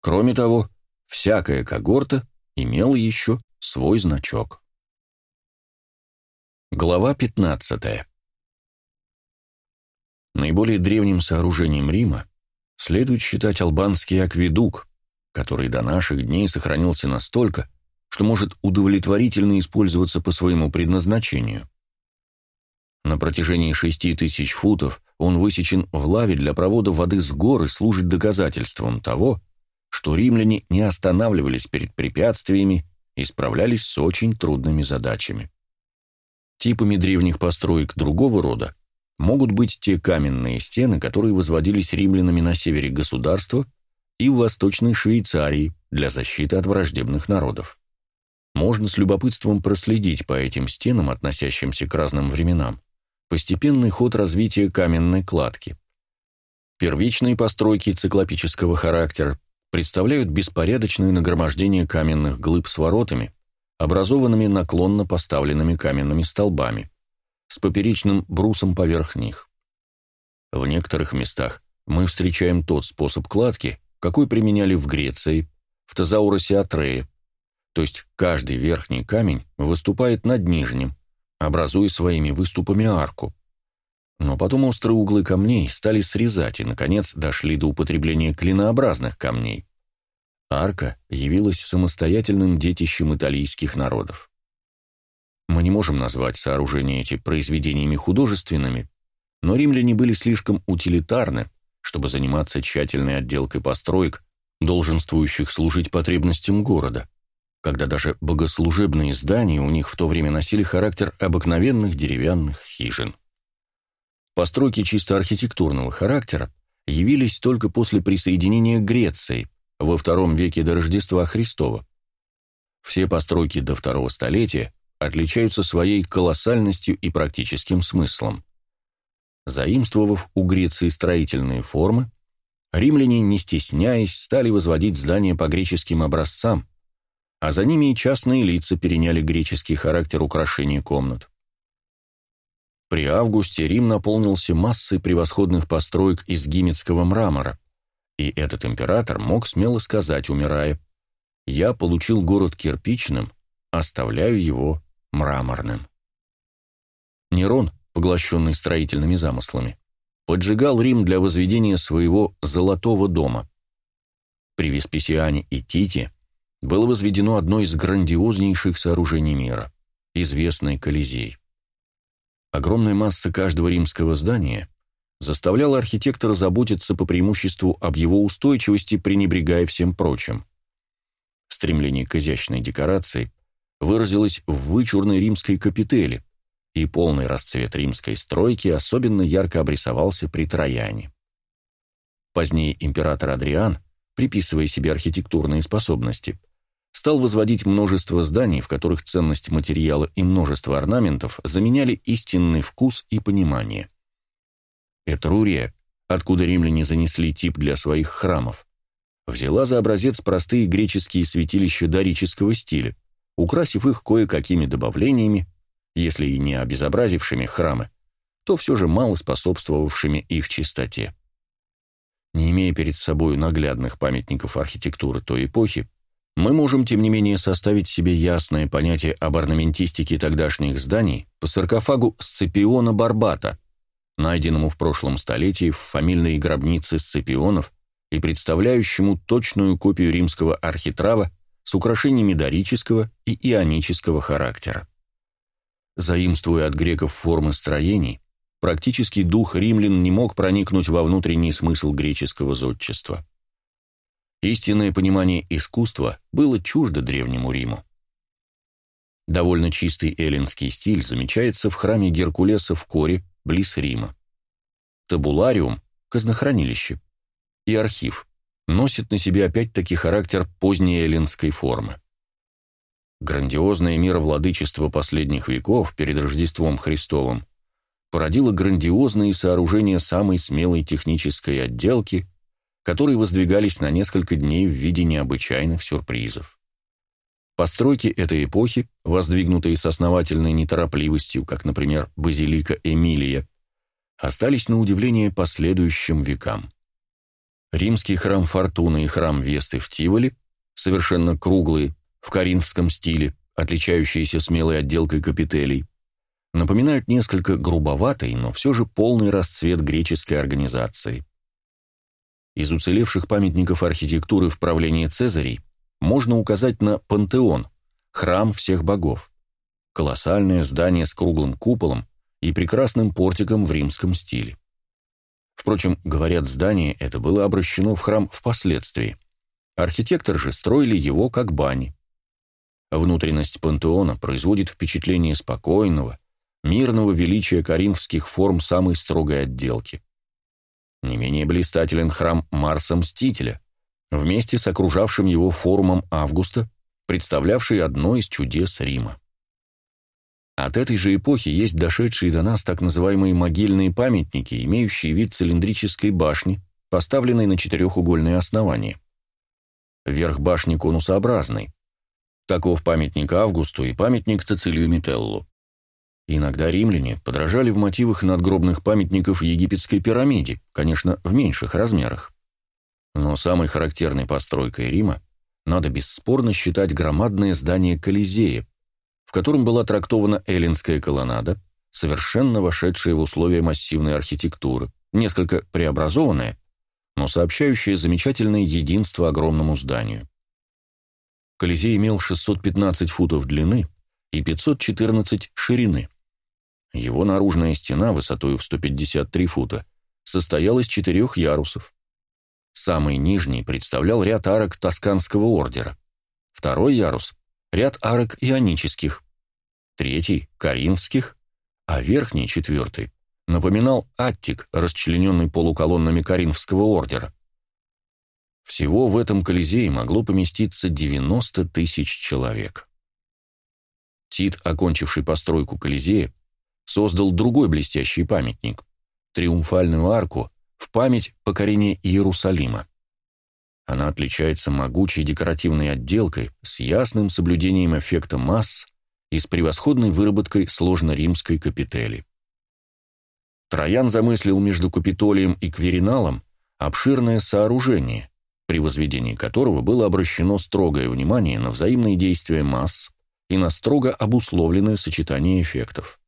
Кроме того, всякая когорта имела еще свой значок. Глава 15. Наиболее древним сооружением Рима следует считать албанский акведук, который до наших дней сохранился настолько, что может удовлетворительно использоваться по своему предназначению. На протяжении шести тысяч футов он высечен в лаве для провода воды с гор и служит доказательством того, что римляне не останавливались перед препятствиями и справлялись с очень трудными задачами. Типами древних построек другого рода могут быть те каменные стены, которые возводились римлянами на севере государства и в Восточной Швейцарии для защиты от враждебных народов. Можно с любопытством проследить по этим стенам, относящимся к разным временам, постепенный ход развития каменной кладки. Первичные постройки циклопического характера представляют беспорядочное нагромождение каменных глыб с воротами, образованными наклонно поставленными каменными столбами, с поперечным брусом поверх них. В некоторых местах мы встречаем тот способ кладки, какой применяли в Греции, в Тазауросе Атрее, то есть каждый верхний камень выступает над нижним, образуя своими выступами арку. Но потом острые углы камней стали срезать и, наконец, дошли до употребления клинообразных камней. Арка явилась самостоятельным детищем италийских народов. Мы не можем назвать сооружения эти произведениями художественными, но римляне были слишком утилитарны, чтобы заниматься тщательной отделкой построек, долженствующих служить потребностям города когда даже богослужебные здания у них в то время носили характер обыкновенных деревянных хижин. Постройки чисто архитектурного характера явились только после присоединения Греции во втором веке до Рождества Христова. Все постройки до второго столетия отличаются своей колоссальностью и практическим смыслом. Заимствовав у Греции строительные формы, римляне, не стесняясь, стали возводить здания по греческим образцам, а за ними и частные лица переняли греческий характер украшения комнат. При августе Рим наполнился массой превосходных построек из гимецкого мрамора, и этот император мог смело сказать, умирая, «Я получил город кирпичным, оставляю его мраморным». Нерон, поглощенный строительными замыслами, поджигал Рим для возведения своего «золотого дома». При Веспесиане и Тите было возведено одно из грандиознейших сооружений мира – известный Колизей. Огромная масса каждого римского здания заставляла архитектора заботиться по преимуществу об его устойчивости, пренебрегая всем прочим. Стремление к изящной декорации выразилось в вычурной римской капители, и полный расцвет римской стройки особенно ярко обрисовался при Трояне. Позднее император Адриан, приписывая себе архитектурные способности, стал возводить множество зданий, в которых ценность материала и множество орнаментов заменяли истинный вкус и понимание. Этрурия, откуда римляне занесли тип для своих храмов, взяла за образец простые греческие святилища дорического стиля, украсив их кое-какими добавлениями, если и не обезобразившими храмы, то все же мало способствовавшими их чистоте. Не имея перед собой наглядных памятников архитектуры той эпохи, Мы можем, тем не менее, составить себе ясное понятие об орнаментистике тогдашних зданий по саркофагу Сципиона Барбата, найденному в прошлом столетии в фамильной гробнице Сципионов и представляющему точную копию римского архитрава с украшениями дорического и ионического характера. Заимствуя от греков формы строений, практически дух римлян не мог проникнуть во внутренний смысл греческого зодчества. Истинное понимание искусства было чуждо Древнему Риму. Довольно чистый эллинский стиль замечается в храме Геркулеса в Коре, близ Рима. Табулариум – казнохранилище, и архив носит на себе опять-таки характер поздней эллинской формы. Грандиозное мировладычество последних веков перед Рождеством Христовым породило грандиозные сооружения самой смелой технической отделки – которые воздвигались на несколько дней в виде необычайных сюрпризов. Постройки этой эпохи, воздвигнутые с основательной неторопливостью, как, например, базилика Эмилия, остались на удивление последующим векам. Римский храм Фортуны и храм Весты в Тиволе, совершенно круглые, в коринфском стиле, отличающиеся смелой отделкой капителей, напоминают несколько грубоватый, но все же полный расцвет греческой организации. Из уцелевших памятников архитектуры в правлении Цезарей можно указать на Пантеон, храм всех богов, колоссальное здание с круглым куполом и прекрасным портиком в римском стиле. Впрочем, говорят, здание это было обращено в храм впоследствии. Архитектор же строили его как бани. Внутренность пантеона производит впечатление спокойного, мирного величия коринфских форм самой строгой отделки. Не менее блистателен храм Марса Мстителя, вместе с окружавшим его форумом Августа, представлявший одно из чудес Рима. От этой же эпохи есть дошедшие до нас так называемые могильные памятники, имеющие вид цилиндрической башни, поставленной на четырехугольное основание. Верх башни конусообразный. Таков памятник Августу и памятник Цицилию Метеллу. Иногда римляне подражали в мотивах надгробных памятников египетской пирамиде, конечно, в меньших размерах. Но самой характерной постройкой Рима надо бесспорно считать громадное здание Колизея, в котором была трактована эллинская колоннада, совершенно вошедшая в условия массивной архитектуры, несколько преобразованная, но сообщающая замечательное единство огромному зданию. Колизей имел 615 футов длины и 514 ширины. Его наружная стена высотой в 153 фута состояла из четырех ярусов. Самый нижний представлял ряд арок Тосканского ордера, второй ярус — ряд арок ионических, третий — коринфских, а верхний, четвертый, напоминал аттик, расчлененный полуколоннами Коринфского ордера. Всего в этом Колизее могло поместиться 90 тысяч человек. Тит, окончивший постройку Колизея, создал другой блестящий памятник – триумфальную арку в память покорения Иерусалима. Она отличается могучей декоративной отделкой с ясным соблюдением эффекта масс и с превосходной выработкой сложно-римской капители. Троян замыслил между Капитолием и Квериналом обширное сооружение, при возведении которого было обращено строгое внимание на взаимные действия масс и на строго обусловленное сочетание эффектов.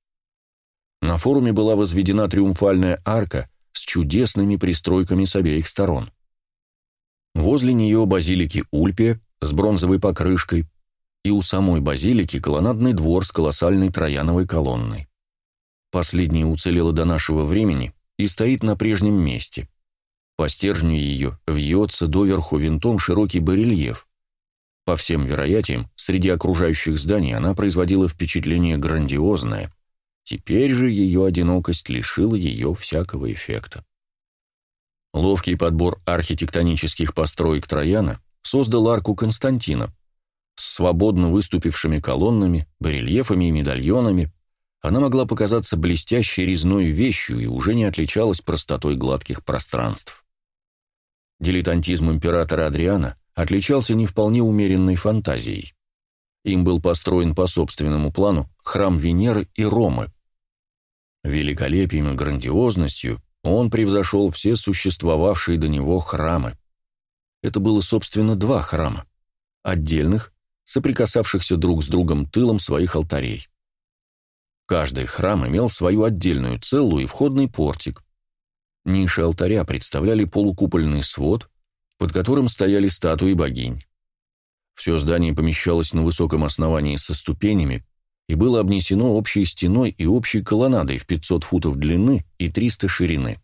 На форуме была возведена триумфальная арка с чудесными пристройками с обеих сторон. Возле нее базилики Ульпия с бронзовой покрышкой и у самой базилики колоннадный двор с колоссальной трояновой колонной. Последняя уцелела до нашего времени и стоит на прежнем месте. По стержню ее вьется доверху винтом широкий барельеф. По всем вероятиям, среди окружающих зданий она производила впечатление грандиозное – Теперь же ее одинокость лишила ее всякого эффекта. Ловкий подбор архитектонических построек Трояна создал арку Константина. С свободно выступившими колоннами, барельефами и медальонами она могла показаться блестящей резной вещью и уже не отличалась простотой гладких пространств. Дилетантизм императора Адриана отличался не вполне умеренной фантазией. Им был построен по собственному плану храм Венеры и Ромы. Великолепием и грандиозностью он превзошел все существовавшие до него храмы. Это было, собственно, два храма. отдельных, соприкасавшихся друг с другом тылом своих алтарей. Каждый храм имел свою отдельную целлу и входный портик. Ниши алтаря представляли полукупольный свод, под которым стояли статуи богинь. Все здание помещалось на высоком основании со ступенями и было обнесено общей стеной и общей колоннадой в 500 футов длины и 300 ширины.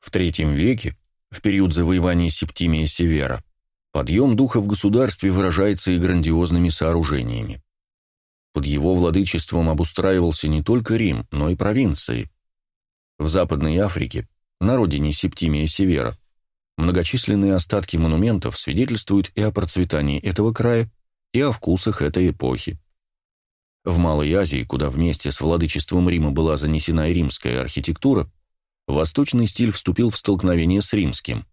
В III веке, в период завоевания Септимия Севера, подъем духа в государстве выражается и грандиозными сооружениями. Под его владычеством обустраивался не только Рим, но и провинции. В Западной Африке, на родине Септимия Севера, многочисленные остатки монументов свидетельствуют и о процветании этого края, и о вкусах этой эпохи. В Малой Азии, куда вместе с владычеством Рима была занесена и римская архитектура, восточный стиль вступил в столкновение с римским.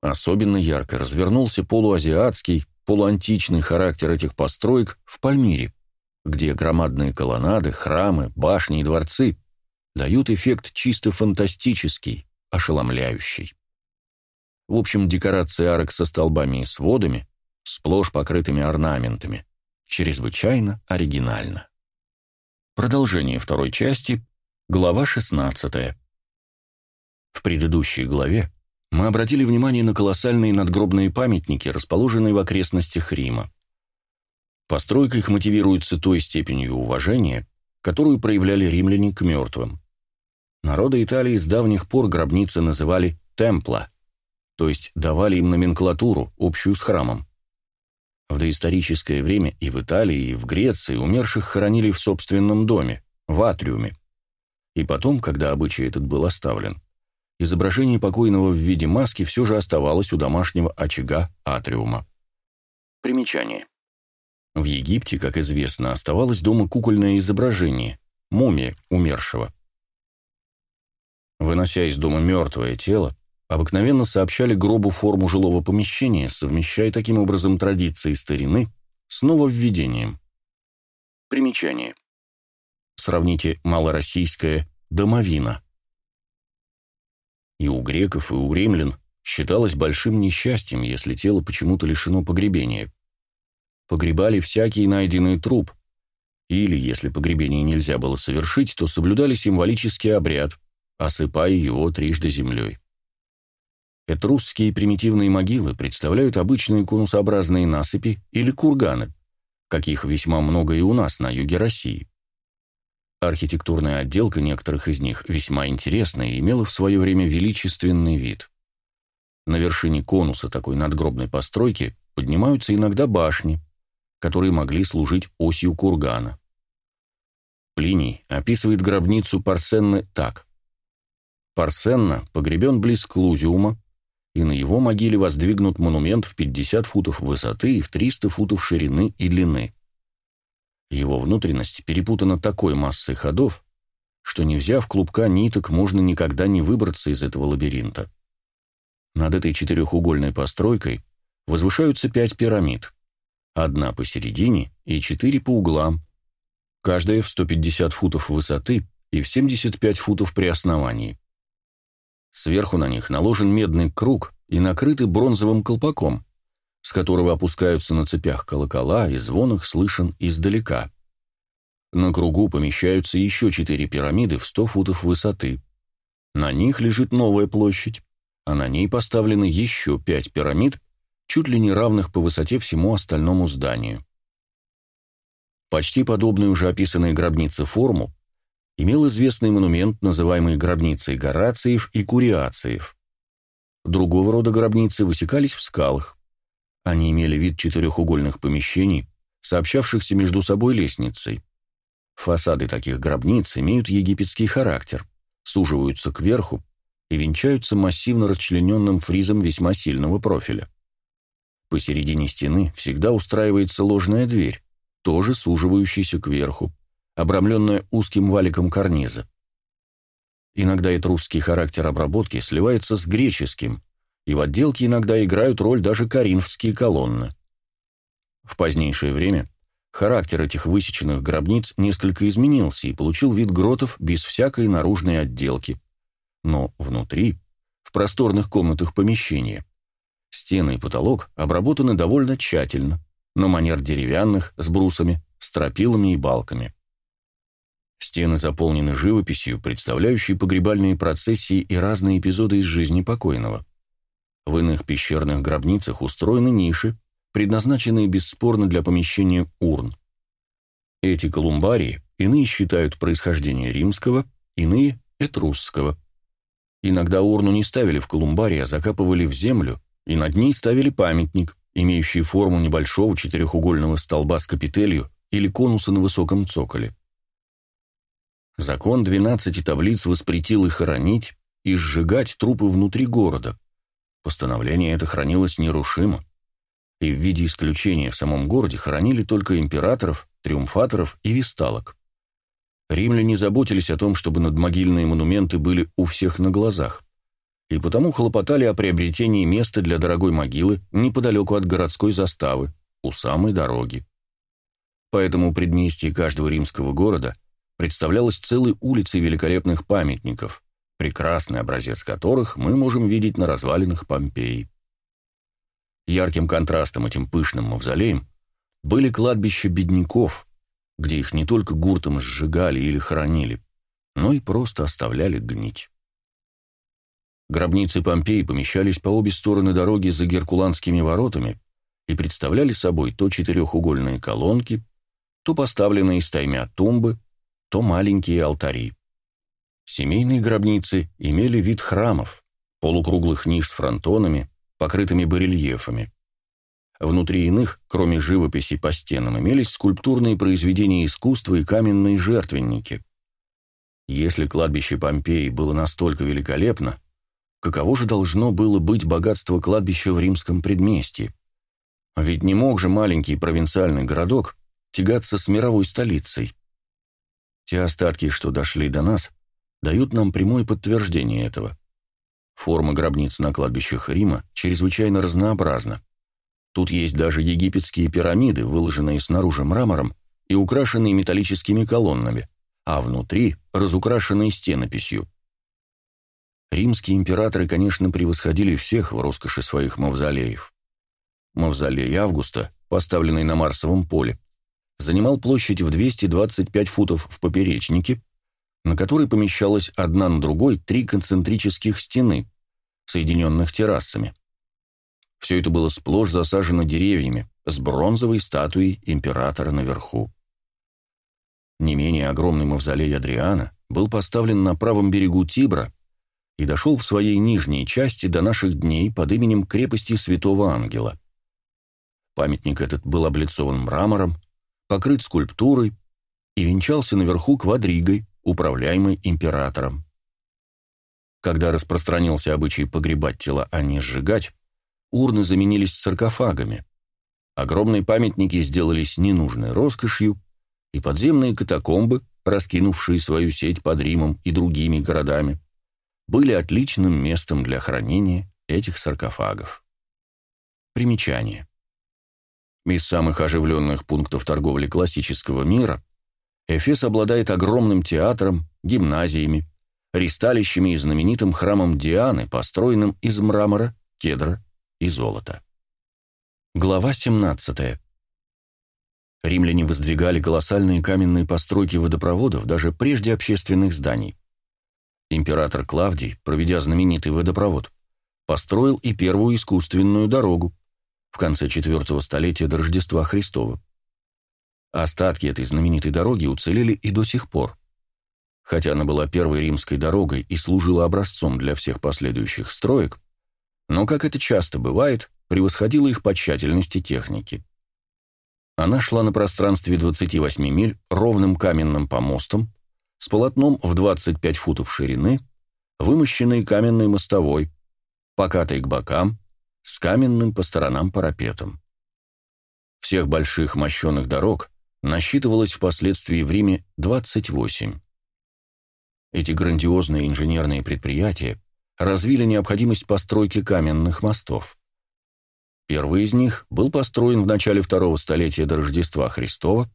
Особенно ярко развернулся полуазиатский, полуантичный характер этих построек в Пальмире, где громадные колоннады, храмы, башни и дворцы дают эффект чисто фантастический, ошеломляющий. В общем, декорации арок со столбами и сводами, сплошь покрытыми орнаментами, чрезвычайно оригинально. Продолжение второй части, глава 16. В предыдущей главе мы обратили внимание на колоссальные надгробные памятники, расположенные в окрестностях Рима. Постройка их мотивируется той степенью уважения, которую проявляли римляне к мертвым. Народы Италии с давних пор гробницы называли «темпла», то есть давали им номенклатуру, общую с храмом. В доисторическое время и в Италии, и в Греции умерших хоронили в собственном доме, в атриуме. И потом, когда обычай этот был оставлен, изображение покойного в виде маски все же оставалось у домашнего очага атриума. Примечание. В Египте, как известно, оставалось дома кукольное изображение – мумия умершего. Вынося из дома мертвое тело, обыкновенно сообщали гробу форму жилого помещения, совмещая таким образом традиции старины с нововведением. Примечание. Сравните малороссийское «домовина». И у греков, и у римлян считалось большим несчастьем, если тело почему-то лишено погребения. Погребали всякий найденный труп, или, если погребение нельзя было совершить, то соблюдали символический обряд, осыпая его трижды землей. Этрусские примитивные могилы представляют обычные конусообразные насыпи или курганы, каких весьма много и у нас на юге России. Архитектурная отделка некоторых из них весьма интересная и имела в свое время величественный вид. На вершине конуса такой надгробной постройки поднимаются иногда башни, которые могли служить осью кургана. Плиний описывает гробницу Парсенны так. Парсенна погребен близ Клузиума, и на его могиле воздвигнут монумент в 50 футов высоты и в 300 футов ширины и длины. Его внутренность перепутана такой массой ходов, что не взяв клубка ниток, можно никогда не выбраться из этого лабиринта. Над этой четырехугольной постройкой возвышаются пять пирамид. Одна посередине и четыре по углам, каждая в 150 футов высоты и в 75 футов при основании. Сверху на них наложен медный круг и накрыты бронзовым колпаком, с которого опускаются на цепях колокола, и звон их слышен издалека. На кругу помещаются еще четыре пирамиды в сто футов высоты. На них лежит новая площадь, а на ней поставлены еще пять пирамид, чуть ли не равных по высоте всему остальному зданию. Почти подобную уже описанной гробнице форму имел известный монумент, называемый гробницей Горациев и Куриациев. Другого рода гробницы высекались в скалах. Они имели вид четырехугольных помещений, сообщавшихся между собой лестницей. Фасады таких гробниц имеют египетский характер, суживаются кверху и венчаются массивно расчлененным фризом весьма сильного профиля. Посередине стены всегда устраивается ложная дверь, тоже суживающаяся кверху, обрамленная узким валиком карниза. Иногда этрусский характер обработки сливается с греческим, и в отделке иногда играют роль даже коринфские колонны. В позднейшее время характер этих высеченных гробниц несколько изменился и получил вид гротов без всякой наружной отделки. Но внутри, в просторных комнатах помещения, Стены и потолок обработаны довольно тщательно, на манер деревянных, с брусами, стропилами и балками. Стены заполнены живописью, представляющей погребальные процессии и разные эпизоды из жизни покойного. В иных пещерных гробницах устроены ниши, предназначенные бесспорно для помещения урн. Эти колумбарии иные считают происхождение римского, иные – этрусского. Иногда урну не ставили в колумбарий, а закапывали в землю, и над ней ставили памятник, имеющий форму небольшого четырехугольного столба с капителью или конуса на высоком цоколе. Закон 12 таблиц воспретил и хоронить, и сжигать трупы внутри города. Постановление это хранилось нерушимо, и в виде исключения в самом городе хоронили только императоров, триумфаторов и висталок. Римляне заботились о том, чтобы надмогильные монументы были у всех на глазах, и потому хлопотали о приобретении места для дорогой могилы неподалеку от городской заставы, у самой дороги. Поэтому предместье каждого римского города – представлялась целой улицей великолепных памятников, прекрасный образец которых мы можем видеть на развалинах Помпеи. Ярким контрастом этим пышным мавзолеем были кладбища бедняков, где их не только гуртом сжигали или хоронили, но и просто оставляли гнить. Гробницы Помпеи помещались по обе стороны дороги за геркуланскими воротами и представляли собой то четырехугольные колонки, то поставленные стаймя тумбы, то маленькие алтари. Семейные гробницы имели вид храмов, полукруглых ниш с фронтонами, покрытыми барельефами. Внутри иных, кроме живописи по стенам, имелись скульптурные произведения искусства и каменные жертвенники. Если кладбище Помпеи было настолько великолепно, каково же должно было быть богатство кладбища в римском предместье? Ведь не мог же маленький провинциальный городок тягаться с мировой столицей. Те остатки, что дошли до нас, дают нам прямое подтверждение этого. Форма гробниц на кладбищах Рима чрезвычайно разнообразна. Тут есть даже египетские пирамиды, выложенные снаружи мрамором и украшенные металлическими колоннами, а внутри разукрашенные стенописью. Римские императоры, конечно, превосходили всех в роскоши своих мавзолеев. Мавзолей Августа, поставленный на Марсовом поле, занимал площадь в 225 футов в поперечнике, на которой помещалась одна на другой три концентрических стены, соединенных террасами. Все это было сплошь засажено деревьями, с бронзовой статуей императора наверху. Не менее огромный мавзолей Адриана был поставлен на правом берегу Тибра и дошел в своей нижней части до наших дней под именем крепости Святого Ангела. Памятник этот был облицован мрамором, покрыт скульптурой и венчался наверху квадригой, управляемой императором. Когда распространился обычай погребать тела, а не сжигать, урны заменились саркофагами. Огромные памятники сделались ненужной роскошью, и подземные катакомбы, раскинувшие свою сеть под Римом и другими городами, были отличным местом для хранения этих саркофагов. Примечание. Из самых оживленных пунктов торговли классического мира Эфес обладает огромным театром, гимназиями, ристалищами и знаменитым храмом Дианы, построенным из мрамора, кедра и золота. Глава 17. Римляне воздвигали колоссальные каменные постройки водопроводов даже прежде общественных зданий. Император Клавдий, проведя знаменитый водопровод, построил и первую искусственную дорогу, в конце IV столетия до Рождества Христова. Остатки этой знаменитой дороги уцелели и до сих пор. Хотя она была первой римской дорогой и служила образцом для всех последующих строек, но, как это часто бывает, превосходила их по тщательности техники. Она шла на пространстве 28 миль ровным каменным помостом, с полотном в 25 футов ширины, вымощенной каменной мостовой, покатой к бокам, с каменным по сторонам парапетом. Всех больших мощенных дорог насчитывалось впоследствии в Риме 28. Эти грандиозные инженерные предприятия развили необходимость постройки каменных мостов. Первый из них был построен в начале второго столетия до Рождества Христова,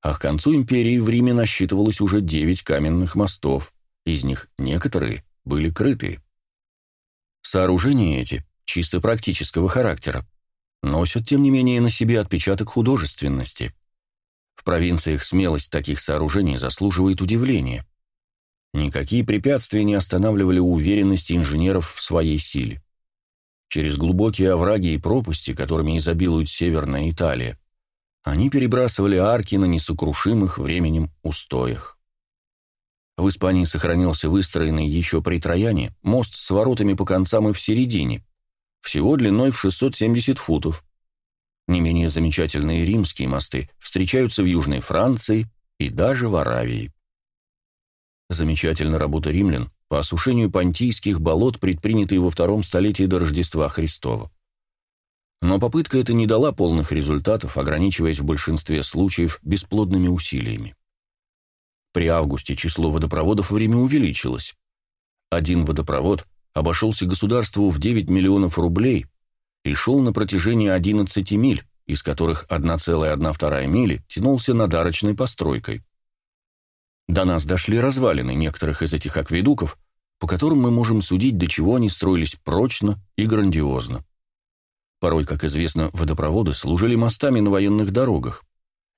а к концу империи в Риме насчитывалось уже 9 каменных мостов, из них некоторые были крытые. Сооружения эти чисто практического характера, носят, тем не менее, на себе отпечаток художественности. В провинциях смелость таких сооружений заслуживает удивления. Никакие препятствия не останавливали уверенности инженеров в своей силе. Через глубокие овраги и пропасти, которыми изобилует Северная Италия, они перебрасывали арки на несокрушимых временем устоях. В Испании сохранился выстроенный еще при Трояне мост с воротами по концам и в середине, всего длиной в 670 футов. Не менее замечательные римские мосты встречаются в Южной Франции и даже в Аравии. Замечательная работа римлян по осушению понтийских болот, предпринятой во втором столетии до Рождества Христова. Но попытка эта не дала полных результатов, ограничиваясь в большинстве случаев бесплодными усилиями. При августе число водопроводов в Риме увеличилось. Один водопровод обошелся государству в 9 миллионов рублей и шел на протяжении 11 миль, из которых 1,1 мили тянулся над арочной постройкой. До нас дошли развалины некоторых из этих акведуков, по которым мы можем судить, до чего они строились прочно и грандиозно. Порой, как известно, водопроводы служили мостами на военных дорогах,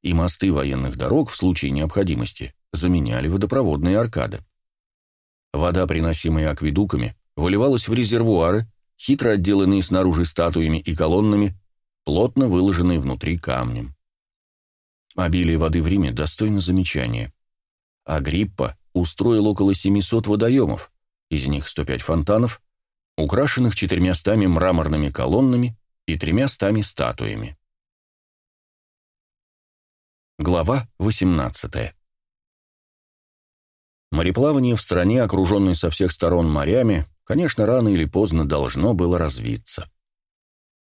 и мосты военных дорог в случае необходимости заменяли водопроводные аркады. Вода, приносимая акведуками, выливалась в резервуары, хитро отделанные снаружи статуями и колоннами, плотно выложенные внутри камнем. Обилие воды в Риме достойно замечания. Агриппа устроил около 700 водоемов, из них 105 фонтанов, украшенных четырьмястами мраморными колоннами и тремястами статуями. Глава 18 Мореплавание в стране, окруженной со всех сторон морями, конечно, рано или поздно должно было развиться.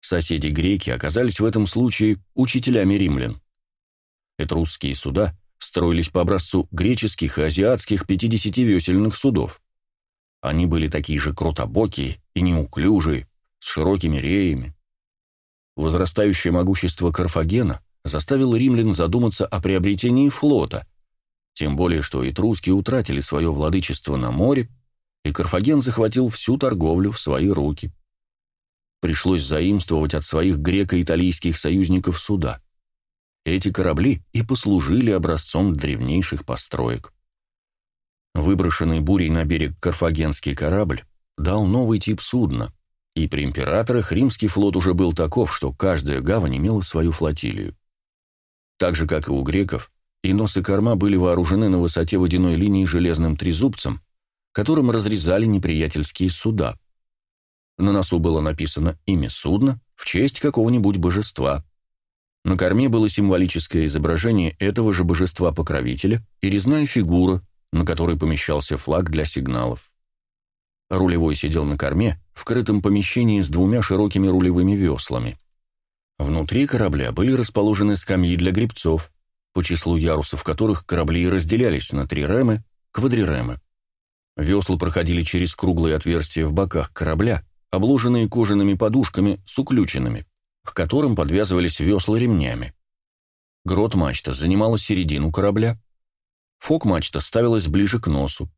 Соседи-греки оказались в этом случае учителями римлян. Этрусские суда строились по образцу греческих и азиатских 50-весельных судов. Они были такие же крутобокие и неуклюжие, с широкими реями. Возрастающее могущество Карфагена заставило римлян задуматься о приобретении флота, тем более что этруски утратили свое владычество на море, и Карфаген захватил всю торговлю в свои руки. Пришлось заимствовать от своих греко-италийских союзников суда. Эти корабли и послужили образцом древнейших построек. Выброшенный бурей на берег карфагенский корабль дал новый тип судна, и при императорах римский флот уже был таков, что каждая гавань имела свою флотилию. Так же, как и у греков, и нос и корма были вооружены на высоте водяной линии железным трезубцем, которым разрезали неприятельские суда. На носу было написано имя судна в честь какого-нибудь божества. На корме было символическое изображение этого же божества-покровителя и резная фигура, на которой помещался флаг для сигналов. Рулевой сидел на корме, в крытом помещении с двумя широкими рулевыми веслами. Внутри корабля были расположены скамьи для гребцов, по числу ярусов которых корабли разделялись на три ремы, квадриремы. Весла проходили через круглые отверстия в боках корабля, обложенные кожаными подушками с уключенными, к которым подвязывались весла ремнями. Грот-мачта занимала середину корабля, фок-мачта ставилась ближе к носу,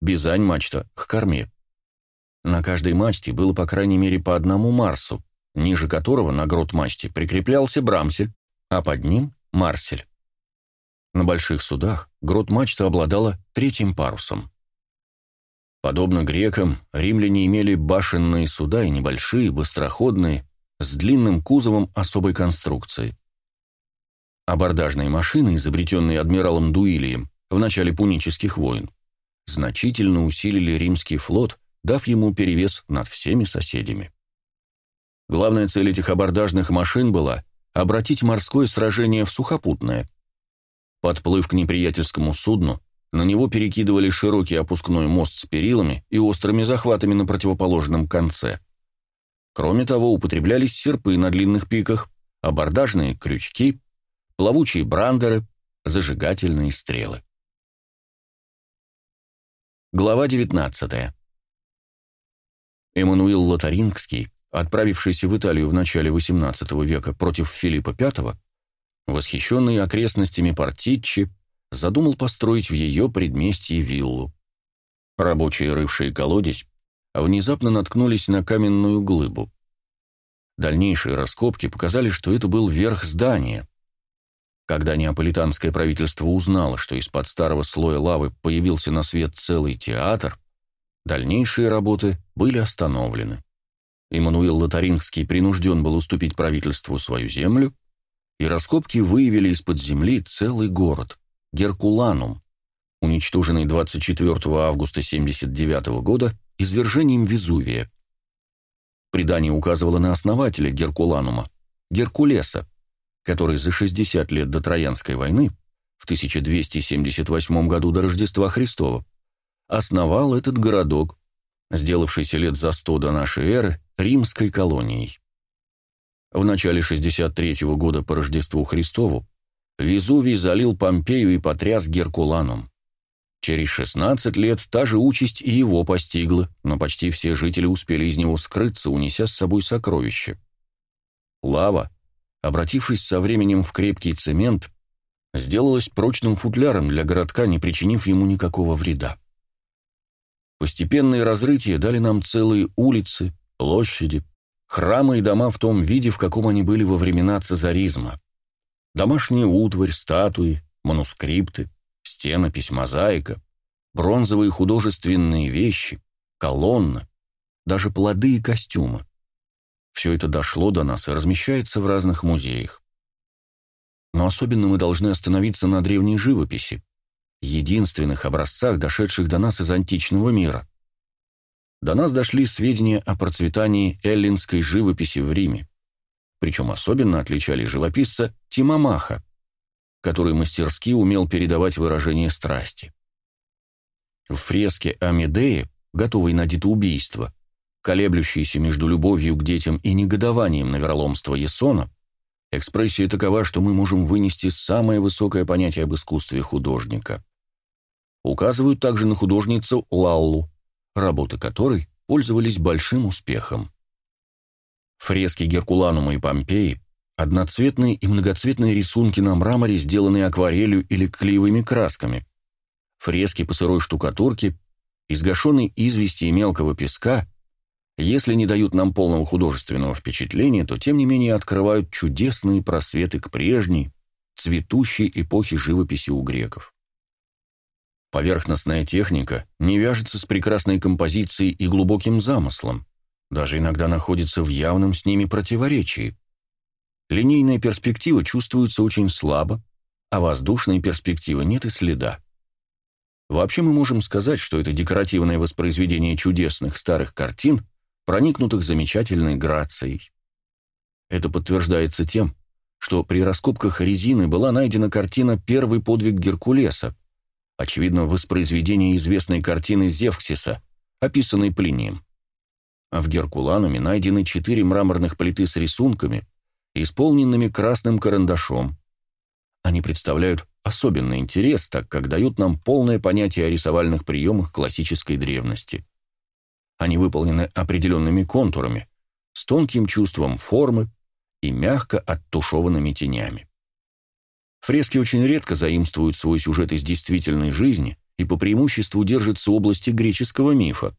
бизань-мачта — к корме. На каждой мачте было по крайней мере по одному Марсу, ниже которого на грот-мачте прикреплялся брамсель, а под ним — марсель. На больших судах грот-мачта обладала третьим парусом. Подобно грекам, римляне имели башенные суда и небольшие, быстроходные, с длинным кузовом особой конструкции. Абордажные машины, изобретенные адмиралом Дуилием в начале пунических войн, значительно усилили римский флот, дав ему перевес над всеми соседями. Главная цель этих абордажных машин была обратить морское сражение в сухопутное – Подплыв к неприятельскому судну, на него перекидывали широкий опускной мост с перилами и острыми захватами на противоположном конце. Кроме того, употреблялись серпы на длинных пиках, абордажные крючки, плавучие брандеры, зажигательные стрелы. Глава 19. Эммануил Лотарингский, отправившийся в Италию в начале XVIII века против Филиппа V, восхищенный окрестностями Партиччи, задумал построить в ее предместье виллу. Рабочие, рывшие колодец, внезапно наткнулись на каменную глыбу, Дальнейшие раскопки показали, что это был верх здания. Когда неаполитанское правительство узнало, что из-под старого слоя лавы появился на свет целый театр, дальнейшие работы были остановлены. Иммануил Лотарингский принужден был уступить правительству свою землю, и раскопки выявили из-под земли целый город – Геркуланум, уничтоженный 24 августа 79 года извержением Везувия. Предание указывало на основателя Геркуланума, Геркулеса, который за 60 лет до Троянской войны, в 1278 году до Рождества Христова, основал этот городок, сделавшийся лет за 100 до нашей эры римской колонией. В начале 63 -го года по Рождеству Христову Везувий залил Помпею и потряс Геркуланум. Через 16 лет та же участь и его постигла, но почти все жители успели из него скрыться, унеся с собой сокровища. Лава, обратившись со временем в крепкий цемент, сделалась прочным футляром для городка, не причинив ему никакого вреда. Постепенные разрытия дали нам целые улицы, площади, храмы и дома в том виде, в каком они были во времена цезаризма. Домашняя утварь, статуи, манускрипты, стенопись, мозаика, бронзовые художественные вещи, колонны, даже плоды и костюмы. Все это дошло до нас и размещается в разных музеях. Но особенно мы должны остановиться на древней живописи, единственных образцах, дошедших до нас из античного мира. До нас дошли сведения о процветании эллинской живописи в Риме. Причем особенно отличали живописца Тимомаха, который мастерски умел передавать выражение страсти. В фреске Амедеи, готовой на детоубийство, колеблющейся между любовью к детям и негодованием на вероломство Есона, экспрессия такова, что мы можем вынести самое высокое понятие об искусстве художника. Указывают также на художницу Лаллу, работы которой пользовались большим успехом. Фрески Геркуланума и Помпеи Одноцветные и многоцветные рисунки на мраморе, сделанные акварелью или клеевыми красками. Фрески по сырой штукатурке, изгашенной извести и мелкого песка, если не дают нам полного художественного впечатления, то тем не менее открывают чудесные просветы к прежней, цветущей эпохе живописи у греков. Поверхностная техника не вяжется с прекрасной композицией и глубоким замыслом, даже иногда находится в явном с ними противоречии. Линейная перспектива чувствуется очень слабо, а воздушной перспективы нет и следа. Вообще мы можем сказать, что это декоративное воспроизведение чудесных старых картин, проникнутых замечательной грацией. Это подтверждается тем, что при раскопках резины была найдена картина «Первый подвиг Геркулеса», очевидно, воспроизведение известной картины Зевксиса, описанной Плинием. А в Геркулануме найдены четыре мраморных плиты с рисунками, исполненными красным карандашом. Они представляют особенный интерес, так как дают нам полное понятие о рисовальных приемах классической древности. Они выполнены определенными контурами, с тонким чувством формы и мягко оттушеванными тенями. Фрески очень редко заимствуют свой сюжет из действительной жизни и по преимуществу держатся области греческого мифа.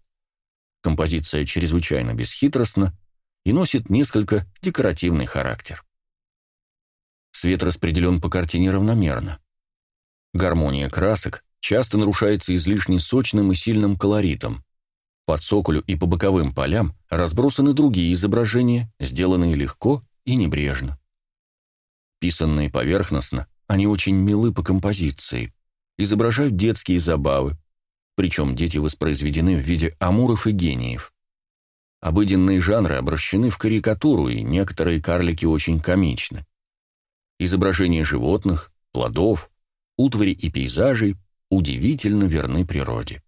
Композиция чрезвычайно бесхитростна, и носит несколько декоративный характер. Свет распределен по картине равномерно. Гармония красок часто нарушается излишне сочным и сильным колоритом. По цоколю и по боковым полям разбросаны другие изображения, сделанные легко и небрежно. Писанные поверхностно, они очень милы по композиции, изображают детские забавы, причем дети воспроизведены в виде амуров и гениев. Обыденные жанры обращены в карикатуру, и некоторые карлики очень комичны. Изображения животных, плодов, утвари и пейзажей удивительно верны природе.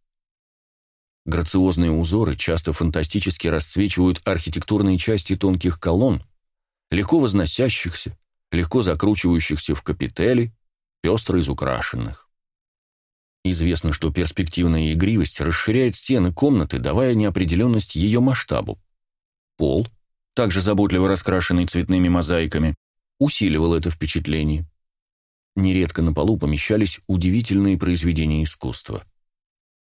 Грациозные узоры часто фантастически расцвечивают архитектурные части тонких колонн, легко возносящихся, легко закручивающихся в капители, пестро изукрашенных. Известно, что перспективная игривость расширяет стены комнаты, давая неопределенность ее масштабу. Пол, также заботливо раскрашенный цветными мозаиками, усиливал это впечатление. Нередко на полу помещались удивительные произведения искусства.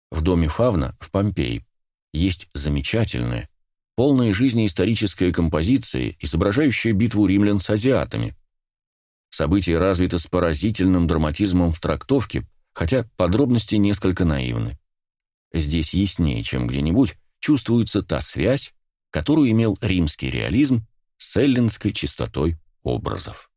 В доме Фавна в Помпеи есть замечательная, полная жизни историческая композиция, изображающая битву римлян с азиатами. События развиты с поразительным драматизмом в трактовке, хотя подробности несколько наивны. Здесь яснее, чем где-нибудь, чувствуется та связь, которую имел римский реализм с эллинской чистотой образов.